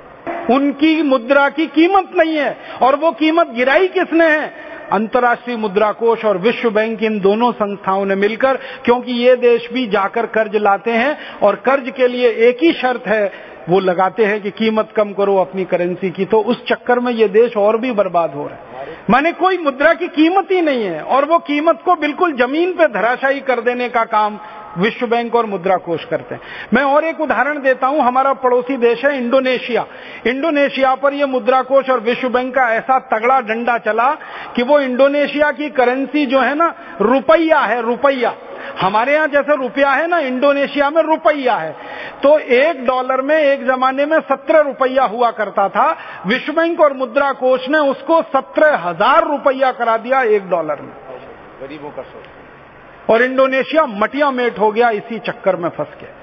उनकी मुद्रा की कीमत नहीं है। और वो कीमत गिराई किसने है? अंतर्राष्ट्रीय मुद्रा कोष और विश्व बैंक इन दोनों संस्थाओं ने मिलकर, क्योंकि ये देश भी जाकर कर्ज लाते हैं और कर्ज के लिए एक ही शर्त है, वो लगाते हैं कि कीमत कम करो अपनी करेंसी की। तो उस चक्कर में ये देश और भी बर्बाद हो रहा है। माने कोई मुद्रा की कीमत ही नहीं है और वो कीमत को बिल्कुल ज़मीन पे धराशायी कर देने का काम विश्व बैंक और मुद्रा कोष करते हैं। मैं और एक उदाहरण देता हूँ, हमारा पड़ोसी देश है इंडोनेशिया। इंडोनेशिया पर यह मुद्रा कोष और विश्व बैंक का ऐसा तगड़ा डंडा चला कि वो इंडोनेशिया की करेंसी जो है ना, रुपया है, रुपया। हमारे यहाँ जैसे रुपया है ना, इंडोनेशिया में रुपया है। तो एक डॉलर में, एक जमाने में सत्रह रुपया हुआ करता था। विश्व बैंक और मुद्रा कोष ने उसको सत्रह हज़ार रुपया करा दिया एक डॉलर में। गरीबों का सोच और इंडोनेशिया मटिया मेट हो गया, इसी चक्कर में फंस के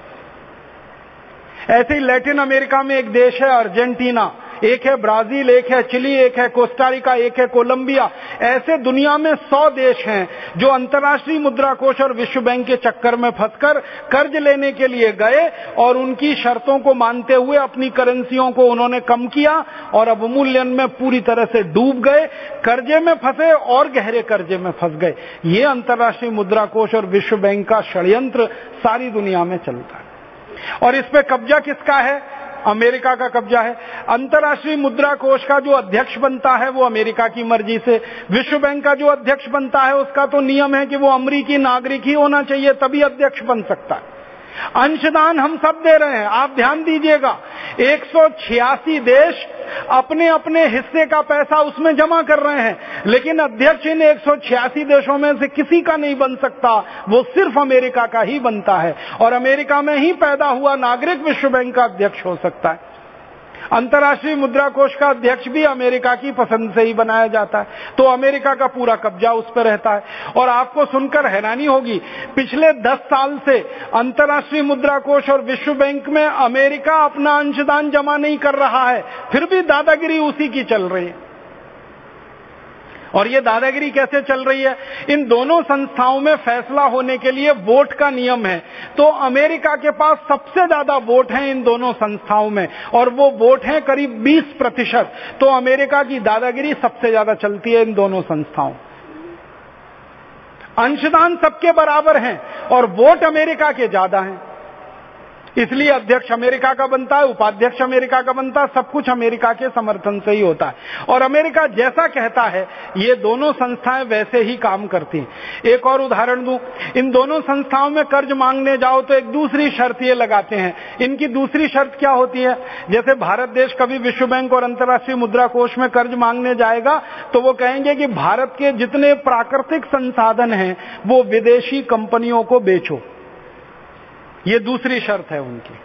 ऐसे ही लैटिन अमेरिका में एक देश है, अर्जेंटीना। एक है ब्राज़ील, एक है चिली, एक है कोस्टारिका, एक है कोलंबिया। ऐसे दुनिया में सौ देश हैं जो अंतर्राष्ट्रीय मुद्रा कोष और विश्व बैंक के चक्कर में फंसकर कर्ज लेने के लिए गए और उनकी शर्तों को मानते हुए अपनी करेंसियों को उन्होंने कम किया और अवमूल्यन में पूरी तरह से डूब गए, कर्जे में फंसे और गहरे कर्जे में फंस गए। ये अंतर्राष्ट्रीय मुद्रा कोष और विश्व बैंक का षड्यंत्र सारी दुनिया में चलता है। और इस पे कब्जा किसका है? अमेरिका का कब्जा है। अंतर्राष्ट्रीय मुद्रा कोष का जो अध्यक्ष बनता है, वो अमेरिका की मर्ज़ी से। विश्व बैंक का जो अध्यक्ष बनता है, उसका तो नियम है कि वो अमरीकी नागरिक ही होना चाहिए, तभी अध्यक्ष बन सकता है। अंशदान हम सब दे रहे हैं। आप ध्यान दीजिएगा। एक सौ छियासी देश अपने अपने हिस्से का पैसा उसमें जमा कर रहे हैं। लेकिन अध्यक्ष इन एक सौ छियासी देशों में से किसी का नहीं बन सकता। वो सिर्फ़ अमेरिका का ही बनता है। और अमेरिका में ही पैदा हुआ नागरिक विश्व बैंक का अध्यक्ष हो सकता है। अंतर्राष्ट्रीय मुद्रा कोष का अध्यक्ष भी अमेरिका की पसंद से ही बनाया जाता है। तो अमेरिका का पूरा कब्जा उस पर रहता है। और आपको सुनकर हैरानी होगी, पिछले दस साल से अंतर्राष्ट्रीय मुद्रा कोष और विश्व बैंक में अमेरिका अपना अंशदान जमा नहीं कर रहा है। फिर भी दादागिरी उसी की चल रही है। और ये दादागिरी कैसे चल रही है? इन दोनों संस्थाओं में फैसला होने के लिए वोट का नियम है। तो अमेरिका के पास सबसे ज़्यादा वोट है इन दोनों संस्थाओं में, और वो वोट है करीब 20 प्रतिशत। तो अमेरिका की दादागिरी सबसे ज़्यादा चलती है इन दोनों संस्थाओं। अंशदान सबके बराबर हैं, और वोट अमेरिका के ज़्यादा हैं। इसलिए अध्यक्ष अमेरिका का बनता है, उपाध्यक्ष अमेरिका का बनता है, सब कुछ अमेरिका के समर्थन से ही होता है। और अमेरिका जैसा कहता है, ये दोनों संस्थाएँ वैसे ही काम करती हैं। एक और उदाहरण दूँ, इन दोनों संस्थाओं में कर्ज मांगने जाओ तो एक दूसरी शर्त ये लगाते हैं। इनकी दूसरी शर्त क्या होती है? जैसे भारत देश कभी विश्व बैंक और अंतर्राष्ट्रीय मुद्रा कोष में कर्ज मांगने जाएगा तो वो कहेंगे कि भारत के जितने प्राकृतिक संसाधन हैं, वो विदेशी कंपनियों को बेचो। ये दूसरी शर्त है उनकी।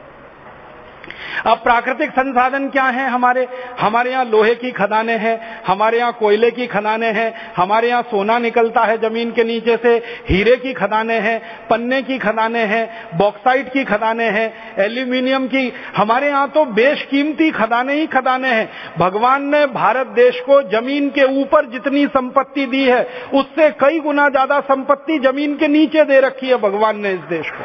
अब प्राकृतिक संसाधन क्या है? हमारे हमारे यहाँ लोहे की खदानें हैं, हमारे यहाँ कोयले की खदानें हैं, हमारे यहाँ सोना निकलता है ज़मीन के नीचे से, हीरे की खदानें हैं, पन्ने की खदानें हैं, बॉक्साइट की खदानें हैं, एल्यूमिनियम की, हमारे यहाँ तो बेशकीमती खदानें ही खदानें हैं। भगवान ने भारत देश को ज़मीन के ऊपर जितनी संपत्ति दी है, उससे कई गुना ज़्यादा संपत्ति ज़मीन के नीचे दे रखी है भगवान ने इस देश को।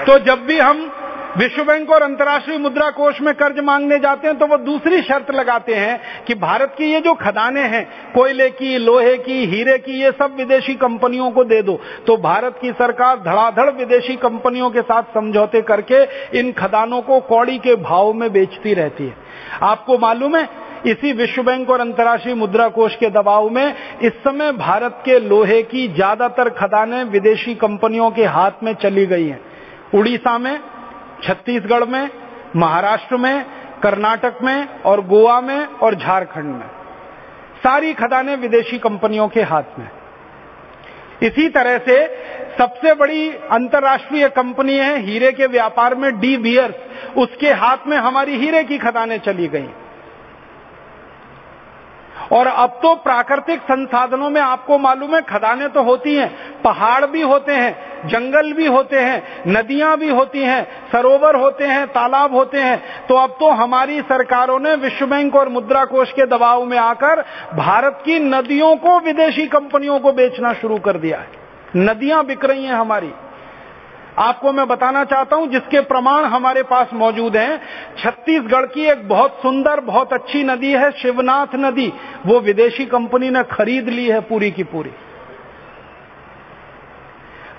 तो जब भी हम विश्व बैंक और अंतर्राष्ट्रीय मुद्रा कोष में कर्ज मांगने जाते हैं तो वो दूसरी शर्त लगाते हैं कि भारत की ये जो खदानें हैं, कोयले की, लोहे की, हीरे की, ये सब विदेशी कंपनियों को दे दो। तो भारत की सरकार धड़ाधड़ विदेशी कंपनियों के साथ समझौते करके इन खदानों को कौड़ी के भाव में बेचती रहती है। आपको मालूम है, इसी विश्व बैंक और अंतर्राष्ट्रीय मुद्रा कोष के दबाव में इस समय भारत के लोहे की ज़्यादातर खदानें विदेशी कंपनियों के हाथ में चली गई हैं। उड़ीसा में, छत्तीसगढ़ में, महाराष्ट्र में, कर्नाटक में और गोवा में और झारखंड में। सारी खदानें विदेशी कंपनियों के हाथ में। इसी तरह से सबसे बड़ी अंतर्राष्ट्रीय कंपनी है हीरे के व्यापार में डी बियर्स। उसके हाथ में हमारी हीरे की खदानें चली गई। और अब तो प्राकृतिक संसाधनों में आपको मालूम है, खदानें तो होती हैं, पहाड़ भी होते हैं, जंगल भी होते हैं, नदियाँ भी होती हैं, सरोवर होते हैं, तालाब होते हैं। तो अब तो हमारी सरकारों ने विश्व बैंक और मुद्रा कोष के दबाव में आकर भारत की नदियों को, विदेशी कंपनियों को बेचना शुरू कर दिया है। नदियाँ बिक रही हैं हमारी। आपको मैं बताना चाहता हूँ, जिसके प्रमाण हमारे पास मौजूद हैं, छत्तीसगढ़ की एक बहुत सुंदर, बहुत अच्छी नदी है, शिवनाथ नदी। वो विदेशी कंपनी ने खरीद ली है पूरी की पूरी।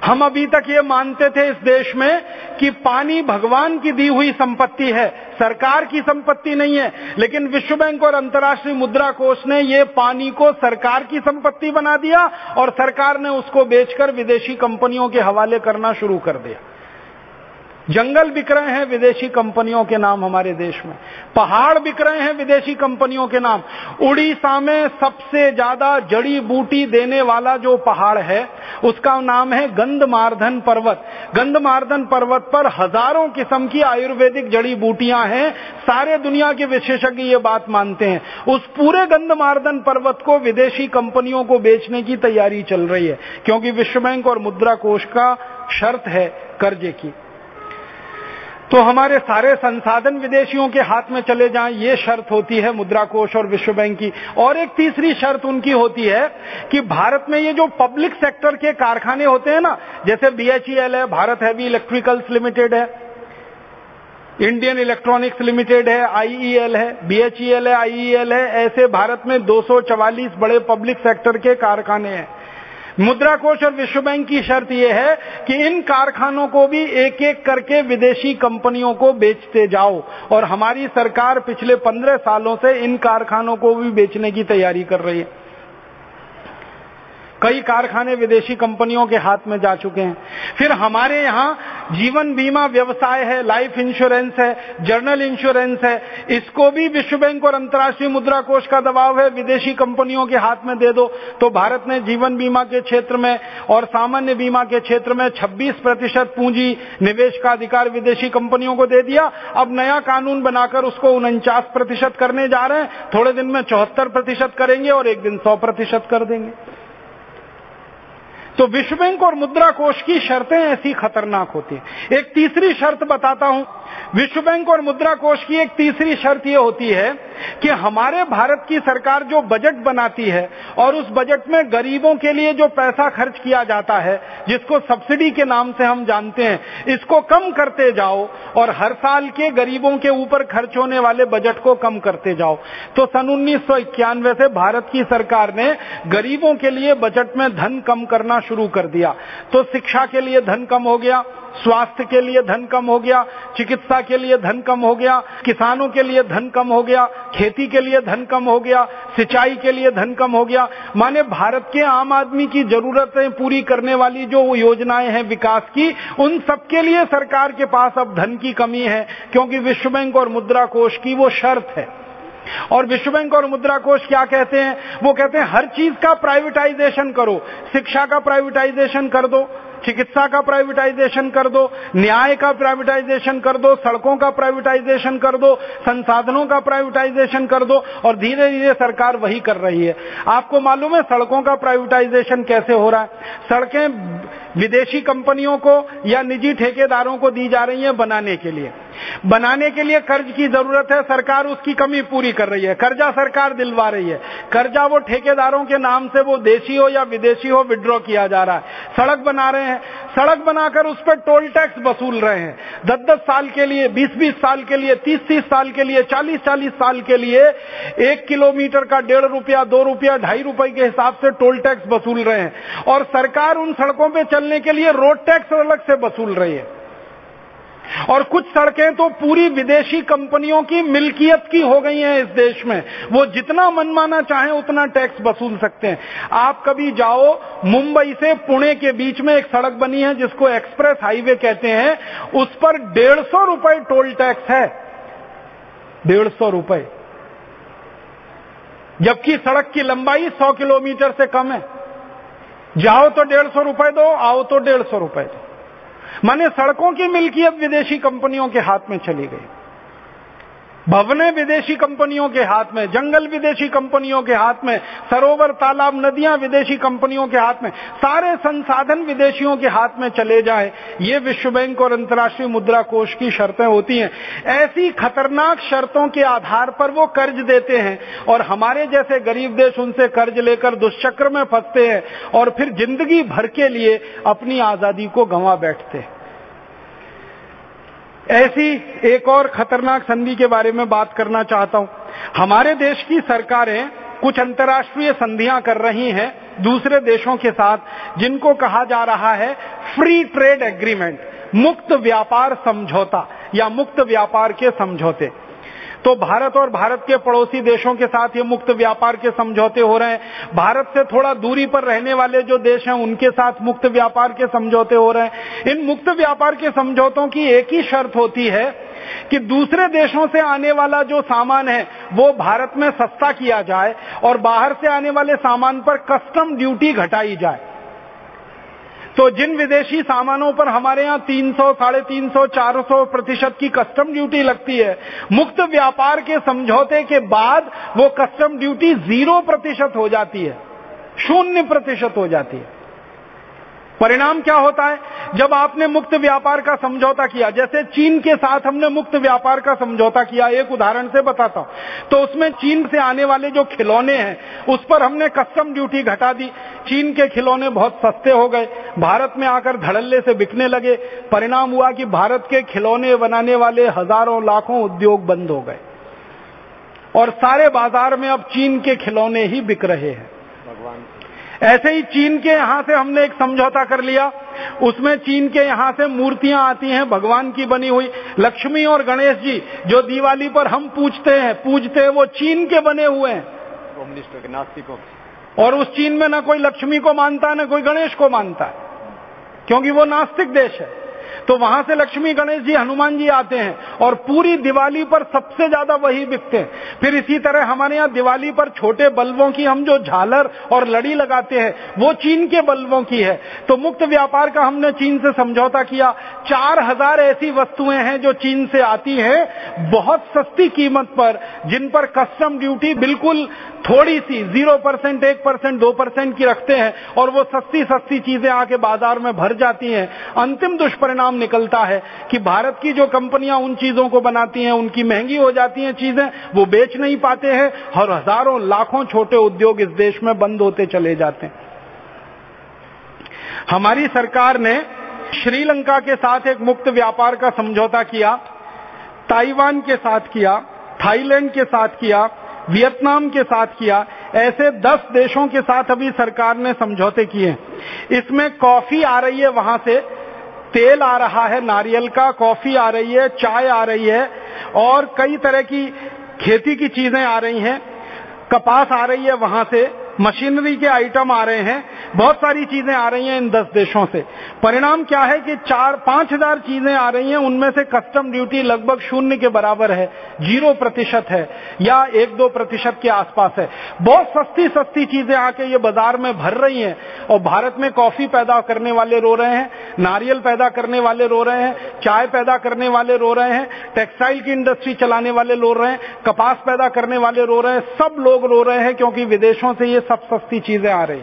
हम अभी तक ये मानते थे इस देश में कि पानी भगवान की दी हुई संपत्ति है, सरकार की संपत्ति नहीं है, लेकिन विश्व बैंक और अंतर्राष्ट्रीय मुद्रा कोष ने ये पानी को सरकार की संपत्ति बना दिया और सरकार ने उसको बेचकर विदेशी कंपनियों के हवाले करना शुरू कर दिया। जंगल बिक रहे हैं विदेशी कंपनियों के नाम हमारे देश में। पहाड़ बिक रहे हैं विदेशी कंपनियों के नाम। उड़ीसा में सबसे ज़्यादा जड़ी बूटी देने वाला जो पहाड़ है, उसका नाम है गंधमार्धन पर्वत। गंधमार्धन पर्वत पर हज़ारों किस्म की आयुर्वेदिक जड़ी बूटियाँ हैं। सारे दुनिया के विशेषज्ञ ये बात मानते हैं। उस पूरे गंधमार्धन पर्वत को विदेशी कंपनियों को बेचने की तैयारी चल रही है, क्योंकि विश्व बैंक और मुद्रा कोष का शर्त है कर्जे की। तो हमारे सारे संसाधन विदेशियों के हाथ में चले जाएँ, ये शर्त होती है मुद्रा कोष और विश्व बैंक की। और एक तीसरी शर्त उनकी होती है कि भारत में ये जो पब्लिक सेक्टर के कारखाने होते हैं ना, जैसे बीएचईएल है, भारत हैवी इलेक्ट्रिकल्स लिमिटेड है, इंडियन इलेक्ट्रॉनिक्स लिमिटेड है आईईएल है बीएचईएल है आईईएल है, ऐसे भारत में 244 बड़े पब्लिक सेक्टर के कारखाने हैं। मुद्रा कोष और विश्व बैंक की शर्त यह है कि इन कारखानों को भी एक एक करके विदेशी कंपनियों को बेचते जाओ। और हमारी सरकार पिछले पंद्रह सालों से इन कारखानों को भी बेचने की तैयारी कर रही है। कई कारखाने विदेशी कंपनियों के हाथ में जा चुके हैं। फिर हमारे यहाँ जीवन बीमा व्यवसाय है लाइफ इंश्योरेंस है जर्नल इंश्योरेंस है। इसको भी विश्व बैंक और अंतर्राष्ट्रीय मुद्रा कोष का दबाव है। विदेशी कंपनियों के हाथ में दे दो। तो भारत ने जीवन बीमा के क्षेत्र में और सामान्य बीमा के क्षेत्र में 26 प्रतिशत पूंजी निवेश का अधिकार विदेशी कंपनियों को दे दिया। अब नया कानून बनाकर उसको उनचास प्रतिशत करने जा रहे हैं। थोड़े दिन में चौहत्तर प्रतिशत करेंगे और एक दिन सौ प्रतिशत कर देंगे। तो विश्व बैंक और मुद्रा कोष की शर्तें ऐसी खतरनाक होती हैं। एक तीसरी शर्त बताता हूँ। विश्व बैंक और मुद्रा कोष की एक तीसरी शर्त यह होती है कि हमारे भारत की सरकार जो बजट बनाती है और उस बजट में गरीबों के लिए जो पैसा खर्च किया जाता है, जिसको सब्सिडी के नाम से हम जानते हैं, इसको कम करते जाओ और हर साल के गरीबों के ऊपर खर्च होने वाले बजट को कम करते जाओ। तो सन उन्नीस सौ इक्यानवे से भारत की सरकार ने गरीबों के लिए बजट में धन कम करना शुरू कर दिया। तो शिक्षा के लिए धन कम हो गया, स्वास्थ्य के लिए धन कम हो गया, चिकित्सा के लिए धन कम हो गया, किसानों के लिए धन कम हो गया, खेती के लिए धन कम हो गया, सिंचाई के लिए धन कम हो गया। माने भारत के आम आदमी की जरूरतें पूरी करने वाली जो योजनाएँ हैं विकास की, उन सबके लिए सरकार के पास अब धन की कमी है, क्योंकि विश्व बैंक और मुद्रा कोष की वो शर्त है। और विश्व बैंक और मुद्रा कोष क्या कहते हैं? वो कहते हैं, हर चीज़ का प्राइवेटाइजेशन करो। शिक्षा का प्राइवेटाइजेशन कर दो, चिकित्सा का प्राइवेटाइजेशन कर दो, न्याय का प्राइवेटाइजेशन कर दो, सड़कों का प्राइवेटाइजेशन कर दो, संसाधनों का प्राइवेटाइजेशन कर दो, और धीरे धीरे सरकार वही कर रही है। आपको मालूम है सड़कों का प्राइवेटाइजेशन कैसे हो रहा है? सड़कें विदेशी कंपनियों को या निजी ठेकेदारों को दी जा रही है बनाने के लिए। बनाने के लिए कर्ज की ज़रूरत है, सरकार उसकी कमी पूरी कर रही है। कर्जा सरकार दिलवा रही है। कर्जा वो ठेकेदारों के नाम से वो देशी हो या विदेशी हो विड्रॉ किया जा रहा है। सड़क बना रहे हैं। सड़क बनाकर उस पर टोल टैक्स वसूल रहे हैं। दस दस साल के लिए बीस बीस साल के लिए तीस तीस साल के लिए चालीस चालीस साल के लिए एक किलोमीटर का डेढ़ रुपया, दो रुपया, ढाई रुपए के हिसाब से टोल टैक्स वसूल रहे हैं। और सरकार उन सड़कों पर चलने के लिए रोड टैक्स अलग से वसूल रही है। और कुछ सड़कें तो पूरी विदेशी कंपनियों की मिल्कियत की हो गई हैं इस देश में। वो जितना मनमाना चाहे उतना टैक्स वसूल सकते हैं। आप कभी जाओ, मुंबई से पुणे के बीच में एक सड़क बनी है जिसको एक्सप्रेस हाईवे कहते हैं। उस पर डेढ़ सौ रुपए टोल टैक्स है। डेढ़ सौ रुपए। जबकि सड़क की लंबाई सौ किलोमीटर से कम है। जाओ तो डेढ़ सौ रुपए दो, आओ तो डेढ़ सौ रुपए दो। माने सड़कों की मिल्कियत विदेशी कंपनियों के हाथ में चली गई। भवने विदेशी कंपनियों के हाथ में, जंगल विदेशी कंपनियों के हाथ में, सरोवर, तालाब, नदियाँ विदेशी कंपनियों के हाथ में, सारे संसाधन विदेशियों के हाथ में चले जाए। ये विश्व बैंक और अंतर्राष्ट्रीय मुद्रा कोष की शर्तें होती हैं। ऐसी खतरनाक शर्तों के आधार पर वो कर्ज देते हैं और हमारे जैसे गरीब देश उनसे कर्ज लेकर दुष्चक्र में फंसते हैं और फिर ज़िंदगी भर के लिए अपनी आज़ादी को गंवा बैठते हैं। ऐसी एक और खतरनाक संधि के बारे में बात करना चाहता हूँ। हमारे देश की सरकारें कुछ अंतर्राष्ट्रीय संधियाँ कर रही हैं दूसरे देशों के साथ, जिनको कहा जा रहा है फ्री ट्रेड एग्रीमेंट मुक्त व्यापार समझौता या मुक्त व्यापार के समझौते। तो भारत और भारत के पड़ोसी देशों के साथ ये मुक्त व्यापार के समझौते हो रहे हैं। भारत से थोड़ा दूरी पर रहने वाले जो देश हैं, उनके साथ मुक्त व्यापार के समझौते हो रहे हैं। इन मुक्त व्यापार के समझौतों की एक ही शर्त होती है कि दूसरे देशों से आने वाला जो सामान है, वो भारत में सस्ता किया जाए और बाहर से आने वाले सामान पर कस्टम ड्यूटी घटाई जाए। तो जिन विदेशी सामानों पर हमारे यहाँ 300, साढ़े तीन सौ चार सौ प्रतिशत की कस्टम ड्यूटी लगती है मुक्त व्यापार के समझौते के बाद वो कस्टम ड्यूटी ज़ीरो प्रतिशत हो जाती है शून्य प्रतिशत हो जाती है। परिणाम क्या होता है? जब आपने मुक्त व्यापार का समझौता किया, जैसे चीन के साथ हमने मुक्त व्यापार का समझौता किया, एक उदाहरण से बताता हूँ। तो उसमें चीन से आने वाले जो खिलौने हैं, उस पर हमने कस्टम ड्यूटी घटा दी। चीन के खिलौने बहुत सस्ते हो गए, भारत में आकर धड़ल्ले से बिकने लगे। परिणाम हुआ कि भारत के खिलौने बनाने वाले हज़ारों लाखों उद्योग बंद हो गए। और सारे बाज़ार में अब चीन के खिलौने ही बिक रहे हैं। ऐसे ही चीन के यहाँ से हमने एक समझौता कर लिया। उसमें चीन के यहाँ से मूर्तियाँ आती हैं भगवान की बनी हुई। लक्ष्मी और गणेश जी जो दिवाली पर हम पूछते हैं पूजते हैं वो चीन के बने हुए हैं। कम्युनिस्ट नास्तिकों और उस चीन में ना कोई लक्ष्मी को मानता है ना कोई गणेश को मानता है क्योंकि वो नास्तिक देश है। तो वहाँ से लक्ष्मी गणेश जी, हनुमान जी आते हैं और पूरी दिवाली पर सबसे ज़्यादा वही बिकते हैं। फिर इसी तरह हमारे यहाँ दिवाली पर छोटे बल्बों की हम जो झालर और लड़ी लगाते हैं, वो चीन के बल्बों की है। तो मुक्त व्यापार का हमने चीन से समझौता किया। चार हज़ार ऐसी वस्तुएँ हैं जो चीन से आती हैं, बहुत सस्ती कीमत पर, जिन पर कस्टम ड्यूटी बिल्कुल थोड़ी सी ज़ीरो परसेंट एक परसेंट दो परसेंट की रखते हैं और वो सस्ती सस्ती चीज़ें आके बाज़ार में भर जाती हैं। अंतिम दुष्परिणाम निकलता है कि भारत की जो कंपनियाँ उन चीज़ों को बनाती हैं, उनकी महँगी हो जाती हैं चीज़ें, वो बेच नहीं पाते हैं और हज़ारों, लाखों छोटे उद्योग इस देश में बंद होते चले जाते हैं। हमारी सरकार ने श्रीलंका के साथ एक मुक्त व्यापार का समझौता किया, ताइवान के साथ किया, थाईलैंड के साथ किया, वियतनाम के साथ किया, ऐसे दस देशों के साथ अभी सरकार ने समझौते किए इसमें कॉफ़ी आ रही है वहाँ से तेल आ रहा है, नारियल का, कॉफ़ी आ रही है, चाय आ रही है, और कई तरह की खेती की चीज़ें आ रही हैं। कपास आ रही है वहाँ से, मशीनरी के आइटम आ रहे हैं बहुत सारी चीज़ें आ रही हैं इन दस देशों से। परिणाम क्या है कि चार, पाँच हज़ार चीज़ें आ रही हैं, उनमें से कस्टम ड्यूटी लगभग शून्य के बराबर है, ज़ीरो प्रतिशत है, या एक दो प्रतिशत के आसपास है। बहुत सस्ती सस्ती चीज़ें आके ये बाज़ार में भर रही हैं, और भारत में कॉफ़ी पैदा करने वाले रो रहे हैं, नारियल पैदा करने वाले रो रहे हैं, चाय पैदा करने वाले रो रहे हैं टेक्सटाइल की इंडस्ट्री चलाने वाले रो रहे हैं, कपास पैदा करने वाले रो रहे हैं, सब लोग रो रहे हैं क्योंकि विदेशों से ये सब सस्ती चीज़ें आ रही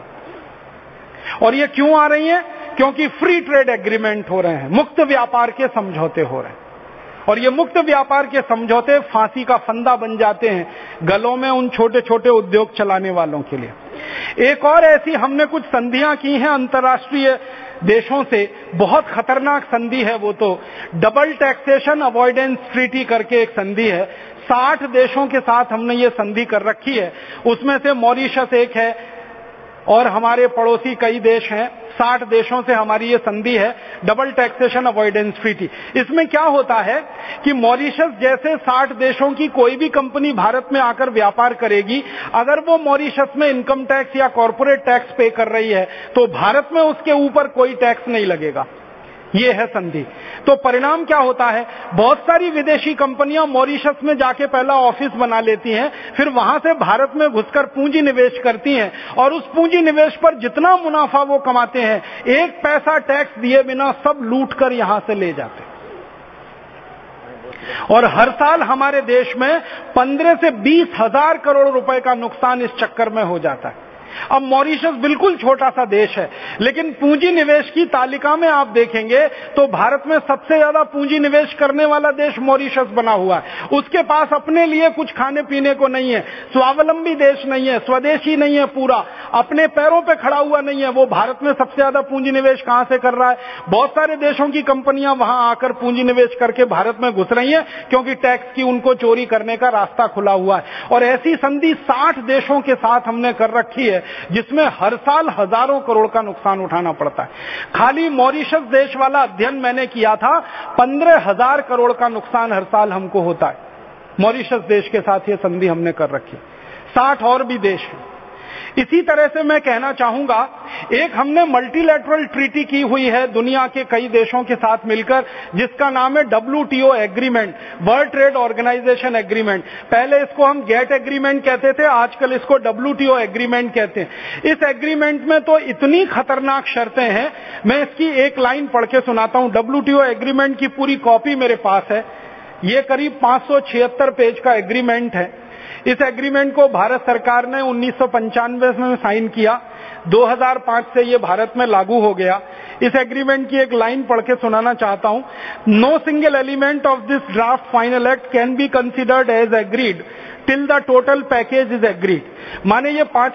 और ये क्यों आ रही हैं? क्योंकि फ्री ट्रेड एग्रीमेंट हो रहे हैं। मुक्त व्यापार के समझौते हो रहे हैं। और ये मुक्त व्यापार के समझौते फांसी का फंदा बन जाते हैं गलों में उन छोटे छोटे उद्योग चलाने वालों के लिए। एक और ऐसी हमने कुछ संधियाँ की हैं अंतर्राष्ट्रीय देशों से। बहुत खतरनाक संधि है वो तो। डबल टैक्सेशन अवॉइडेंस ट्रीटी करके एक संधि है। साठ देशों के साथ हमने ये संधि कर रखी है। उसमें से मॉरिशस एक है और हमारे पड़ोसी कई देश हैं, साठ देशों से हमारी ये संधि है डबल टैक्सेशन अवॉइडेंस ट्रीटी इसमें क्या होता है कि मॉरिशस जैसे साठ देशों की कोई भी कंपनी भारत में आकर व्यापार करेगी, अगर वो मॉरिशस में इनकम टैक्स या कॉरपोरेट टैक्स पे कर रही है तो भारत में उसके ऊपर कोई टैक्स नहीं लगेगा। ये है संधि। तो परिणाम क्या होता है? बहुत सारी विदेशी कंपनियाँ मॉरिशस में जाके पहला ऑफ़िस बना लेती हैं, फिर वहाँ से भारत में घुसकर पूंजी निवेश करती हैं, और उस पूंजी निवेश पर जितना मुनाफा वो कमाते हैं, एक पैसा टैक्स दिए बिना सब लूट कर यहाँ से ले जाते और हर साल हमारे देश में पंद्रह से बीस हज़ार करोड़ रुपए का नुकसान इस चक्कर में हो जाता है। अब मॉरिशस बिल्कुल छोटा सा देश है, लेकिन पूंजी निवेश की तालिका में आप देखेंगे तो भारत में सबसे ज़्यादा पूंजी निवेश करने वाला देश मॉरिशस बना हुआ है। उसके पास अपने लिए कुछ खाने पीने को नहीं है, स्वावलंबी देश नहीं है, स्वदेशी नहीं है पूरा, अपने पैरों पे खड़ा हुआ नहीं है, वो भारत में सबसे ज़्यादा पूंजी निवेश कहाँ से कर रहा है? बहुत सारे देशों की कंपनियाँ वहाँ आकर पूंजी निवेश करके भारत में घुस रही हैं, क्योंकि टैक्स की उनको चोरी करने का रास्ता खुला हुआ है। और ऐसी संधि साठ देशों के साथ हमने कर रखी है जिसमें हर साल हज़ारों करोड़ का नुकसान उठाना पड़ता है। खाली मॉरिशस देश वाला अध्ययन मैंने किया था, पंद्रह हज़ार करोड़ का नुकसान हर साल हमको होता है। मॉरिशस देश के साथ ये संधि हमने कर रखी साठ और भी देश हैं। इसी तरह से मैं कहना चाहूँगा, एक हमने मल्टीलेटरल ट्रीटी की हुई है दुनिया के कई देशों के साथ मिलकर, जिसका नाम है W agreement World Trade Organization agreement पहले इसको हम गेट एग्रीमेंट कहते थे, आजकल इसको डब्ल्यू एग्रीमेंट कहते हैं। इस एग्रीमेंट में तो इतनी खतरनाक शर्तें हैं, मैं इसकी एक लाइन पढ़ के सुनाता हूँ। डब्ल्यू एग्रीमेंट की पूरी कॉपी मेरे पास है। ये करीब पाँच पेज का एग्रीमेंट है। इस एग्रीमेंट को भारत सरकार ने उन्नीस सौ पंचानबे में साइन किया। 2005 से ये भारत में लागू हो गया। इस एग्रीमेंट की एक लाइन पढ़ के सुनाना चाहता हूँ। No single element of this draft final act can be considered as agreed till the total package is agreed माने ये पाँच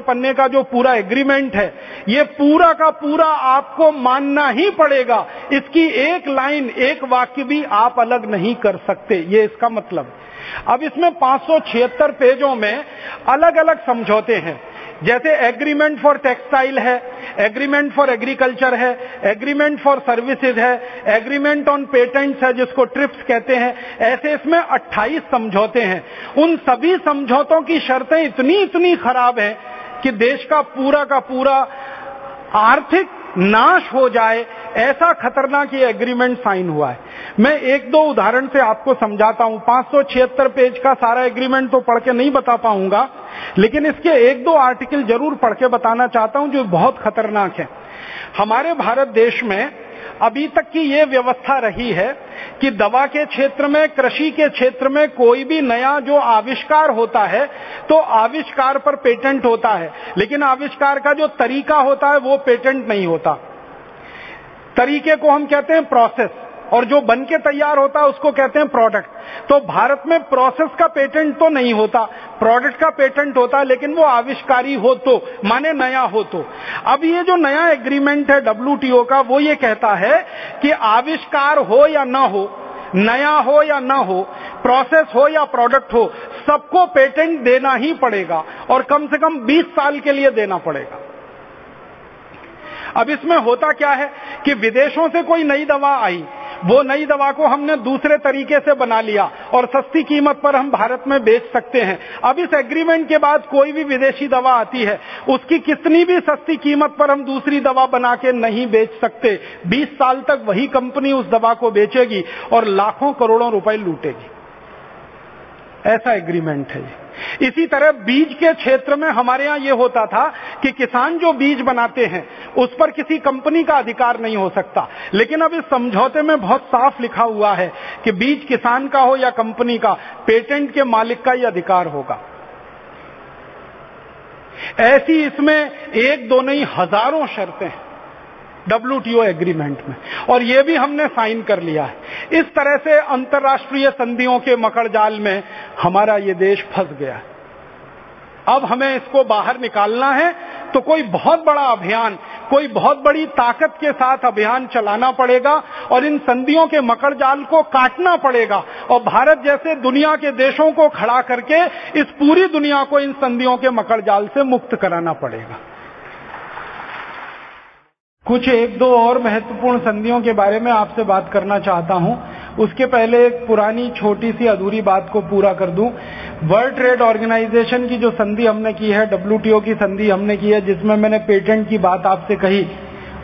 पन्ने का जो पूरा एग्रीमेंट है, ये पूरा का पूरा आपको मानना ही पड़ेगा। इसकी एक लाइन, एक वाक्य भी आप अलग नहीं कर सकते। ये इसका मतलब। अब इसमें पाँच पेजों में अलग अलग समझौते हैं। जैसे एग्रीमेंट फॉर टेक्सटाइल है एग्रीमेंट फॉर एग्रीकल्चर है एग्रीमेंट फॉर सर्विसेज़ है एग्रीमेंट ऑन पेटेंट्स है जिसको ट्रिप्स कहते हैं। ऐसे इसमें 28 समझौते हैं। उन सभी समझौतों की शर्तें इतनी इतनी खराब हैं कि देश का पूरा का पूरा आर्थिक नाश हो जाए, ऐसा खतरनाक ये एग्रीमेंट साइन हुआ है। मैं एक दो उदाहरण से आपको समझाता हूँ। पाँच पेज का सारा एग्रीमेंट तो पढ़ के नहीं बता पाऊँगा, लेकिन इसके एक दो आर्टिकल ज़रूर पढ़ के बताना चाहता हूँ जो बहुत खतरनाक है। हमारे भारत देश में अभी तक की ये व्यवस्था रही है कि दवा के क्षेत्र में, कृषि के क्षेत्र में कोई भी नया जो आविष्कार होता है तो आविष्कार पर पेटेंट होता है। लेकिन आविष्कार का जो तरीका होता है, वो पेटेंट नहीं होता। तरीके को हम कहते हैं प्रोसेस और जो बन के तैयार होता है, उसको कहते हैं प्रोडक्ट तो भारत में प्रोसेस का पेटेंट तो नहीं होता. प्रोडक्ट का पेटेंट होता है लेकिन वो आविष्कारी हो तो माने नया हो तो. अब ये जो नया एग्रीमेंट है डब्ल्यू का, वो ये कहता है कि आविष्कार हो या ना हो, नया हो या ना हो प्रोसेस हो या प्रोडक्ट हो, सबको पेटेंट देना ही पड़ेगा. और कम से कम 20 साल के लिए देना पड़ेगा. अब इसमें होता क्या है कि विदेशों से कोई नई दवा आई, वो नई दवा को हमने दूसरे तरीके से बना लिया और सस्ती कीमत पर हम भारत में बेच सकते हैं। अब इस एग्रीमेंट के बाद कोई भी विदेशी दवा आती है, उसकी कितनी भी सस्ती कीमत पर हम दूसरी दवा बना के नहीं बेच सकते। 20 साल तक वही कंपनी उस दवा को बेचेगी और लाखों करोड़ों रुपए लूटेगी। ऐसा एग्रीमेंट है इसी तरह बीज के क्षेत्र में हमारे यहाँ ये होता था कि किसान जो बीज बनाते हैं, उस पर किसी कंपनी का अधिकार नहीं हो सकता। लेकिन अब इस समझौते में बहुत साफ़ लिखा हुआ है कि बीज किसान का हो या कंपनी का, पेटेंट के मालिक का ही अधिकार होगा। ऐसी इसमें एक दो नहीं, हज़ारों शर्तें हैं। डब्ल्यूटीओ एग्रीमेंट में। और ये भी हमने साइन कर लिया है। इस तरह से अंतर्राष्ट्रीय संधियों के मकड़ जाल में हमारा ये देश फंस गया। है अब हमें इसको बाहर निकालना है तो कोई बहुत बड़ा अभियान, कोई बहुत बड़ी ताकत के साथ अभियान चलाना पड़ेगा और इन संधियों के मकड़ जाल को काटना पड़ेगा। और भारत जैसे दुनिया के देशों को खड़ा करके इस पूरी दुनिया को इन संधियों के मकड़ जाल से मुक्त कराना पड़ेगा। कुछ एक दो और महत्वपूर्ण संधियों के बारे में आपसे बात करना चाहता हूँ। उसके पहले एक पुरानी छोटी सी अधूरी बात को पूरा कर दूँ। वर्ल्ड ट्रेड ऑर्गेनाइजेशन की जो संधि हमने की है, डब्ल्यूटीओ की संधि हमने की है, जिसमें मैंने पेटेंट की बात आपसे कही,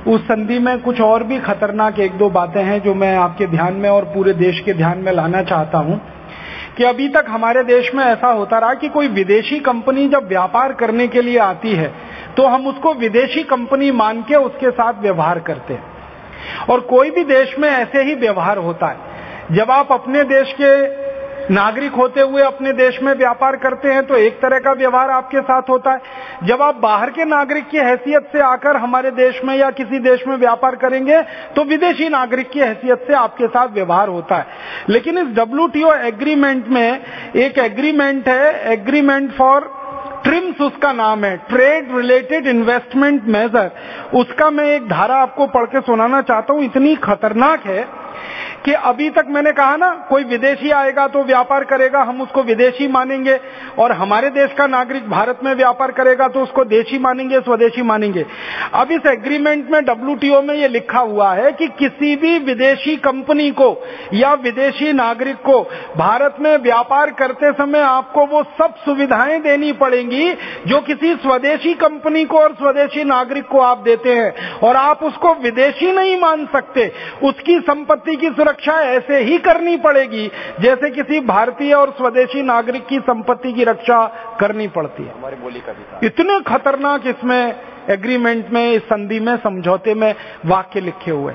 उस संधि में कुछ और भी खतरनाक एक दो बातें हैं जो मैं आपके ध्यान में और पूरे देश के ध्यान में लाना चाहता हूँ। कि अभी तक हमारे देश में ऐसा होता रहा कि कोई विदेशी कंपनी जब व्यापार करने के लिए आती है तो हम उसको विदेशी कंपनी मान के उसके साथ व्यवहार करते हैं। और कोई भी देश में ऐसे ही व्यवहार होता है। जब आप अपने देश के नागरिक होते हुए अपने देश में व्यापार करते हैं तो एक तरह का व्यवहार आपके साथ होता है। जब आप बाहर के नागरिक की हैसियत से आकर हमारे देश में या किसी देश में व्यापार करेंगे तो विदेशी नागरिक की हैसियत से आपके साथ व्यवहार होता है। लेकिन इस डब्ल्यूटीओ एग्रीमेंट में एक एग्रीमेंट है एग्रीमेंट फॉर ट्रिम्स उसका नाम है। ट्रेड रिलेटेड इन्वेस्टमेंट मेजर उसका मैं एक धारा आपको पढ़ के सुनाना चाहता हूँ, इतनी खतरनाक है। कि अभी तक मैंने कहा ना, कोई विदेशी आएगा तो व्यापार करेगा, हम उसको विदेशी मानेंगे, और हमारे देश का नागरिक भारत में व्यापार करेगा तो उसको देशी मानेंगे, स्वदेशी मानेंगे। अब इस एग्रीमेंट में डब्ल्यूटीओ में ये लिखा हुआ है कि किसी भी विदेशी कंपनी को या विदेशी नागरिक को भारत में व्यापार करते समय आपको वो सब सुविधाएँ देनी पड़ेंगी, जो किसी स्वदेशी कंपनी को और स्वदेशी नागरिक को आप देते हैं, और आप उसको विदेशी नहीं मान सकते। उसकी संपत्ति की सुरक्षा सुरक्षा ऐसे ही करनी पड़ेगी जैसे किसी भारतीय और स्वदेशी नागरिक की संपत्ति की रक्षा करनी पड़ती है। हमारी बोली का भी इतने खतरनाक इसमें एग्रीमेंट में इस संधि में समझौते में वाक्य लिखे हुए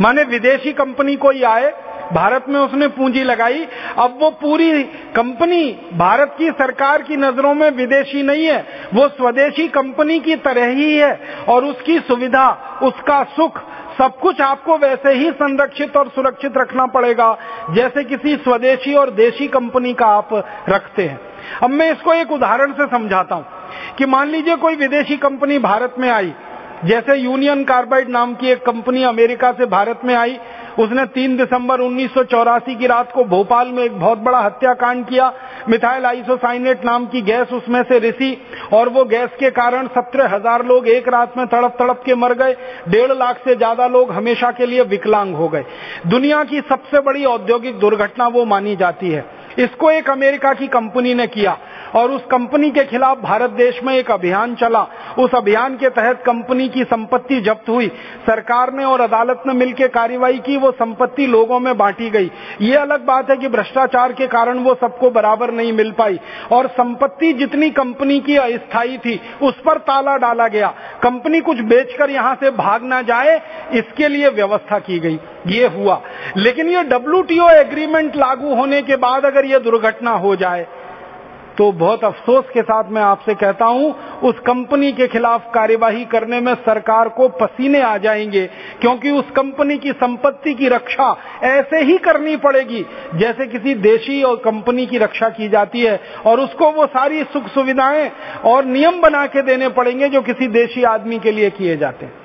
माने विदेशी कंपनी कोई आए भारत में उसने पूंजी लगाई अब वो पूरी कंपनी भारत की सरकार की नज़रों में विदेशी नहीं है वो स्वदेशी कंपनी की तरह ही है और उसकी सुविधा उसका सुख सब कुछ आपको वैसे ही संरक्षित और सुरक्षित रखना पड़ेगा, जैसे किसी स्वदेशी और देशी कंपनी का आप रखते हैं। अब मैं इसको एक उदाहरण से समझाता हूँ कि मान लीजिए कोई विदेशी कंपनी भारत में आई, जैसे यूनियन कार्बाइड नाम की एक कंपनी अमेरिका से भारत में आई उसने 3 दिसंबर उन्नीस सौ चौरासी की रात को भोपाल में एक बहुत बड़ा हत्याकांड किया। मिथाइल आइसोसाइनेट नाम की गैस उसमें से रिसी और वो गैस के कारण सत्रह हज़ार लोग एक रात में तड़प तड़प के मर गए। डेढ़ लाख से ज़्यादा लोग हमेशा के लिए विकलांग हो गए। दुनिया की सबसे बड़ी औद्योगिक दुर्घटना वो मानी जाती है। इसको एक अमेरिका की कंपनी ने किया। और उस कंपनी के खिलाफ भारत देश में एक अभियान चला। उस अभियान के तहत कंपनी की संपत्ति जब्त हुई। सरकार ने और अदालत ने मिलकर कार्रवाई की, वो संपत्ति लोगों में बांटी गई। ये अलग बात है कि भ्रष्टाचार के कारण वो सबको बराबर नहीं मिल पाई। और संपत्ति जितनी कंपनी की अस्थायी थी, उस पर ताला डाला गया। कंपनी कुछ बेचकर यहाँ से भाग ना जाए, इसके लिए व्यवस्था की गई। ये हुआ। लेकिन ये डब्ल्यू एग्रीमेंट लागू होने के बाद अगर ये दुर्घटना हो जाए तो बहुत अफसोस के साथ मैं आपसे कहता हूँ, उस कंपनी के खिलाफ कार्यवाही करने में सरकार को पसीने आ जाएँगे, क्योंकि उस कंपनी की संपत्ति की रक्षा ऐसे ही करनी पड़ेगी जैसे किसी देशी और कंपनी की रक्षा की जाती है, और उसको वो सारी सुख सुविधाएँ और नियम बना के देने पड़ेंगे जो किसी देशी आदमी के लिए किए जाते हैं।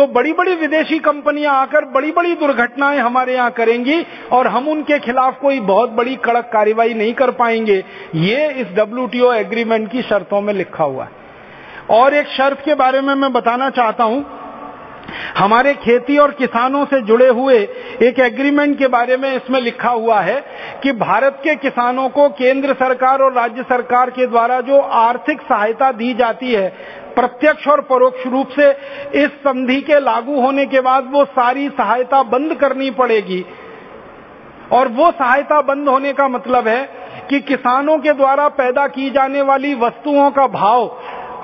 तो बड़ी बड़ी विदेशी कंपनियाँ आकर बड़ी बड़ी दुर्घटनाएँ हमारे यहाँ करेंगी और हम उनके खिलाफ कोई बहुत बड़ी कड़क कार्रवाई नहीं कर पाएँगे। ये इस डब्ल्यूटीओ एग्रीमेंट की शर्तों में लिखा हुआ है। और एक शर्त के बारे में मैं बताना चाहता हूँ। हमारे खेती और किसानों से जुड़े हुए एक एग्रीमेंट के बारे में इसमें लिखा हुआ है कि भारत के किसानों को केंद्र सरकार और राज्य सरकार के द्वारा जो आर्थिक सहायता दी जाती है प्रत्यक्ष और परोक्ष रूप से इस संधि के लागू होने के बाद वो सारी सहायता बंद करनी पड़ेगी। और वो सहायता बंद होने का मतलब है कि किसानों के द्वारा पैदा की जाने वाली वस्तुओं का भाव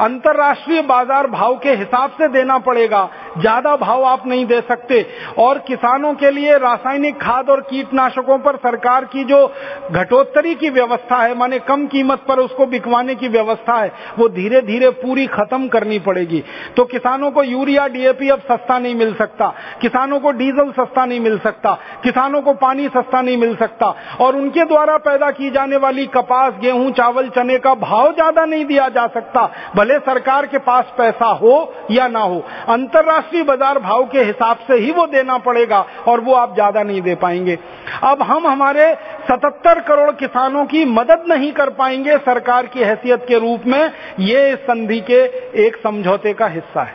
अंतर्राष्ट्रीय बाज़ार भाव के हिसाब से देना पड़ेगा। ज़्यादा भाव आप नहीं दे सकते। और किसानों के लिए रासायनिक खाद और कीटनाशकों पर सरकार की जो घटोत्तरी की व्यवस्था है, माने कम कीमत पर उसको बिकवाने की व्यवस्था है, वो धीरे धीरे पूरी खत्म करनी पड़ेगी। तो किसानों को यूरिया, डीएपी अब सस्ता नहीं मिल सकता। किसानों को डीजल सस्ता नहीं मिल सकता। किसानों को पानी सस्ता नहीं मिल सकता। और उनके द्वारा पैदा की जाने वाली कपास, गेहूँ, चावल, चने का भाव ज़्यादा नहीं दिया जा सकता। भले सरकार के पास पैसा हो या ना हो। अंतर्राष्ट्रीय बाज़ार भाव के हिसाब से ही वो देना पड़ेगा और वो आप ज़्यादा नहीं दे पाएँगे। अब हम हमारे 77 करोड़ किसानों की मदद नहीं कर पाएँगे सरकार की हैसियत के रूप में, ये संधि के एक समझौते का हिस्सा है।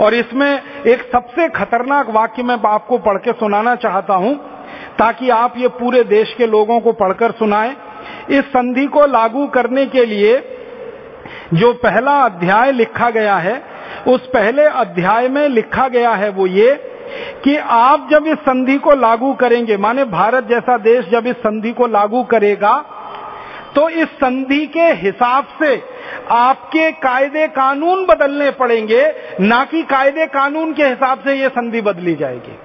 और इसमें एक सबसे खतरनाक वाक्य मैं आपको पढ़ के सुनाना चाहता हूँ, ताकि आप ये पूरे देश के लोगों को पढ़कर सुनाएँ। इस संधि को लागू करने के लिए जो पहला अध्याय लिखा गया है उस पहले अध्याय में लिखा गया है वो ये कि आप जब इस संधि को लागू करेंगे, माने भारत जैसा देश जब इस संधि को लागू करेगा तो इस संधि के हिसाब से आपके कायदे कानून बदलने पड़ेंगे, ना कि कायदे कानून के हिसाब से ये संधि बदली जाएगी।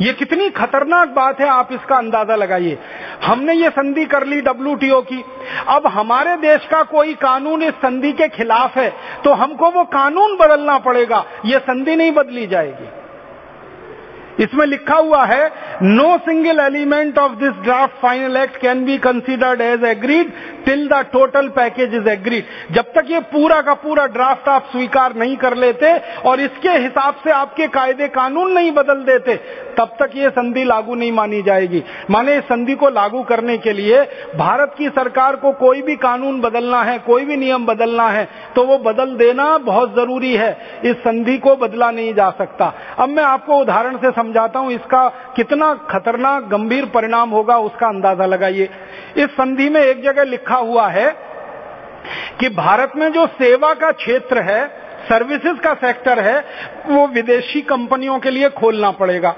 ये कितनी खतरनाक बात है, आप इसका अंदाज़ा लगाइए। हमने ये संधि कर ली डब्ल्यूटीओ की। अब हमारे देश का कोई कानून इस संधि के खिलाफ है तो हमको वो कानून बदलना पड़ेगा। ये संधि नहीं बदली जाएगी। इसमें लिखा हुआ है no single element of this draft final act can be considered as agreed till the total package is agreed जब तक ये पूरा का पूरा ड्राफ्ट आप स्वीकार नहीं कर लेते और इसके हिसाब से आपके कायदे कानून नहीं बदल देते, तब तक ये संधि लागू नहीं मानी जाएगी। माने इस संधि को लागू करने के लिए भारत की सरकार को कोई भी कानून बदलना है, कोई भी नियम बदलना है तो वो बदल देना बहुत ज़रूरी है। इस संधि को बदला नहीं जा सकता। अब मैं आपको उदाहरण से समझाता हूँ, इसका कितना खतरनाक, गंभीर परिणाम होगा, उसका अंदाज़ा लगाइए। इस संधि में एक जगह लिखा हुआ है कि भारत में जो सेवा का क्षेत्र है सर्विसेज़ का सेक्टर है, वो विदेशी कंपनियों के लिए खोलना पड़ेगा।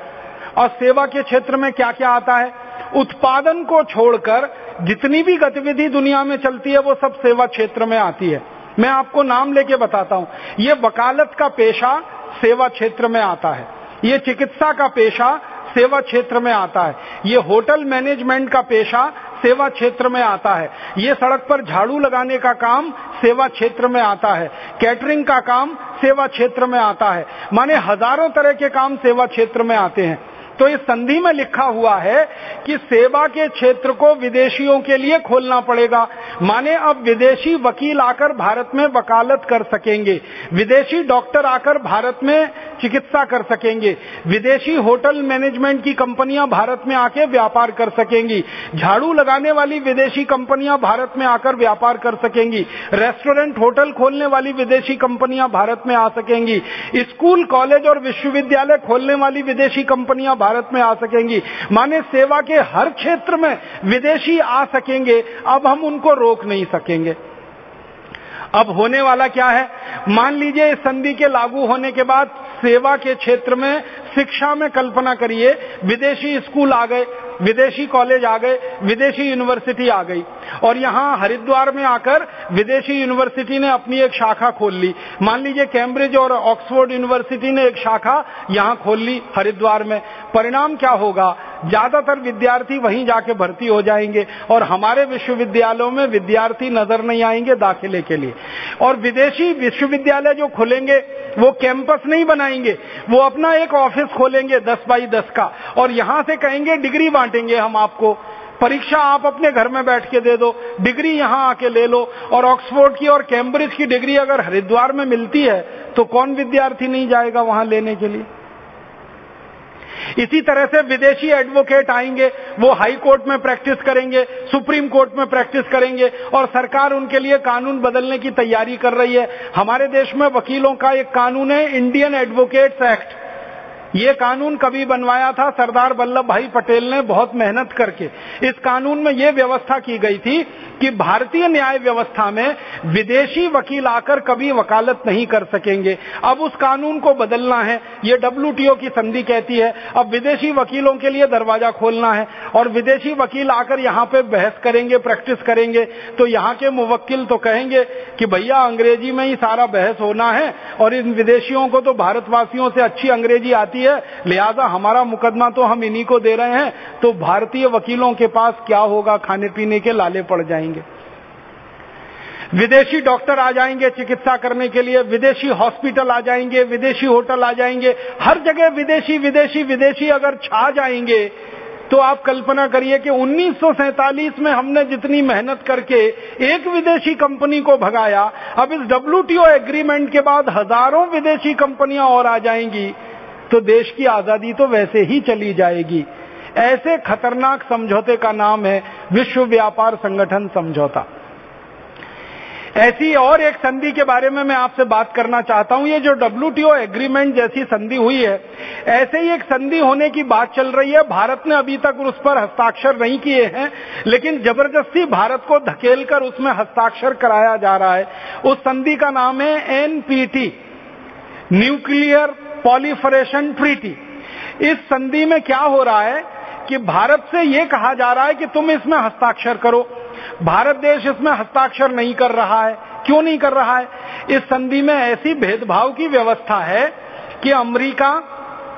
और सेवा के क्षेत्र में क्या क्या आता है? उत्पादन को छोड़कर जितनी भी गतिविधि दुनिया में चलती है, वो सब सेवा क्षेत्र में आती है। मैं आपको नाम लेके बताता हूँ। ये वकालत का पेशा सेवा क्षेत्र में आता है। ये चिकित्सा का पेशा सेवा क्षेत्र में आता है। ये होटल मैनेजमेंट का पेशा सेवा क्षेत्र में आता है। ये सड़क पर झाड़ू लगाने का काम सेवा क्षेत्र में आता है। कैटरिंग का काम सेवा क्षेत्र में आता है। माने हज़ारों तरह के काम सेवा क्षेत्र में आते हैं। तो इस संधि में लिखा हुआ है कि सेवा के क्षेत्र को विदेशियों के लिए खोलना पड़ेगा। माने अब विदेशी वकील आकर भारत में वकालत कर सकेंगे। विदेशी डॉक्टर आकर भारत में चिकित्सा कर सकेंगे। विदेशी होटल मैनेजमेंट की कंपनियाँ भारत में आके व्यापार कर सकेंगी। झाड़ू लगाने वाली विदेशी कंपनियाँ भारत में आकर व्यापार कर सकेंगी। रेस्टोरेंट, होटल खोलने वाली विदेशी कंपनियाँ भारत में आ सकेंगी। स्कूल, कॉलेज और विश्वविद्यालय खोलने वाली विदेशी कंपनियाँ भारत में आ सकेंगी। माने सेवा के हर क्षेत्र में विदेशी आ सकेंगे, अब हम उनको रोक नहीं सकेंगे। अब होने वाला क्या है? मान लीजिए इस संधि के लागू होने के बाद सेवा के क्षेत्र में शिक्षा में कल्पना करिए, विदेशी स्कूल आ गए, विदेशी कॉलेज आ गए, विदेशी यूनिवर्सिटी आ गई। और यहाँ हरिद्वार में आकर विदेशी यूनिवर्सिटी ने अपनी एक शाखा खोल ली। मान लीजिए कैम्ब्रिज और ऑक्सफोर्ड यूनिवर्सिटी ने एक शाखा यहाँ खोल ली हरिद्वार में। परिणाम क्या होगा? ज़्यादातर विद्यार्थी वहीं जाके भर्ती हो जाएँगे और हमारे विश्वविद्यालयों में विद्यार्थी नज़र नहीं आएँगे दाखिले के लिए। और विदेशी विश्वविद्यालय जो खुलेंगे, वो कैंपस नहीं बनाएँगे, वो अपना एक ऑफ़िस खोलेंगे दस बाई दस का। और यहाँ से कहेंगे डिग्री बांटेंगे हम आपको। परीक्षा आप अपने घर में बैठ के दे दो। डिग्री यहाँ आके ले लो। और ऑक्सफोर्ड की और कैम्ब्रिज की डिग्री अगर हरिद्वार में मिलती है तो कौन विद्यार्थी नहीं जाएगा वहाँ लेने के लिए? इसी तरह से विदेशी एडवोकेट आएँगे। वो हाई कोर्ट में प्रैक्टिस करेंगे, सुप्रीम कोर्ट में प्रैक्टिस करेंगे। और सरकार उनके लिए कानून बदलने की तैयारी कर रही है। हमारे देश में वकीलों का एक कानून है इंडियन एडवोकेट्स एक्ट ये कानून कभी बनवाया था सरदार वल्लभ भाई पटेल ने बहुत मेहनत करके। इस कानून में ये व्यवस्था की गई थी कि भारतीय न्याय व्यवस्था में विदेशी वकील आकर कभी वकालत नहीं कर सकेंगे। अब उस कानून को बदलना है। ये डब्ल्यू की संधि कहती है, अब विदेशी वकीलों के लिए दरवाज़ा खोलना है और विदेशी वकील आकर यहाँ पे बहस करेंगे, प्रैक्टिस करेंगे। तो यहाँ के मुवक्किल तो कहेंगे कि भैया अंग्रेज़ी में ही सारा बहस होना है और इन विदेशियों को तो भारतवासियों से अच्छी अंग्रेज़ी आती है। लिहाजा हमारा मुकदमा तो हम इन्हीं को दे रहे हैं तो भारतीय वकीलों के पास क्या होगा? खाने पीने के लाले पड़ जाएँगे। विदेशी डॉक्टर आ जाएँगे चिकित्सा करने के लिए, विदेशी हॉस्पिटल आ जाएँगे, विदेशी होटल आ जाएँगे, हर जगह विदेशी विदेशी विदेशी अगर छा जाएँगे तो आप कल्पना करिए कि 1947 में हमने जितनी मेहनत करके एक विदेशी कंपनी को भगाया, अब इस डब्ल्यूटीओ एग्रीमेंट के बाद हज़ारों विदेशी कंपनियाँ और आ जाएँगी तो देश की आज़ादी तो वैसे ही चली जाएगी। ऐसे खतरनाक समझौते का नाम है विश्व व्यापार संगठन समझौता। ऐसी और एक संधि के बारे में मैं आपसे बात करना चाहता हूँ। ये जो डब्ल्यूटीओ एग्रीमेंट जैसी संधि हुई है, ऐसे ही एक संधि होने की बात चल रही है। भारत ने अभी तक उस पर हस्ताक्षर नहीं किए हैं, लेकिन ज़बरदस्ती भारत को धकेलकर उसमें हस्ताक्षर कराया जा रहा है। उस संधि का नाम है एनपीटी न्यूक्लियर पॉलीफरेशन ट्रीटी इस संधि में क्या हो रहा है कि भारत से यह कहा जा रहा है कि तुम इसमें हस्ताक्षर करो। भारत देश इसमें हस्ताक्षर नहीं कर रहा है। क्यों नहीं कर रहा है? इस संधि में ऐसी भेदभाव की व्यवस्था है कि अमेरिका,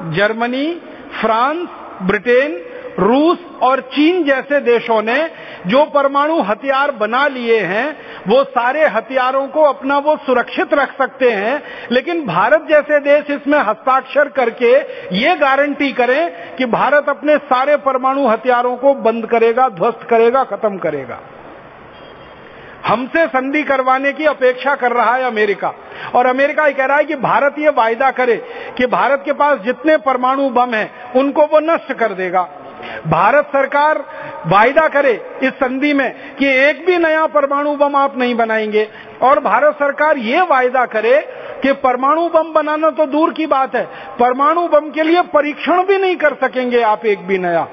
जर्मनी, फ्रांस, ब्रिटेन रूस और चीन जैसे देशों ने जो परमाणु हथियार बना लिए हैं, वो सारे हथियारों को अपना वो सुरक्षित रख सकते हैं, लेकिन भारत जैसे देश इसमें हस्ताक्षर करके ये गारंटी करें कि भारत अपने सारे परमाणु हथियारों को बंद करेगा, ध्वस्त करेगा, खत्म करेगा। हमसे संधि करवाने की अपेक्षा कर रहा है अमेरिका। और अमेरिका ये कह रहा है कि भारत ये वायदा करे कि भारत के पास जितने परमाणु बम हैं, उनको वो नष्ट कर देगा। भारत सरकार वायदा करे इस संधि में कि एक भी नया परमाणु बम आप नहीं बनाएँगे। और भारत सरकार ये वायदा करे कि परमाणु बम बनाना तो दूर की बात है। परमाणु बम के लिए परीक्षण भी नहीं कर सकेंगे आप एक भी नया।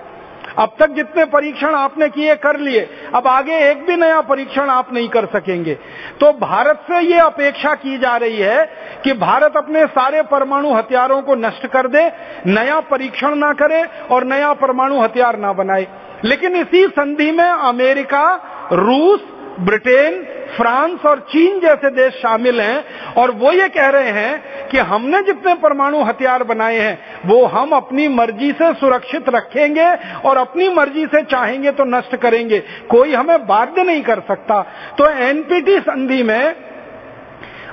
अब तक जितने परीक्षण आपने किए, कर लिए, अब आगे एक भी नया परीक्षण आप नहीं कर सकेंगे। तो भारत से ये अपेक्षा की जा रही है कि भारत अपने सारे परमाणु हथियारों को नष्ट कर दे, नया परीक्षण ना करे और नया परमाणु हथियार ना बनाए। लेकिन इसी संधि में अमेरिका, रूस ब्रिटेन, फ्रांस और चीन जैसे देश शामिल हैं और वो ये कह रहे हैं कि हमने जितने परमाणु हथियार बनाए हैं, वो हम अपनी मर्ज़ी से सुरक्षित रखेंगे और अपनी मर्ज़ी से चाहेंगे तो नष्ट करेंगे। कोई हमें बाध्य नहीं कर सकता। तो एनपीटी संधि में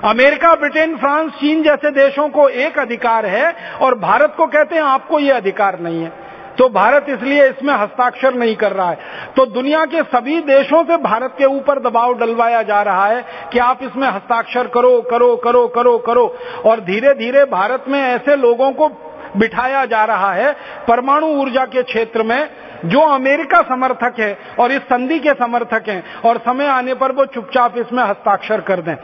अमेरिका, ब्रिटेन, फ्रांस, चीन जैसे देशों को एक अधिकार है और भारत को कहते हैं आपको ये अधिकार नहीं है। तो भारत इसलिए इसमें हस्ताक्षर नहीं कर रहा है। तो दुनिया के सभी देशों से भारत के ऊपर दबाव डलवाया जा रहा है कि आप इसमें हस्ताक्षर करो करो करो करो करो। और धीरे धीरे भारत में ऐसे लोगों को बिठाया जा रहा है परमाणु ऊर्जा के क्षेत्र में, जो अमेरिका समर्थक है और इस संधि के समर्थक हैं और समय आने पर वो चुपचाप इसमें हस्ताक्षर कर दें।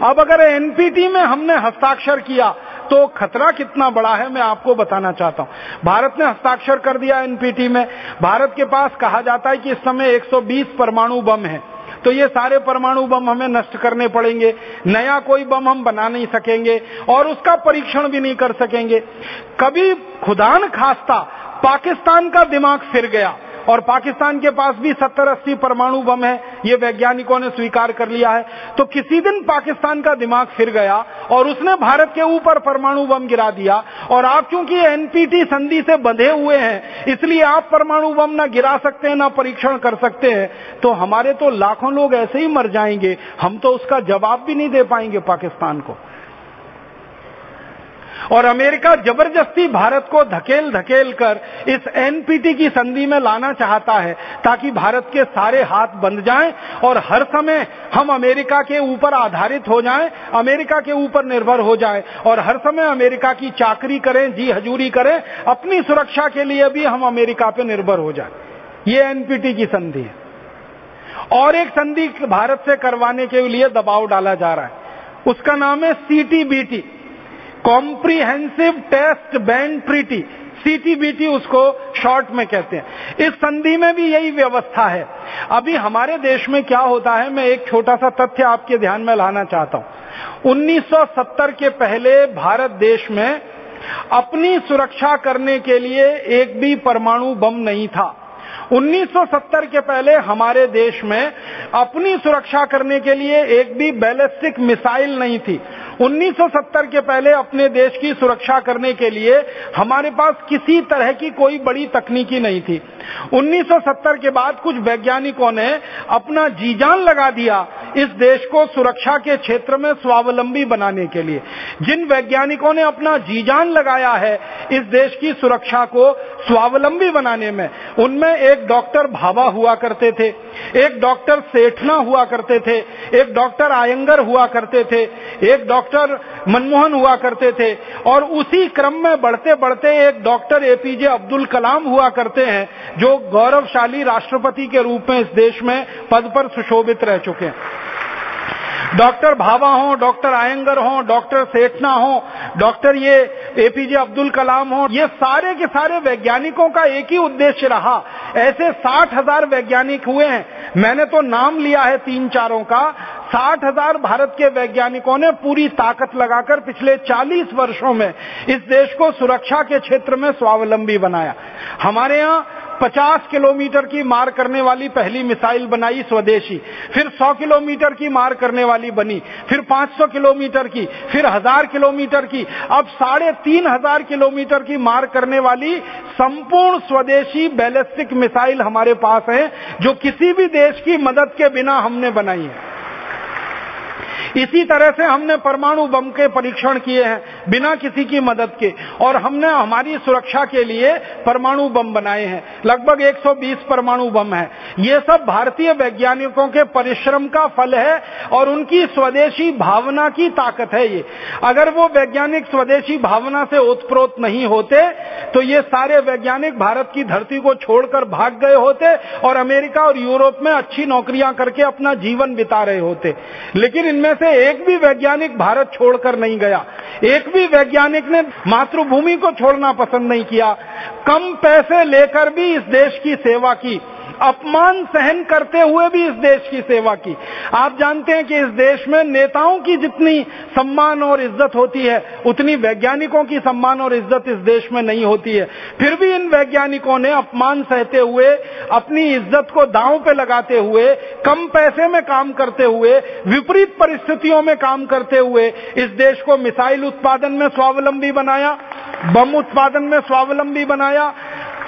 अब अगर एनपीटी में हमने हस्ताक्षर किया तो खतरा कितना बड़ा है मैं आपको बताना चाहता हूँ। भारत ने हस्ताक्षर कर दिया एनपीटी में। भारत के पास कहा जाता है कि इस समय 120 परमाणु बम है। तो ये सारे परमाणु बम हमें नष्ट करने पड़ेंगे। नया कोई बम हम बना नहीं सकेंगे और उसका परीक्षण भी नहीं कर सकेंगे। कभी खुदान खास्ता पाकिस्तान का दिमाग फिर गया। और पाकिस्तान के पास भी 70-80 परमाणु बम है, ये वैज्ञानिकों ने स्वीकार कर लिया है। तो किसी दिन पाकिस्तान का दिमाग फिर गया और उसने भारत के ऊपर परमाणु बम गिरा दिया। और आप क्योंकि एनपीटी संधि से बंधे हुए हैं, इसलिए आप परमाणु बम ना गिरा सकते हैं ना परीक्षण कर सकते हैं तो हमारे तो लाखों लोग ऐसे ही मर जाएँगे। हम तो उसका जवाब भी नहीं दे पाएँगे पाकिस्तान को। और अमेरिका ज़बरदस्ती भारत को धकेल धकेल कर इस एनपीटी की संधि में लाना चाहता है ताकि भारत के सारे हाथ बंद जाएँ और हर समय हम अमेरिका के ऊपर आधारित हो जाएँ, अमेरिका के ऊपर निर्भर हो जाएँ और हर समय अमेरिका की चाकरी करें जी हजूरी करें अपनी सुरक्षा के लिए भी हम अमेरिका पे निर्भर हो जाए। ये एनपीटी की संधि है। और एक संधि भारत से करवाने के लिए दबाव डाला जा रहा है। उसका नाम है CTBT comprehensive test ban treaty CTBT उसको शॉर्ट में कहते हैं। इस संधि में भी यही व्यवस्था है। अभी हमारे देश में क्या होता है, मैं एक छोटा सा तथ्य आपके ध्यान में लाना चाहता हूँ। 1970 के पहले भारत देश में अपनी सुरक्षा करने के लिए एक भी परमाणु बम नहीं था। 1970 के पहले हमारे देश में अपनी सुरक्षा करने के लिए एक भी बैलिस्टिक मिसाइल नहीं थी। 1970 के पहले अपने देश की सुरक्षा करने के लिए हमारे पास किसी तरह की कोई बड़ी तकनीकी नहीं थी। 1970 के बाद कुछ वैज्ञानिकों ने अपना जीजान लगा दिया इस देश को सुरक्षा के क्षेत्र में स्वावलंबी बनाने के लिए। जिन वैज्ञानिकों ने अपना जीजान लगाया है, इस देश की सुरक्षा को स्वावलंबी बनाने में, उनमें एक डॉक्टर भाभा हुआ करते थे, एक डॉक्टर सेठना हुआ करते थे, एक डॉक्टर आयंगर हुआ करते थे, एक डॉक्टर मनमोहन हुआ करते थे, और उसी क्रम में बढ़ते बढ़ते एक डॉक्टर एपीजे अब्दुल कलाम हुआ करते हैं, जो गौरवशाली राष्ट्रपति के रूप में इस देश में पद पर सुशोभित रह चुके हैं। डॉक्टर भाभा हो, डॉक्टर आयंगर हो, डॉक्टर सेठना हो, डॉक्टर ये एपीजे अब्दुल कलाम हो, ये सारे के सारे वैज्ञानिकों का एक ही उद्देश्य रहा। ऐसे साठ हज़ार वैज्ञानिक हुए हैं। मैंने तो नाम लिया है तीन चारों का। साठ हज़ार भारत के वैज्ञानिकों ने पूरी ताकत लगाकर पिछले चालीस वर्षों में इस देश को सुरक्षा के क्षेत्र में स्वावलंबी बनाया। हमारे यहाँ 50 किलोमीटर की मार करने वाली पहली मिसाइल बनाई स्वदेशी, फिर 100 किलोमीटर की मार करने वाली बनी, फिर 500 किलोमीटर की, फिर हज़ार किलोमीटर की, अब साढ़े तीन हज़ार किलोमीटर की मार करने वाली संपूर्ण स्वदेशी बैलिस्टिक मिसाइल हमारे पास है, जो किसी भी देश की मदद के बिना हमने बनाई है। इसी तरह से हमने परमाणु बम के परीक्षण किए हैं, बिना किसी की मदद के। और हमने हमारी सुरक्षा के लिए परमाणु बम बनाए हैं। लगभग 120 परमाणु बम है। ये सब भारतीय वैज्ञानिकों के परिश्रम का फल है और उनकी स्वदेशी भावना की ताकत है ये। अगर वो वैज्ञानिक स्वदेशी भावना से ओतप्रोत नहीं होते तो ये सारे वैज्ञानिक भारत की धरती को छोड़कर भाग गए होते और अमेरिका और यूरोप में अच्छी नौकरियाँ करके अपना जीवन बिता रहे होते। लेकिन इनमें से एक भी वैज्ञानिक भारत छोड़कर नहीं गया। एक भी वैज्ञानिक ने मातृभूमि को छोड़ना पसंद नहीं किया। कम पैसे लेकर भी इस देश की सेवा की। अपमान सहन करते हुए भी इस देश की सेवा की। आप जानते हैं कि इस देश में नेताओं की जितनी सम्मान और इज़्ज़त होती है, उतनी वैज्ञानिकों की सम्मान और इज़्ज़त इस देश में नहीं होती है। फिर भी इन वैज्ञानिकों ने अपमान सहते हुए, अपनी इज़्ज़त को दांव पे लगाते हुए, कम पैसे में काम करते हुए, विपरीत परिस्थितियों में काम करते हुए इस देश को मिसाइल उत्पादन में स्वावलंबी बनाया, बम उत्पादन में स्वावलंबी बनाया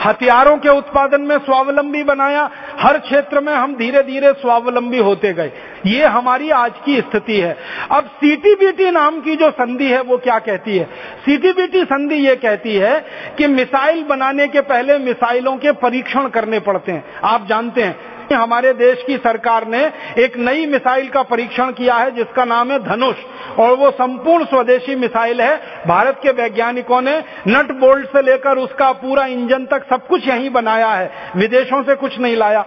हथियारों के उत्पादन में स्वावलंबी बनाया, हर क्षेत्र में हम धीरे धीरे स्वावलंबी होते गए। ये हमारी आज की स्थिति है। अब सीटीबीटी नाम की जो संधि है, वो क्या कहती है? सीटीबीटी संधि ये कहती है कि मिसाइल बनाने के पहले मिसाइलों के परीक्षण करने पड़ते हैं। आप जानते हैं हमारे देश की सरकार ने एक नई मिसाइल का परीक्षण किया है, जिसका नाम है धनुष। और वो संपूर्ण स्वदेशी मिसाइल है। भारत के वैज्ञानिकों ने नट बोल्ट से लेकर उसका पूरा इंजन तक सब कुछ यहीं बनाया है। विदेशों से कुछ नहीं लाया।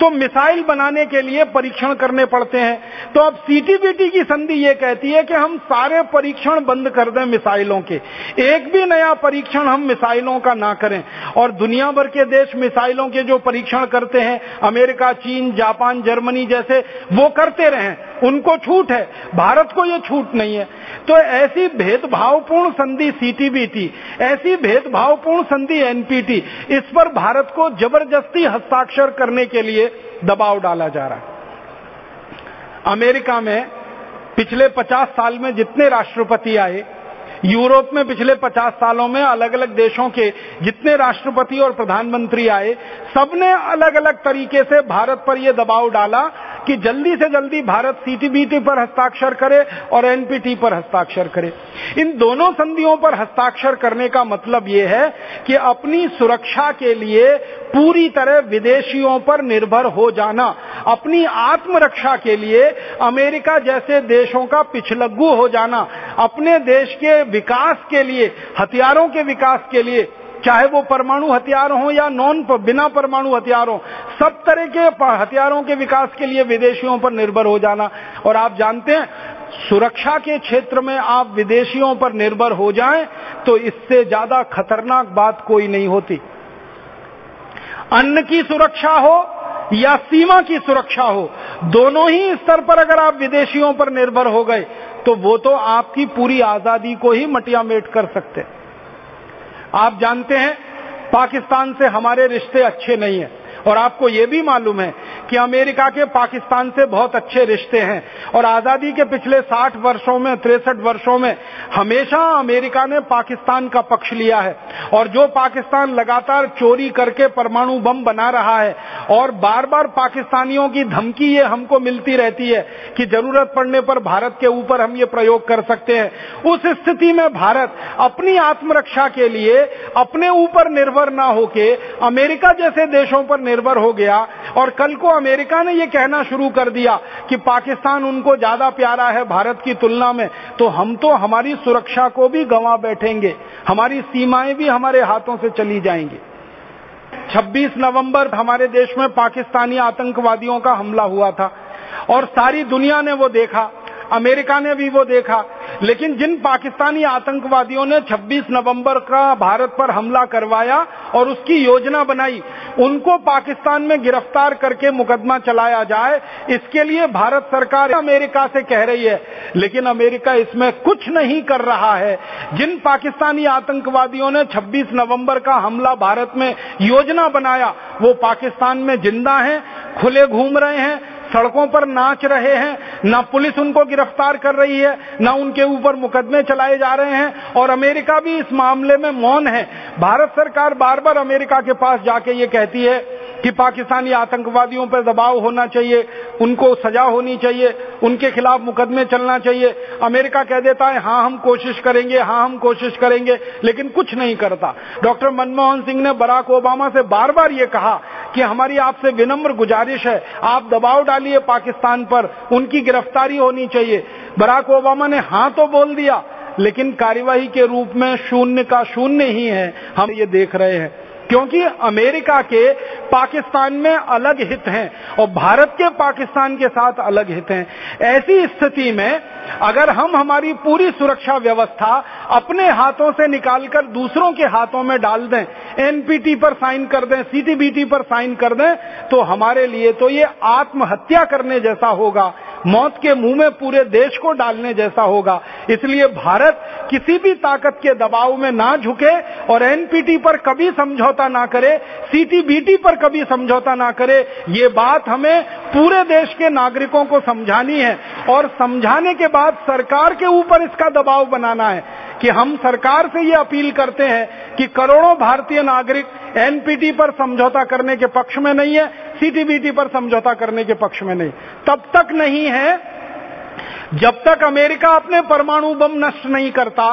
तो मिसाइल बनाने के लिए परीक्षण करने पड़ते हैं। तो अब सीटीबीटी की संधि ये कहती है कि हम सारे परीक्षण बंद कर दें मिसाइलों के। एक भी नया परीक्षण हम मिसाइलों का ना करें। और दुनिया भर के देश मिसाइलों के जो परीक्षण करते हैं, अमेरिका, चीन, जापान, जर्मनी जैसे, वो करते रहे। उनको छूट है। भारत को ये छूट नहीं है। तो ऐसी भेदभावपूर्ण संधि सीटीबीटी ऐसी भेदभावपूर्ण संधि एनपीटी इस पर भारत को ज़बरदस्ती हस्ताक्षर करने के लिए दबाव डाला जा रहा है। अमेरिका में पिछले 50 साल में जितने राष्ट्रपति आए, यूरोप में पिछले 50 सालों में अलग अलग देशों के जितने राष्ट्रपति और प्रधानमंत्री आए, सबने अलग अलग तरीके से भारत पर यह दबाव डाला। कि जल्दी से जल्दी भारत सीटीबीटी पर हस्ताक्षर करे और एनपीटी पर हस्ताक्षर करे। इन दोनों संधियों पर हस्ताक्षर करने का मतलब यह है कि अपनी सुरक्षा के लिए पूरी तरह विदेशियों पर निर्भर हो जाना, अपनी आत्मरक्षा के लिए अमेरिका जैसे देशों का पिछलग्गू हो जाना, अपने देश के विकास के लिए, हथियारों के विकास के लिए चाहे वो परमाणु हथियार हो या नॉन बिना परमाणु हथियार हो सब तरह के हथियारों के विकास के लिए विदेशियों पर निर्भर हो जाना। और आप जानते हैं, सुरक्षा के क्षेत्र में आप विदेशियों पर निर्भर हो जाएँ तो इससे ज़्यादा खतरनाक बात कोई नहीं होती। अन्न की सुरक्षा हो या सीमा की सुरक्षा हो, दोनों ही स्तर पर अगर आप विदेशियों पर निर्भर हो गए तो वो तो आपकी पूरी आज़ादी को ही मटियामेट कर सकते आप जानते हैं पाकिस्तान से हमारे रिश्ते अच्छे नहीं है। और आपको ये भी मालूम है कि अमेरिका के पाकिस्तान से बहुत अच्छे रिश्ते हैं। और आज़ादी के पिछले 60 वर्षों में, तिरसठ वर्षों में हमेशा अमेरिका ने पाकिस्तान का पक्ष लिया है। और जो पाकिस्तान लगातार चोरी करके परमाणु बम बना रहा है, और बार बार पाकिस्तानियों की धमकी ये हमको मिलती रहती है कि ज़रूरत पड़ने पर भारत के ऊपर हम ये प्रयोग कर सकते हैं। उस स्थिति में भारत अपनी आत्मरक्षा के लिए अपने ऊपर निर्भर ना होके अमेरिका जैसे देशों पर निर्भर हो गया और कल को अमेरिका ने यह कहना शुरू कर दिया कि पाकिस्तान उनको ज़्यादा प्यारा है भारत की तुलना में तो हम तो हमारी सुरक्षा को भी गंवा बैठेंगे, हमारी सीमाएँ भी हमारे हाथों से चली जाएँगी। 26 नवंबर हमारे देश में पाकिस्तानी आतंकवादियों का हमला हुआ था और सारी दुनिया ने वो देखा अमेरिका ने भी वो देखा। लेकिन जिन पाकिस्तानी आतंकवादियों ने 26 नवंबर का भारत पर हमला करवाया और उसकी योजना बनाई, उनको पाकिस्तान में गिरफ़्तार करके मुकदमा चलाया जाए, इसके लिए भारत सरकार अमेरिका से कह रही है। लेकिन अमेरिका इसमें कुछ नहीं कर रहा है। जिन पाकिस्तानी आतंकवादियों ने 26 नवंबर का हमला भारत में योजना बनाया, वो पाकिस्तान में ज़िंदा हैं, खुले घूम रहे हैं सड़कों पर नाच रहे हैं, ना पुलिस उनको गिरफ़्तार कर रही है, ना उनके ऊपर मुकदमे चलाए जा रहे हैं, और अमेरिका भी इस मामले में मौन है। भारत सरकार बार बार अमेरिका के पास जाके ये कहती है कि पाकिस्तानी आतंकवादियों पर दबाव होना चाहिए, उनको सजा होनी चाहिए, उनके खिलाफ मुकदमे चलना चाहिए। अमेरिका कह देता है हाँ हम कोशिश करेंगे हाँ हम कोशिश करेंगे, लेकिन कुछ नहीं करता। डॉक्टर मनमोहन सिंह ने बराक ओबामा से बार बार ये कहा कि हमारी आपसे विनम्र गुजारिश है, आप दबाव डालिए पाकिस्तान पर, उनकी गिरफ्तारी होनी चाहिए। बराक ओबामा ने हाँ तो बोल दिया, लेकिन कार्यवाही के रूप में शून्य का शून्य ही है, हम ये देख रहे हैं। क्योंकि अमेरिका के पाकिस्तान में अलग हित हैं और भारत के पाकिस्तान के साथ अलग हित हैं। ऐसी स्थिति में अगर हम हमारी पूरी सुरक्षा व्यवस्था अपने हाथों से निकालकर दूसरों के हाथों में डाल दें, एनपीटी पर साइन कर दें, सीटीबीटी पर साइन कर दें तो हमारे लिए तो ये आत्महत्या करने जैसा होगा, मौत के मुँह में पूरे देश को डालने जैसा होगा। इसलिए भारत किसी भी ताकत के दबाव में ना झुके और एनपीटी पर कभी समझौता ना करे, सीटीबीटी पर कभी समझौता ना करे, ये बात हमें पूरे देश के नागरिकों को समझानी है। और समझाने के बाद सरकार के ऊपर इसका दबाव बनाना है कि हम सरकार से ये अपील करते हैं कि करोड़ों भारतीय नागरिक एनपीटी पर समझौता करने के पक्ष में नहीं है, सीटीबीटी पर समझौता करने के पक्ष में नहीं। तब तक नहीं है जब तक अमेरिका अपने परमाणु बम नष्ट नहीं करता,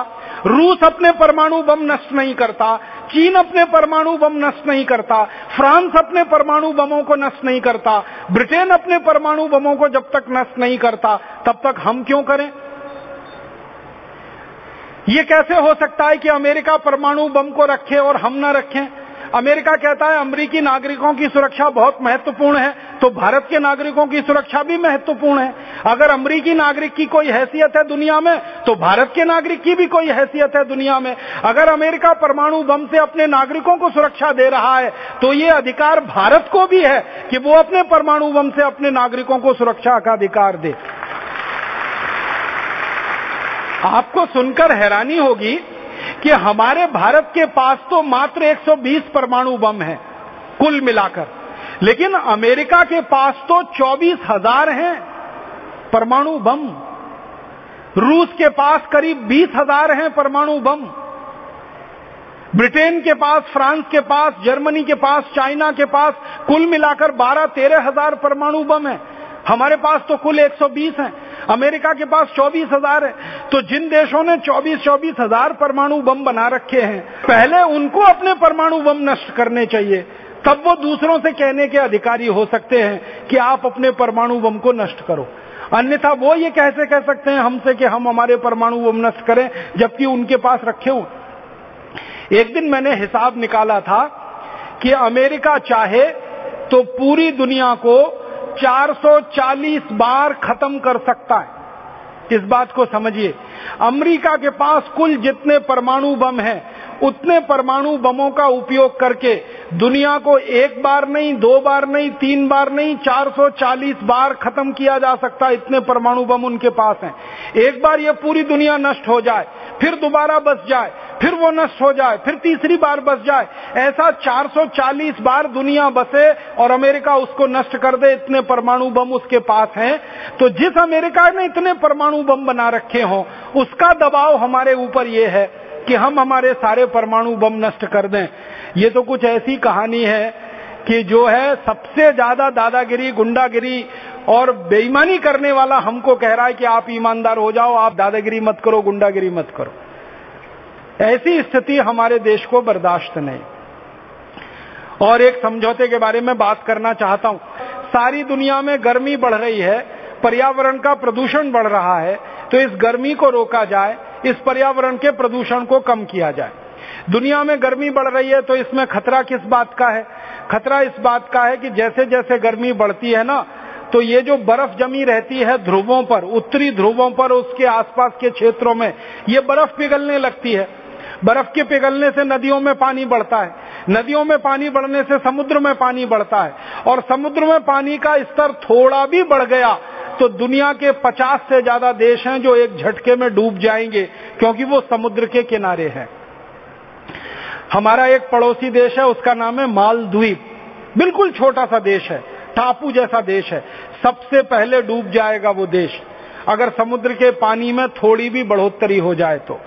रूस अपने परमाणु बम नष्ट नहीं करता चीन अपने परमाणु बम नष्ट नहीं करता, फ्रांस अपने परमाणु बमों को नष्ट नहीं करता, ब्रिटेन अपने परमाणु बमों को जब तक नष्ट नहीं करता, तब तक हम क्यों करें? ये कैसे हो सकता है कि अमेरिका परमाणु बम को रखे और हम ना रखें? अमेरिका कहता है, अमरीकी नागरिकों की सुरक्षा बहुत महत्वपूर्ण है तो भारत के नागरिकों की सुरक्षा भी महत्वपूर्ण है। अगर अमरीकी नागरिक की कोई हैसियत है दुनिया में तो भारत के नागरिक की भी कोई हैसियत है दुनिया में। अगर अमेरिका परमाणु बम से अपने नागरिकों को सुरक्षा दे रहा है तो ये अधिकार भारत को भी है कि वो अपने परमाणु बम से अपने नागरिकों को सुरक्षा का अधिकार दे। आपको सुनकर हैरानी होगी कि हमारे भारत के पास तो मात्र 120 परमाणु बम है, कुल मिलाकर। लेकिन अमेरिका के पास तो चौबीस हज़ार है परमाणु बम। रूस के पास करीब बीस हज़ार है परमाणु बम। ब्रिटेन के पास, फ्रांस के पास, जर्मनी के पास, चाइना के पास कुल मिलाकर बारह तेरह हज़ार परमाणु बम है। हमारे पास तो कुल 120 हैं, अमेरिका के पास चौबीस हज़ार है। तो जिन देशों ने चौबीस चौबीस हज़ार परमाणु बम बना रखे हैं, पहले उनको अपने परमाणु बम नष्ट करने चाहिए। तब वो दूसरों से कहने के अधिकारी हो सकते हैं कि आप अपने परमाणु बम को नष्ट करो। अन्यथा वो ये कैसे कह सकते हैं हमसे कि हम हमारे परमाणु बम नष्ट करें, जबकि उनके पास रखे हो एक दिन मैंने हिसाब निकाला था कि अमेरिका चाहे तो पूरी दुनिया को 440 बार खत्म कर सकता है। इस बात को समझिए। अमेरिका के पास कुल जितने परमाणु बम हैं उतने परमाणु बमों का उपयोग करके दुनिया को एक बार नहीं, दो बार नहीं, तीन बार नहीं 440 बार खत्म किया जा सकता इतने परमाणु बम उनके पास हैं। एक बार ये पूरी दुनिया नष्ट हो जाए, फिर दोबारा बस जाए, फिर वो नष्ट हो जाए, फिर तीसरी बार बस जाए, ऐसा 440 बार दुनिया बसे और अमेरिका उसको नष्ट कर दे, इतने परमाणु बम उसके पास हैं। तो जिस अमेरिका ने इतने परमाणु बम बना रखे हों, उसका दबाव हमारे ऊपर ये है। कि हम हमारे सारे परमाणु बम नष्ट कर दें। ये तो कुछ ऐसी कहानी है कि जो है सबसे ज़्यादा दादागिरी, गुंडागिरी और बेईमानी करने वाला हमको कह रहा है कि आप ईमानदार हो जाओ, आप दादागिरी मत करो, गुंडागिरी मत करो। ऐसी स्थिति हमारे देश को बर्दाश्त नहीं। और एक समझौते के बारे में बात करना चाहता हूँ। सारी दुनिया में गर्मी बढ़ रही है, पर्यावरण का प्रदूषण बढ़ रहा है तो इस गर्मी को रोका जाए इस पर्यावरण के प्रदूषण को कम किया जाए। दुनिया में गर्मी बढ़ रही है तो इसमें खतरा किस बात का है? खतरा इस बात का है कि जैसे जैसे गर्मी बढ़ती है ना तो ये जो बर्फ़ जमी रहती है ध्रुवों पर, उत्तरी ध्रुवों पर उसके आसपास के क्षेत्रों में, ये बर्फ़ पिघलने लगती है। बर्फ़ के पिघलने से नदियों में पानी बढ़ता है। नदियों में पानी बढ़ने से समुद्र में पानी बढ़ता है। और समुद्र में पानी का स्तर थोड़ा भी बढ़ गया तो दुनिया के 50 से ज़्यादा देश हैं जो एक झटके में डूब जाएँगे, क्योंकि वो समुद्र के किनारे हैं। हमारा एक पड़ोसी देश है, उसका नाम है मालद्वीप। बिल्कुल छोटा सा देश है, टापू जैसा देश है। सबसे पहले डूब जाएगा वो देश। अगर समुद्र के पानी में थोड़ी भी बढ़ोतरी हो जाए तो।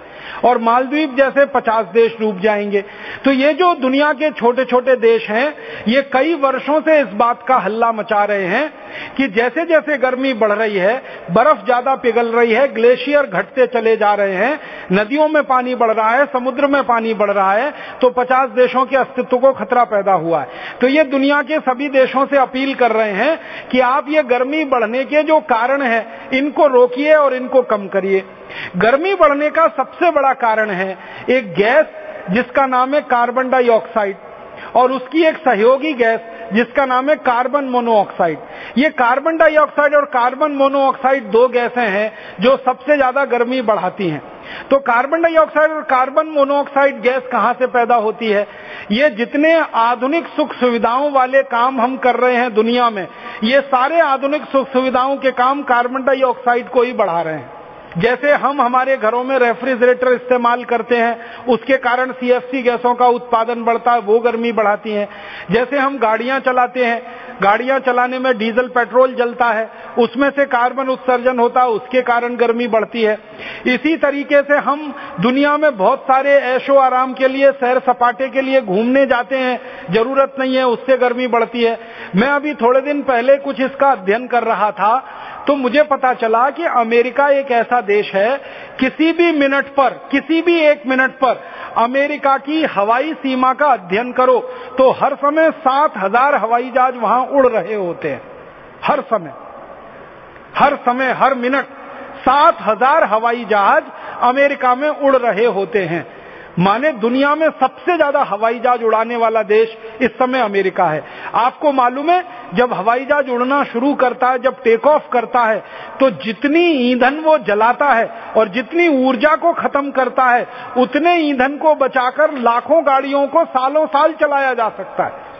और मालदीव जैसे 50 देश डूब जाएँगे। तो ये जो दुनिया के छोटे छोटे देश हैं, ये कई वर्षों से इस बात का हल्ला मचा रहे हैं कि जैसे जैसे गर्मी बढ़ रही है, बर्फ़ ज़्यादा पिघल रही है, ग्लेशियर घटते चले जा रहे हैं, नदियों में पानी बढ़ रहा है, समुद्र में पानी बढ़ रहा है तो 50 देशों के अस्तित्व को खतरा पैदा हुआ है। तो ये दुनिया के सभी देशों से अपील कर रहे हैं कि आप ये गर्मी बढ़ने के जो कारण है, इनको रोकिए और इनको कम करिए। गर्मी बढ़ने का सबसे बड़ा कारण है एक गैस जिसका नाम है कार्बन डाइऑक्साइड और उसकी एक सहयोगी गैस जिसका नाम है कार्बन मोनोऑक्साइड। ये कार्बन डाइऑक्साइड और कार्बन मोनोऑक्साइड दो गैसें हैं जो सबसे ज़्यादा गर्मी बढ़ाती हैं। तो कार्बन डाइऑक्साइड और कार्बन मोनोऑक्साइड गैस कहाँ से पैदा होती है? ये जितने आधुनिक सुख सुविधाओं वाले काम हम कर रहे हैं दुनिया में, ये सारे आधुनिक सुख सुविधाओं के काम कार्बन डाइऑक्साइड को ही बढ़ा रहे हैं। जैसे हम हमारे घरों में रेफ्रिजरेटर इस्तेमाल करते हैं, उसके कारण सीएफसी गैसों का उत्पादन बढ़ता है, वो गर्मी बढ़ाती है। जैसे हम गाड़ियाँ चलाते हैं, गाड़ियाँ चलाने में डीजल, पेट्रोल जलता है, उसमें से कार्बन उत्सर्जन होता है, उसके कारण गर्मी बढ़ती है। इसी तरीके से हम दुनिया में बहुत सारे ऐशो आराम के लिए, सैर सपाटे के लिए घूमने जाते हैं, ज़रूरत नहीं है, उससे गर्मी बढ़ती है। मैं अभी थोड़े दिन पहले कुछ इसका अध्ययन कर रहा था तो मुझे पता चला कि अमेरिका एक ऐसा देश है, किसी भी मिनट पर, किसी भी एक मिनट पर अमेरिका की हवाई सीमा का अध्ययन करो तो हर समय सात हज़ार हवाई जहाज़ वहाँ उड़ रहे होते हैं। हर समय। हर समय, हर मिनट सात हज़ार हवाई जहाज़ अमेरिका में उड़ रहे होते हैं। माने दुनिया में सबसे ज़्यादा हवाई जहाज़ उड़ाने वाला देश इस समय अमेरिका है। आपको मालूम है, जब हवाई जहाज़ उड़ना शुरू करता है, जब टेक ऑफ़ करता है तो जितनी ईंधन वो जलाता है और जितनी ऊर्जा को खत्म करता है, उतने ईंधन को बचाकर लाखों गाड़ियों को सालों साल चलाया जा सकता है।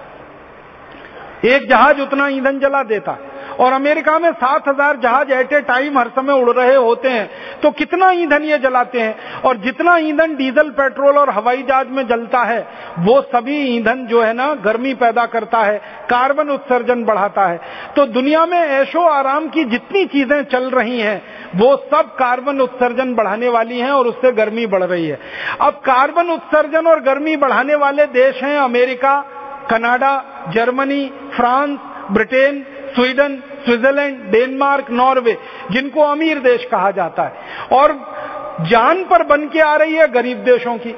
एक जहाज़ उतना ईंधन जला देता। और अमेरिका में सात हज़ार जहाज़ एट ए टाइम हर समय उड़ रहे होते हैं। तो कितना ईंधन ये जलाते हैं? और जितना ईंधन डीजल, पेट्रोल और हवाई जहाज़ में जलता है, वो सभी ईंधन जो है ना, गर्मी पैदा करता है, कार्बन उत्सर्जन बढ़ाता है। तो दुनिया में ऐशो आराम की जितनी चीज़ें चल रही हैं, वो सब कार्बन उत्सर्जन बढ़ाने वाली हैं और उससे गर्मी बढ़ रही है। अब कार्बन उत्सर्जन और गर्मी बढ़ाने वाले देश हैं America Canada, Germany, France, Britain, Sweden, Switzerland, Denmark, Norway, जिनको अमीर देश कहा जाता है। और जान पर बन के आ रही है गरीब देशों की।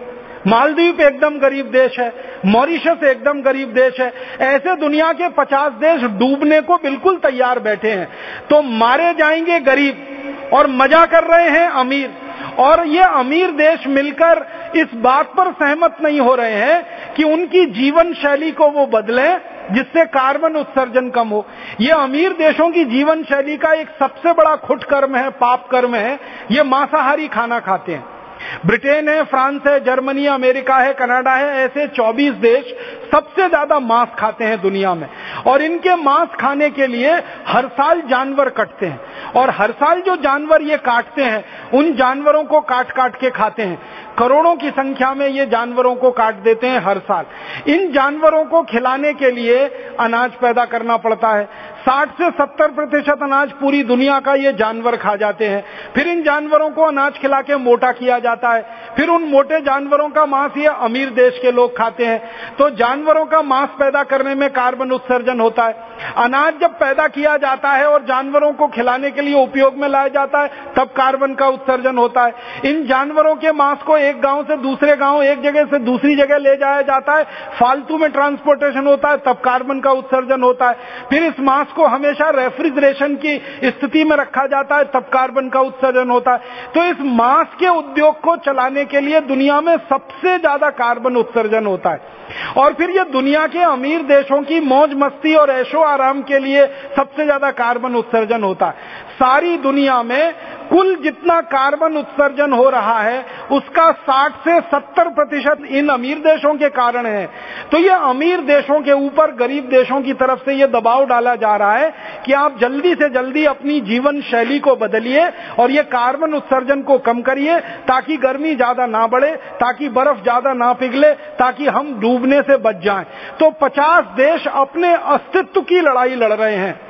मालदीव एकदम गरीब देश है, मॉरिशस एकदम गरीब देश है। ऐसे दुनिया के 50 देश डूबने को बिल्कुल तैयार बैठे हैं। तो मारे जाएँगे गरीब, और मज़ा कर रहे हैं अमीर। और ये अमीर देश मिलकर इस बात पर सहमत नहीं हो रहे हैं कि उनकी जीवन शैली को वो बदले, जिससे कार्बन उत्सर्जन कम हो। ये अमीर देशों की जीवन शैली का एक सबसे बड़ा खुट कर्म है पाप कर्म है। ये मांसाहारी खाना खाते हैं। ब्रिटेन है, फ्रांस है, जर्मनी अमेरिका है, कनाडा है, ऐसे 24 देश सबसे ज़्यादा मांस खाते हैं दुनिया में। और इनके मांस खाने के लिए हर साल जानवर कटते हैं। और हर साल जो जानवर ये काटते हैं, उन जानवरों को काट काट के खाते हैं। करोड़ों की संख्या में ये जानवरों को काट देते हैं हर साल। इन जानवरों को खिलाने के लिए अनाज पैदा करना पड़ता है। 60 से 70 प्रतिशत अनाज पूरी दुनिया का ये जानवर खा जाते हैं। फिर इन जानवरों को अनाज खिला के मोटा किया जाता है। फिर उन मोटे जानवरों का मांस ये अमीर देश के लोग खाते हैं। तो जानवरों का मांस पैदा करने में कार्बन उत्सर्जन होता है। अनाज जब पैदा किया जाता है और जानवरों को खिलाने के लिए उपयोग में लाया जाता है, तब कार्बन का उत्सर्जन होता है। इन जानवरों के मांस को एक गाँव से दूसरे गाँव एक जगह से दूसरी जगह ले जाया जाता है। फालतू में ट्रांसपोर्टेशन होता है, तब कार्बन का उत्सर्जन होता है। फिर इस मांस को हमेशा रेफ्रिजरेशन की स्थिति में रखा जाता है, तब कार्बन का उत्सर्जन होता है। तो इस मांस के उद्योग को चलाने के लिए दुनिया में सबसे ज़्यादा कार्बन उत्सर्जन होता है। और फिर ये दुनिया के अमीर देशों की मौज मस्ती और ऐशो आराम के लिए सबसे ज़्यादा कार्बन उत्सर्जन होता है। सारी दुनिया में कुल जितना कार्बन उत्सर्जन हो रहा है, उसका 60 से 70 प्रतिशत इन अमीर देशों के कारण है। तो ये अमीर देशों के ऊपर, गरीब देशों की तरफ़ से ये दबाव डाला जा रहा है कि आप जल्दी से जल्दी अपनी जीवन शैली को बदलिए और ये कार्बन उत्सर्जन को कम करिए, ताकि गर्मी ज़्यादा ना बढ़े, ताकि बर्फ़ ज़्यादा ना पिघले, ताकि हम डूबने से बच जाएँ। तो 50 देश अपने अस्तित्व की लड़ाई लड़ रहे हैं।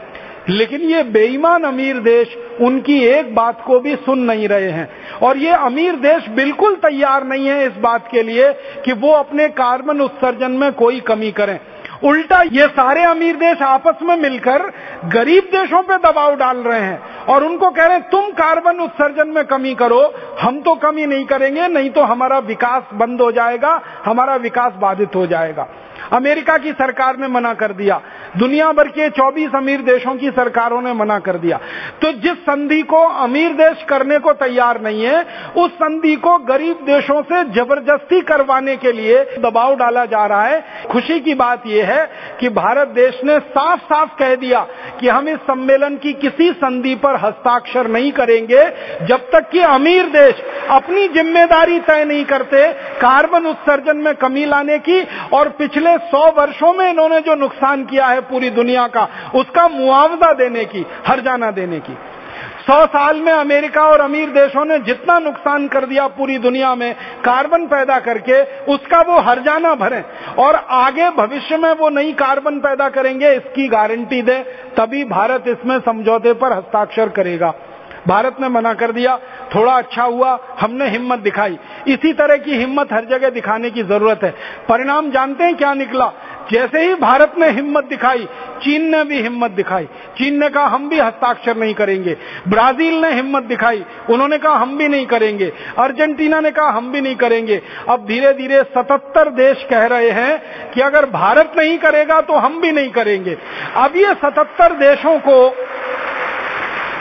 लेकिन ये बेईमान अमीर देश उनकी एक बात को भी सुन नहीं रहे हैं। और ये अमीर देश बिल्कुल तैयार नहीं है इस बात के लिए कि वो अपने कार्बन उत्सर्जन में कोई कमी करें। उल्टा ये सारे अमीर देश आपस में मिलकर गरीब देशों पे दबाव डाल रहे हैं और उनको कह रहे हैं, तुम कार्बन उत्सर्जन में कमी करो, हम तो कमी नहीं करेंगे, नहीं तो हमारा विकास बंद हो जाएगा, हमारा विकास बाधित हो जाएगा। अमेरिका की सरकार ने मना कर दिया। दुनिया भर के 24 अमीर देशों की सरकारों ने मना कर दिया। तो जिस संधि को अमीर देश करने को तैयार नहीं है, उस संधि को गरीब देशों से ज़बरदस्ती करवाने के लिए दबाव डाला जा रहा है। खुशी की बात यह है कि भारत देश ने साफ़ साफ़ कह दिया कि हम इस सम्मेलन की किसी संधि पर हस्ताक्षर नहीं करेंगे, जब तक कि अमीर देश अपनी ज़िम्मेदारी तय नहीं करते, कार्बन उत्सर्जन में कमी लाने की और पिछले सौ वर्षों में इन्होंने जो नुकसान किया है पूरी दुनिया का, उसका मुआवजा देने की हर जाना देने की। सौ साल में अमेरिका और अमीर देशों ने जितना नुकसान कर दिया पूरी दुनिया में, कार्बन पैदा करके, उसका वो हरजाना भरे। और आगे भविष्य में वो नई कार्बन पैदा करेंगे, इसकी गारंटी दे, तभी भारत इसमें समझौते पर हस्ताक्षर करेगा। भारत ने मना कर दिया, थोड़ा अच्छा हुआ, हमने हिम्मत दिखाई। इसी तरह की हिम्मत हर जगह दिखाने की ज़रूरत है। परिणाम जानते हैं क्या निकला? जैसे ही भारत ने हिम्मत दिखाई, चीन ने भी हिम्मत दिखाई। चीन ने कहा, हम भी हस्ताक्षर नहीं करेंगे। ब्राज़ील ने हिम्मत दिखाई। उन्होंने कहा, हम भी नहीं करेंगे। अर्जेंटीना ने कहा, हम भी नहीं करेंगे। अब धीरे धीरे सतहत्तर देश कह रहे हैं कि अगर भारत नहीं करेगा तो हम भी नहीं करेंगे। अब ये सतहत्तर देशों को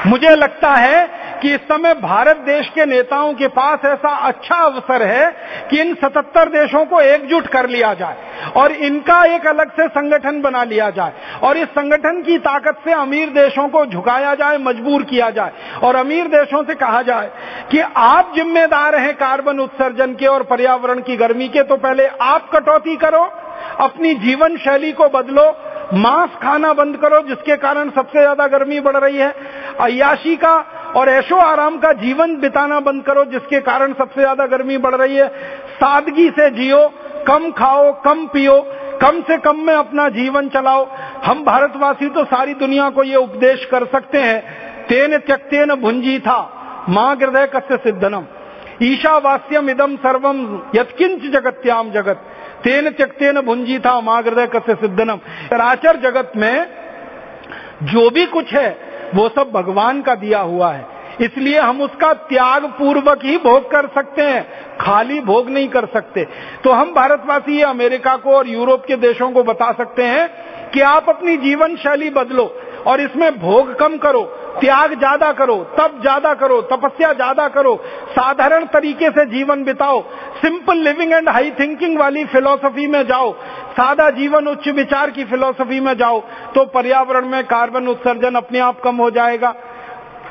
मुझे लगता है कि इस समय भारत देश के नेताओं के पास ऐसा अच्छा अवसर है कि इन 77 देशों को एकजुट कर लिया जाए और इनका एक अलग से संगठन बना लिया जाए और इस संगठन की ताकत से अमीर देशों को झुकाया जाए, मजबूर किया जाए। और अमीर देशों से कहा जाए कि आप जिम्मेदार हैं कार्बन उत्सर्जन के और पर्यावरण की गर्मी के तो पहले आप कटौती करो, अपनी जीवन शैली को बदलो मांस खाना बंद करो, जिसके कारण सबसे ज़्यादा गर्मी बढ़ रही है। अयाशी का और ऐशो आराम का जीवन बिताना बंद करो, जिसके कारण सबसे ज़्यादा गर्मी बढ़ रही है। सादगी से जियो, कम खाओ, कम पियो, कम से कम में अपना जीवन चलाओ। हम भारतवासी तो सारी दुनिया को ये उपदेश कर सकते हैं, तेन त्यक्तेन भुंजी था, माँ हृदय कस्य सिद्धनम। ईशावास्यम इदम सर्वम यत्किंच जगत्याम जगत। तेन त्यक्तेन भुंजी था माँ हृदय कस्य सिद्धनम। चराचर जगत में जो भी कुछ है, वो सब भगवान का दिया हुआ है। इसलिए हम उसका त्याग पूर्वक ही भोग कर सकते हैं, खाली भोग नहीं कर सकते। तो हम भारतवासी अमेरिका को और यूरोप के देशों को बता सकते हैं कि आप अपनी जीवन शैली बदलो और इसमें भोग कम करो। त्याग ज़्यादा करो, तप ज़्यादा करो, तपस्या ज़्यादा करो, साधारण तरीके से जीवन बिताओ simple living and high thinking वाली फिलोसफी में जाओ, सादा जीवन उच्च विचार की फिलोसफी में जाओ तो पर्यावरण में कार्बन उत्सर्जन अपने आप कम हो जाएगा,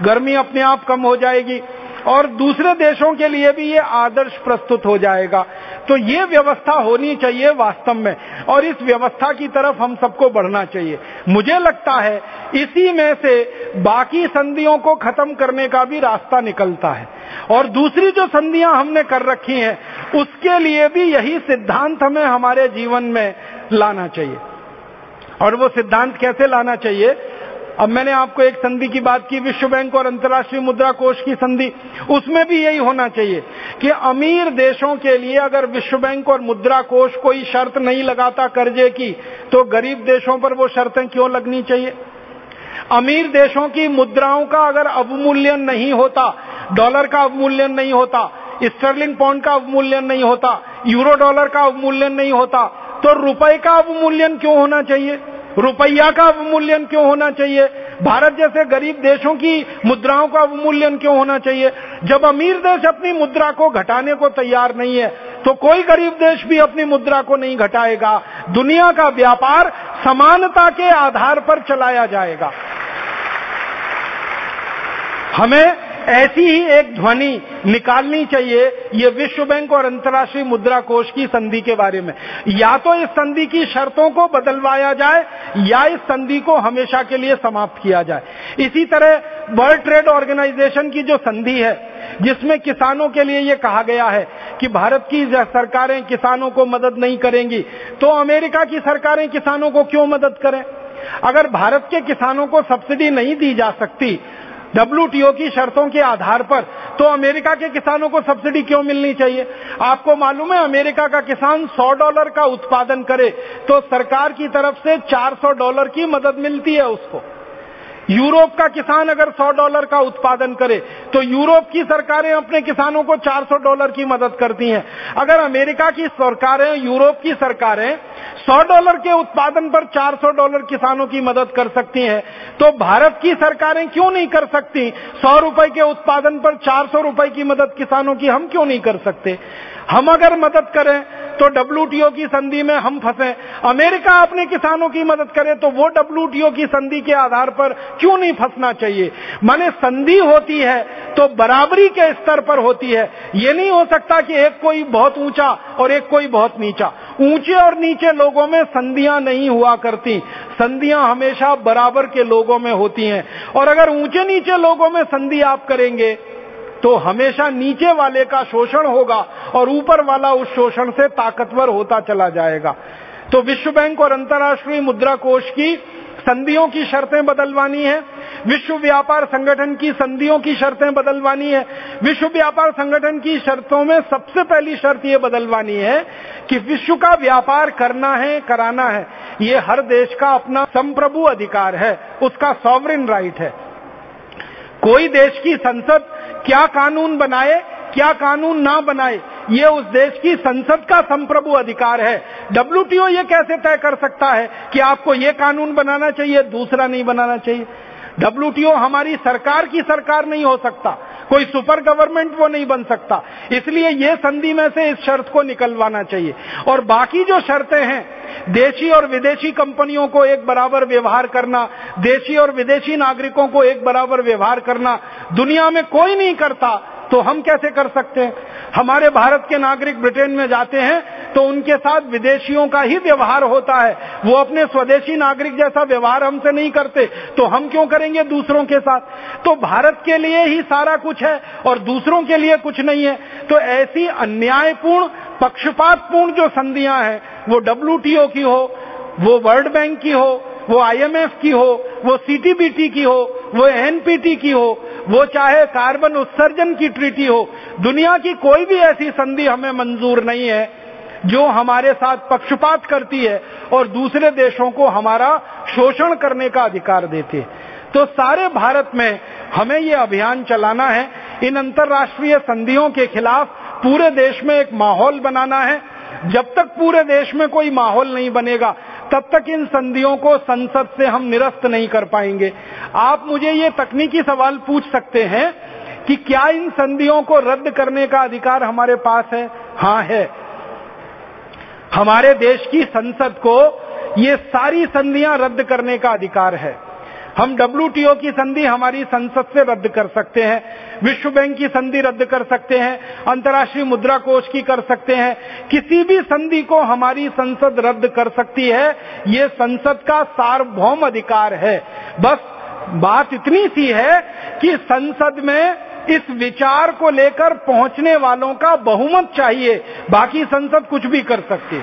गर्मी अपने आप कम हो जाएगी, और दूसरे देशों के लिए भी ये आदर्श प्रस्तुत हो जाएगा। तो ये व्यवस्था होनी चाहिए वास्तव में। और इस व्यवस्था की तरफ़ हम सबको बढ़ना चाहिए। मुझे लगता है इसी में से बाकी संधियों को खत्म करने का भी रास्ता निकलता है। और दूसरी जो संधियाँ हमने कर रखी हैं, उसके लिए भी यही सिद्धांत हमें हमारे जीवन में लाना चाहिए। और वो सिद्धांत कैसे लाना चाहिए? अब मैंने आपको एक संधि की बात की, विश्व बैंक और अंतर्राष्ट्रीय मुद्रा कोष की संधि। उसमें भी यही होना चाहिए कि अमीर देशों के लिए अगर विश्व बैंक और मुद्रा कोष कोई शर्त नहीं लगाता कर्जे की तो गरीब देशों पर वो शर्तें क्यों लगनी चाहिए? अमीर देशों की मुद्राओं का अगर अवमूल्यन नहीं होता, डॉलर का अवमूल्यन नहीं होता, स्टर्लिंग पाउंड का अवमूल्यन नहीं होता, यूरो डॉलर का अवमूल्यन नहीं होता तो रुपए का अवमूल्यन क्यों होना चाहिए? रुपया का अवमूल्यन क्यों होना चाहिए? भारत जैसे गरीब देशों की मुद्राओं का अवमूल्यन क्यों होना चाहिए? जब अमीर देश अपनी मुद्रा को घटाने को तैयार नहीं है तो कोई गरीब देश भी अपनी मुद्रा को नहीं घटाएगा। दुनिया का व्यापार समानता के आधार पर चलाया जाएगा। हमें ऐसी ही एक ध्वनि निकालनी चाहिए ये विश्व बैंक और अंतर्राष्ट्रीय मुद्रा कोष की संधि के बारे में। या तो इस संधि की शर्तों को बदलवाया जाए, या इस संधि को हमेशा के लिए समाप्त किया जाए। इसी तरह वर्ल्ड ट्रेड ऑर्गेनाइजेशन की जो संधि है, जिसमें किसानों के लिए ये कहा गया है कि भारत की सरकारें किसानों को मदद नहीं करेंगी तो अमेरिका की सरकारें किसानों को क्यों मदद करें? अगर भारत के किसानों को सब्सिडी नहीं दी जा सकती डब्ल्यूटीओ की शर्तों के आधार पर तो अमेरिका के किसानों को सब्सिडी क्यों मिलनी चाहिए? आपको मालूम है, अमेरिका का किसान 100 डॉलर का उत्पादन करे तो सरकार की तरफ़ से 400 डॉलर की मदद मिलती है उसको। यूरोप का किसान अगर 100 डॉलर का उत्पादन करे तो यूरोप की सरकारें अपने किसानों को 400 डॉलर की मदद करती हैं। अगर अमेरिका की सरकारें, यूरोप की सरकारें 100 डॉलर के उत्पादन पर 400 डॉलर किसानों की मदद कर सकती हैं तो भारत की सरकारें क्यों नहीं कर सकती? 100 रुपए के उत्पादन पर 400 रुपए की मदद किसानों की हम क्यों नहीं कर सकते? हम अगर मदद करें तो डब्ल्यूटीओ की संधि में हम फंसे। अमेरिका अपने किसानों की मदद करे तो वो डब्ल्यूटीओ की संधि के आधार पर क्यों नहीं फंसना चाहिए? माने संधि होती है तो बराबरी के स्तर पर होती है। ये नहीं हो सकता कि एक कोई बहुत ऊँचा और एक कोई बहुत नीचा। ऊँचे और नीचे लोगों में संधियाँ नहीं हुआ करती। संधियाँ हमेशा बराबर के लोगों में होती हैं। और अगर ऊँचे नीचे लोगों में संधि आप करेंगे तो हमेशा नीचे वाले का शोषण होगा और ऊपर वाला उस शोषण से ताकतवर होता चला जाएगा। तो विश्व बैंक और अंतर्राष्ट्रीय मुद्रा कोष की संधियों की शर्तें बदलवानी है। विश्व व्यापार संगठन की संधियों की शर्तें बदलवानी है। विश्व व्यापार संगठन की शर्तों में सबसे पहली शर्त ये बदलवानी है कि विश्व का व्यापार करना है, कराना है। ये हर देश का अपना संप्रभु अधिकार है, उसका सॉवरिन राइट है। कोई देश की संसद क्या कानून बनाए, क्या कानून ना बनाए, ये उस देश की संसद का संप्रभु अधिकार है। डब्ल्यूटीओ ये कैसे तय कर सकता है कि आपको ये कानून बनाना चाहिए, दूसरा नहीं बनाना चाहिए? डब्ल्यूटीओ हमारी सरकार की सरकार नहीं हो सकता। कोई सुपर गवर्नमेंट वो नहीं बन सकता। इसलिए ये संधि में से इस शर्त को निकलवाना चाहिए। और बाकी जो शर्तें हैं, देशी और विदेशी कंपनियों को एक बराबर व्यवहार करना, देशी और विदेशी नागरिकों को एक बराबर व्यवहार करना, दुनिया में कोई नहीं करता। तो हम कैसे कर सकते हैं? हमारे भारत के नागरिक ब्रिटेन में जाते हैं तो उनके साथ विदेशियों का ही व्यवहार होता है। वो अपने स्वदेशी नागरिक जैसा व्यवहार हमसे नहीं करते तो हम क्यों करेंगे दूसरों के साथ? तो भारत के लिए ही सारा कुछ है और दूसरों के लिए कुछ नहीं है। तो ऐसी अन्यायपूर्ण, पक्षपातपूर्ण जो संधियाँ हैं, वो डब्ल्यूटीओ की हो, वो वर्ल्ड बैंक की हो वो आईएमएफ की हो, वो सीटीबीटी की हो, वो एनपीटी की हो, वो चाहे कार्बन उत्सर्जन की ट्रीटी हो, दुनिया की कोई भी ऐसी संधि हमें मंजूर नहीं है जो हमारे साथ पक्षपात करती है और दूसरे देशों को हमारा शोषण करने का अधिकार देती है। तो सारे भारत में हमें ये अभियान चलाना है। इन अंतर्राष्ट्रीय संधियों के खिलाफ पूरे देश में एक माहौल बनाना है। जब तक पूरे देश में कोई माहौल नहीं बनेगा तब तक इन संधियों को संसद से हम निरस्त नहीं कर पाएँगे। आप मुझे ये तकनीकी सवाल पूछ सकते हैं कि क्या इन संधियों को रद्द करने का अधिकार हमारे पास है? हाँ है। हमारे देश की संसद को ये सारी संधियाँ रद्द करने का अधिकार है। हम डब्ल्यूटीओ की संधि हमारी संसद से रद्द कर सकते हैं। विश्व बैंक की संधि रद्द कर सकते हैं, अंतर्राष्ट्रीय मुद्रा कोष की कर सकते हैं। किसी भी संधि को हमारी संसद रद्द कर सकती है। ये संसद का सार्वभौम अधिकार है। बस बात इतनी सी है कि संसद में इस विचार को लेकर पहुँचने वालों का बहुमत चाहिए। बाकी संसद कुछ भी कर सकती है।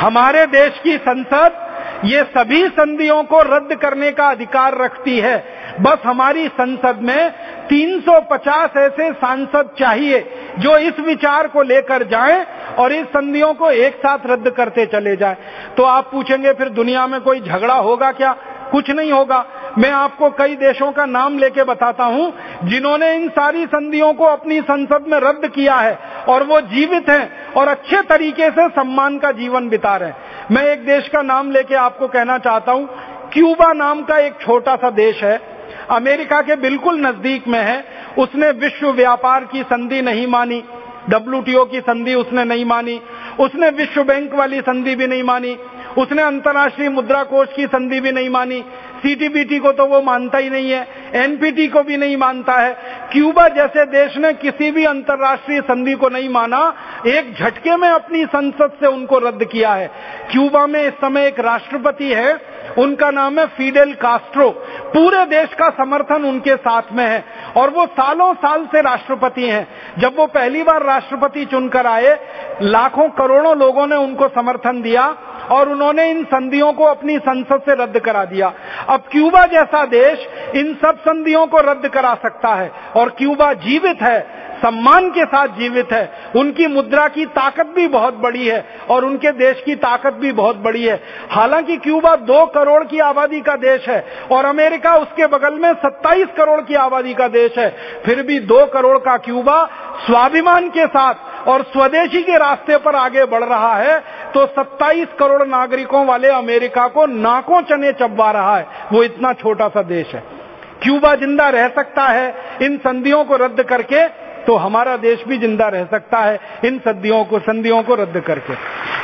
हमारे देश की संसद ये सभी संधियों को रद्द करने का अधिकार रखती है। बस हमारी संसद में 350 ऐसे सांसद चाहिए जो इस विचार को लेकर जाएँ और इस संधियों को एक साथ रद्द करते चले जाएँ। तो आप पूछेंगे, फिर दुनिया में कोई झगड़ा होगा क्या? कुछ नहीं होगा। मैं आपको कई देशों का नाम लेके बताता हूँ, जिन्होंने इन सारी संधियों को अपनी संसद में रद्द किया है और वो जीवित हैं और अच्छे तरीके से सम्मान का जीवन बिता रहे हैं। मैं एक देश का नाम लेके आपको कहना चाहता हूँ, क्यूबा नाम का एक छोटा सा देश है। अमेरिका के बिल्कुल नज़दीक में है। उसने विश्व व्यापार की संधि नहीं मानी। डब्ल्यूटीओ की संधि उसने नहीं मानी। उसने विश्व बैंक वाली संधि भी नहीं मानी। उसने अंतर्राष्ट्रीय मुद्रा कोष की संधि भी नहीं मानी। सीटीबीटी को तो वो मानता ही नहीं है। एनपीटी को भी नहीं मानता है। क्यूबा जैसे देश ने किसी भी अंतर्राष्ट्रीय संधि को नहीं माना, एक झटके में अपनी संसद से उनको रद्द किया है। क्यूबा में इस समय एक राष्ट्रपति है। उनका नाम है फीडेल कास्ट्रो पूरे देश का समर्थन उनके साथ में है और वो सालों साल से राष्ट्रपति हैं। जब वो पहली बार राष्ट्रपति चुनकर आए, लाखों करोड़ों लोगों ने उनको समर्थन दिया और उन्होंने इन संधियों को अपनी संसद से रद्द करा दिया। अब क्यूबा जैसा देश इन सब संधियों को रद्द करा सकता है और क्यूबा जीवित है सम्मान के साथ जीवित है। उनकी मुद्रा की ताकत भी बहुत बड़ी है और उनके देश की ताकत भी बहुत बड़ी है। हालाँकि क्यूबा दो करोड़ की आबादी का देश है और अमेरिका उसके बगल में 27 करोड़ की आबादी का देश है। फिर भी दो करोड़ का क्यूबा स्वाभिमान के साथ और स्वदेशी के रास्ते पर आगे बढ़ रहा है तो 27 करोड़ नागरिकों वाले अमेरिका को नाकों चने चबवा रहा है। वो इतना छोटा सा देश है। क्यूबा ज़िंदा रह सकता है इन संधियों को रद्द करके तो हमारा देश भी ज़िंदा रह सकता है इन संधियों को संधियों को रद्द करके।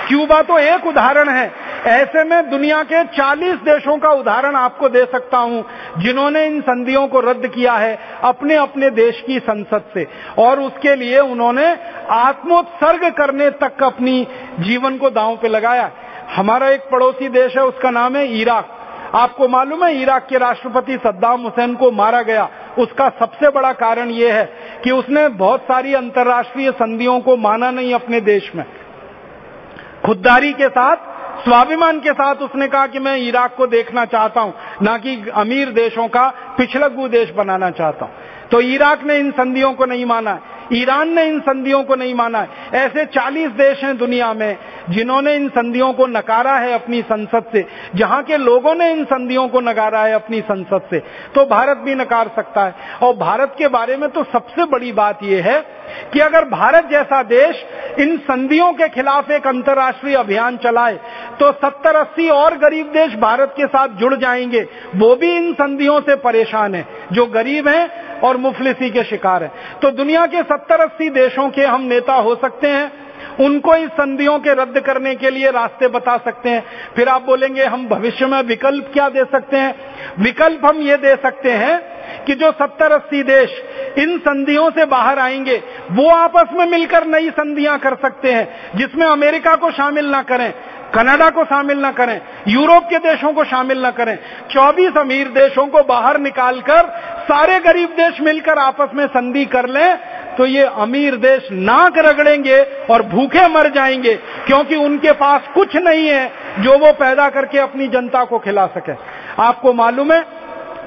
क्यूबा तो एक उदाहरण है। ऐसे में दुनिया के 40 देशों का उदाहरण आपको दे सकता हूँ, जिन्होंने इन संधियों को रद्द किया है अपने अपने देश की संसद से। और उसके लिए उन्होंने आत्मोत्सर्ग करने तक अपनी जीवन को दांव पे लगाया। हमारा एक पड़ोसी देश है, उसका नाम है इराक। आपको मालूम है, इराक के राष्ट्रपति सद्दाम हुसैन को मारा गया। उसका सबसे बड़ा कारण यह है कि उसने बहुत सारी अंतर्राष्ट्रीय संधियों को माना नहीं अपने देश में। खुददारी के साथ, स्वाभिमान के साथ उसने कहा कि मैं इराक को देखना चाहता हूँ, ना कि अमीर देशों का पिछलग्गू देश बनाना चाहता हूँ। तो इराक ने इन संधियों को नहीं माना। ईरान ने इन संधियों को नहीं माना है। ऐसे 40 देश हैं दुनिया में जिन्होंने इन संधियों को नकारा है अपनी संसद से। जहाँ के लोगों ने इन संधियों को नकारा है अपनी संसद से। तो भारत भी नकार सकता है। और भारत के बारे में तो सबसे बड़ी बात यह है कि अगर भारत जैसा देश इन संधियों के खिलाफ एक अंतर्राष्ट्रीय अभियान चलाए तो 70-80 और गरीब देश भारत के साथ जुड़ जाएँगे। वो भी इन संधियों से परेशान है, जो गरीब हैं और मुफलिसी के शिकार हैं। तो दुनिया के 70-80 देशों के हम नेता हो सकते हैं, उनको इस संधियों के रद्द करने के लिए रास्ते बता सकते हैं। फिर आप बोलेंगे, हम भविष्य में विकल्प क्या दे सकते हैं? विकल्प हम ये दे सकते हैं कि जो सत्तर अस्सी देश इन संधियों से बाहर आएँगे, वो आपस में मिलकर नई संधियाँ कर सकते हैं, जिसमें अमेरिका को शामिल ना करें, कनाडा को शामिल न करें, यूरोप के देशों को शामिल न करें। 24 अमीर देशों को बाहर निकालकर सारे गरीब देश मिलकर आपस में संधि कर लें तो ये अमीर देश नाक रगड़ेंगे और भूखे मर जाएँगे, क्योंकि उनके पास कुछ नहीं है जो वो पैदा करके अपनी जनता को खिला सके। आपको मालूम है,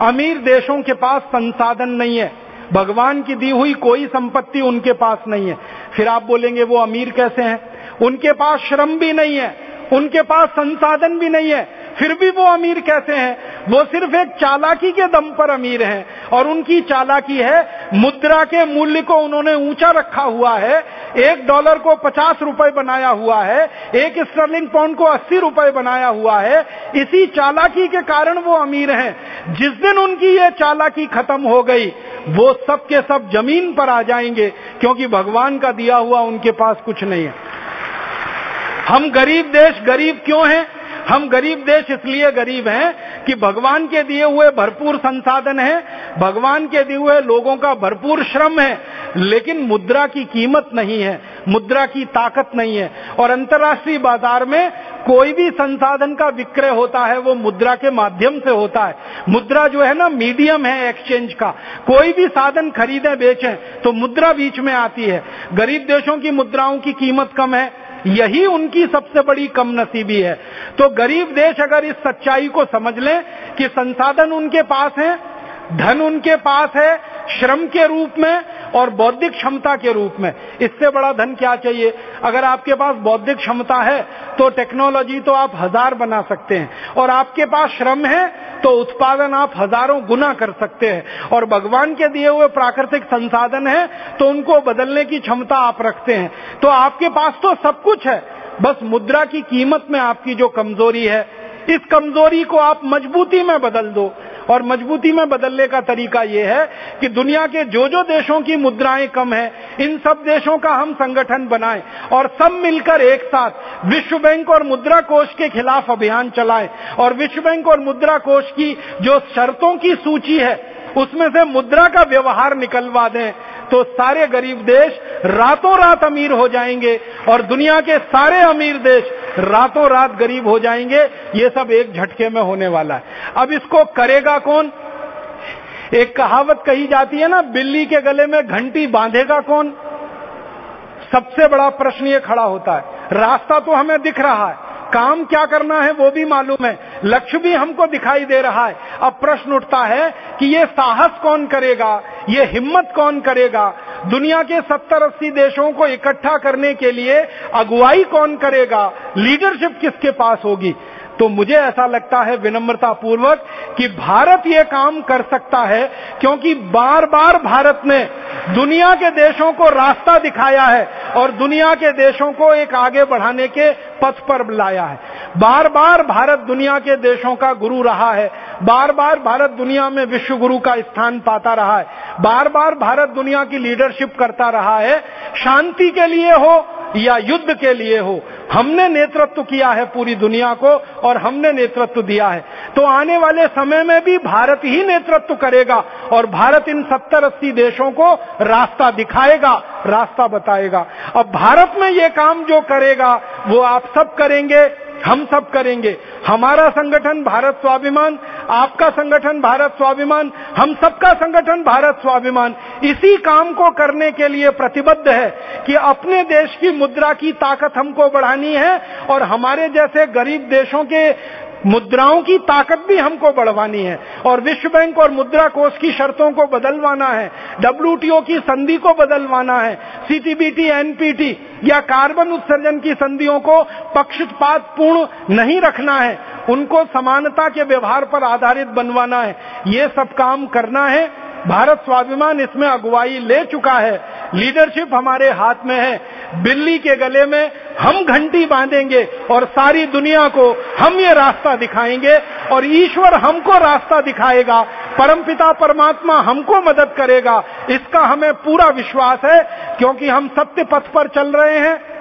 अमीर देशों के पास संसाधन नहीं है। भगवान की दी हुई कोई संपत्ति उनके पास नहीं है। फिर आप बोलेंगे, वो अमीर कैसे हैं? उनके पास श्रम भी नहीं है, उनके पास संसाधन भी नहीं है। फिर भी वो अमीर कैसे हैं। वो सिर्फ़ एक चालाकी के दम पर अमीर हैं और उनकी चालाकी है, मुद्रा के मूल्य को उन्होंने ऊँचा रखा हुआ है, एक डॉलर को पचास रुपए बनाया हुआ है, एक स्टर्लिंग पाउंड को अस्सी रुपए बनाया हुआ है। इसी चालाकी के कारण वो अमीर हैं। जिस दिन उनकी ये चालाकी खत्म हो गई, वो सब के सब ज़मीन पर आ जाएँगे, क्योंकि भगवान का दिया हुआ उनके पास कुछ नहीं है। हम गरीब देश गरीब क्यों हैं? हम गरीब देश इसलिए गरीब हैं कि भगवान के दिए हुए भरपूर संसाधन है, भगवान के दिए हुए लोगों का भरपूर श्रम है, लेकिन मुद्रा की कीमत नहीं है, मुद्रा की ताकत नहीं है। और अंतर्राष्ट्रीय बाज़ार में कोई भी संसाधन का विक्रय होता है, वो मुद्रा के माध्यम से होता है। मुद्रा जो है ना, मीडियम है एक्सचेंज का। कोई भी साधन खरीदें, बेचें तो मुद्रा बीच में आती है। गरीब देशों की मुद्राओं की कीमत कम है यही उनकी सबसे बड़ी कम नसीबी है। तो गरीब देश अगर इस सच्चाई को समझ लें कि संसाधन उनके पास है, धन उनके पास है, श्रम के रूप में और बौद्धिक क्षमता के रूप में, इससे बड़ा धन क्या चाहिए? अगर आपके पास बौद्धिक क्षमता है तो टेक्नोलॉजी तो आप हज़ार बना सकते हैं। और आपके पास श्रम है तो उत्पादन आप हज़ारों गुना कर सकते हैं। और भगवान के दिए हुए प्राकृतिक संसाधन है तो उनको बदलने की क्षमता आप रखते हैं। तो आपके पास तो सब कुछ है। बस मुद्रा की कीमत में आपकी जो कमज़ोरी है, इस कमज़ोरी को आप मजबूती में बदल दो। और मजबूती में बदलने का तरीका यह है कि दुनिया के जो जो देशों की मुद्राएँ कम है, इन सब देशों का हम संगठन बनाएँ और सब मिलकर एक साथ विश्व बैंक और मुद्रा कोष के खिलाफ अभियान चलाएँ। और विश्व बैंक और मुद्रा कोष की जो शर्तों की सूची है, उसमें से मुद्रा का व्यवहार निकलवा दें। तो सारे गरीब देश रातों रात अमीर हो जाएँगे और दुनिया के सारे अमीर देश रातों रात गरीब हो जाएँगे। ये सब एक झटके में होने वाला है। अब इसको करेगा कौन? एक कहावत कही जाती है ना, बिल्ली के गले में घंटी बांधेगा कौन? सबसे बड़ा प्रश्न ये खड़ा होता है। रास्ता तो हमें दिख रहा है। काम क्या करना है वो भी मालूम है। लक्ष्य भी हमको दिखाई दे रहा है। अब प्रश्न उठता है कि ये साहस कौन करेगा? ये हिम्मत कौन करेगा? दुनिया के 70-80 देशों को इकट्ठा करने के लिए अगुवाई कौन करेगा? लीडरशिप किसके पास होगी? तो मुझे ऐसा लगता है विनम्रता पूर्वक कि भारत ये काम कर सकता है, क्योंकि बार बार भारत ने दुनिया के देशों को रास्ता दिखाया है और दुनिया के देशों को एक आगे बढ़ाने के पथ पर लाया है। बार बार भारत दुनिया के देशों का गुरु रहा है बार बार भारत दुनिया में विश्व गुरु का स्थान पाता रहा है बार बार भारत दुनिया की लीडरशिप करता रहा है, शांति के लिए हो या युद्ध के लिए हो। हमने नेतृत्व किया है पूरी दुनिया को और हमने नेतृत्व दिया है। तो आने वाले समय में भी भारत ही नेतृत्व करेगा और भारत इन सत्तर अस्सी देशों को रास्ता दिखाएगा, रास्ता बताएगा। अब भारत में ये काम जो करेगा, वो आप सब करेंगे, हम सब करेंगे। हमारा संगठन भारत स्वाभिमान आपका संगठन भारत स्वाभिमान, हम सबका संगठन भारत स्वाभिमान। इसी काम को करने के लिए प्रतिबद्ध है कि अपने देश की मुद्रा की ताकत हमको बढ़ानी है और हमारे जैसे गरीब देशों के मुद्राओं की ताकत भी हमको बढ़वानी है और विश्व बैंक और मुद्रा कोष की शर्तों को बदलवाना है डब्ल्यूटीओ की संधि को बदलवाना है सीटीबीटी एनपीटी या कार्बन उत्सर्जन की संधियों को पक्षपात पूर्ण नहीं रखना है। उनको समानता के व्यवहार पर आधारित बनवाना है। ये सब काम करना है। भारत स्वाभिमान इसमें अगुवाई ले चुका है। लीडरशिप हमारे हाथ में है। बिल्ली के गले में हम घंटी बांधेंगे और सारी दुनिया को हम ये रास्ता दिखाएँगे और ईश्वर हमको रास्ता दिखाएगा। परमपिता परमात्मा हमको मदद करेगा। इसका हमें पूरा विश्वास है क्योंकि हम सत्य पथ पर चल रहे हैं।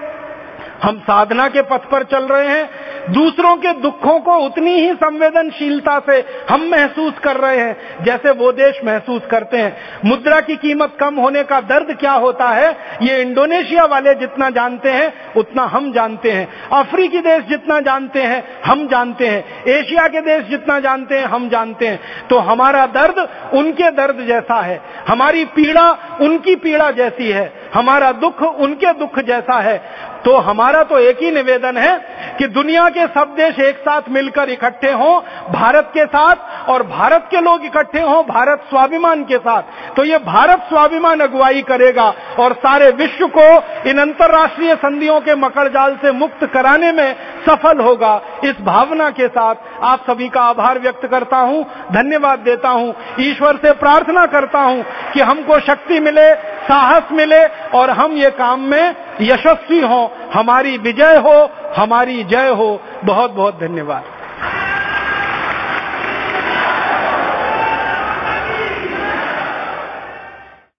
हम साधना के पथ पर चल रहे हैं। दूसरों के दुखों को उतनी ही संवेदनशीलता से हम महसूस कर रहे हैं, जैसे वो देश महसूस करते हैं। मुद्रा की कीमत कम होने का दर्द क्या होता है? ये इंडोनेशिया वाले जितना जानते हैं, उतना हम जानते हैं। अफ्रीकी देश जितना जानते हैं, हम जानते हैं। एशिया के देश जितना जानते हैं, हम जानते हैं। तो हमारा दर्द उनके दर्द जैसा है। हमारी पीड़ा उनकी पीड़ा जैसी है। हमारा दुख उनके दुख जैसा है। तो हमारा तो एक ही निवेदन है कि दुनिया के सब देश एक साथ मिलकर इकट्ठे हों, भारत के साथ, और भारत के लोग इकट्ठे हों, भारत स्वाभिमान के साथ। तो ये भारत स्वाभिमान अगुवाई करेगा, और सारे विश्व को इन अंतर्राष्ट्रीय संधियों के मकड़ जाल से मुक्त कराने में सफल होगा। इस भावना के साथ आप सभी का आभार व्यक्त करता हूँ, धन्यवाद देता हूँ, ईश्वर से प्रार्थना करता हूँ कि हमको शक्ति मिले, साहस मिले, और हम ये काम में यशस्वी हो हमारी विजय हो हमारी जय हो। बहुत बहुत धन्यवाद।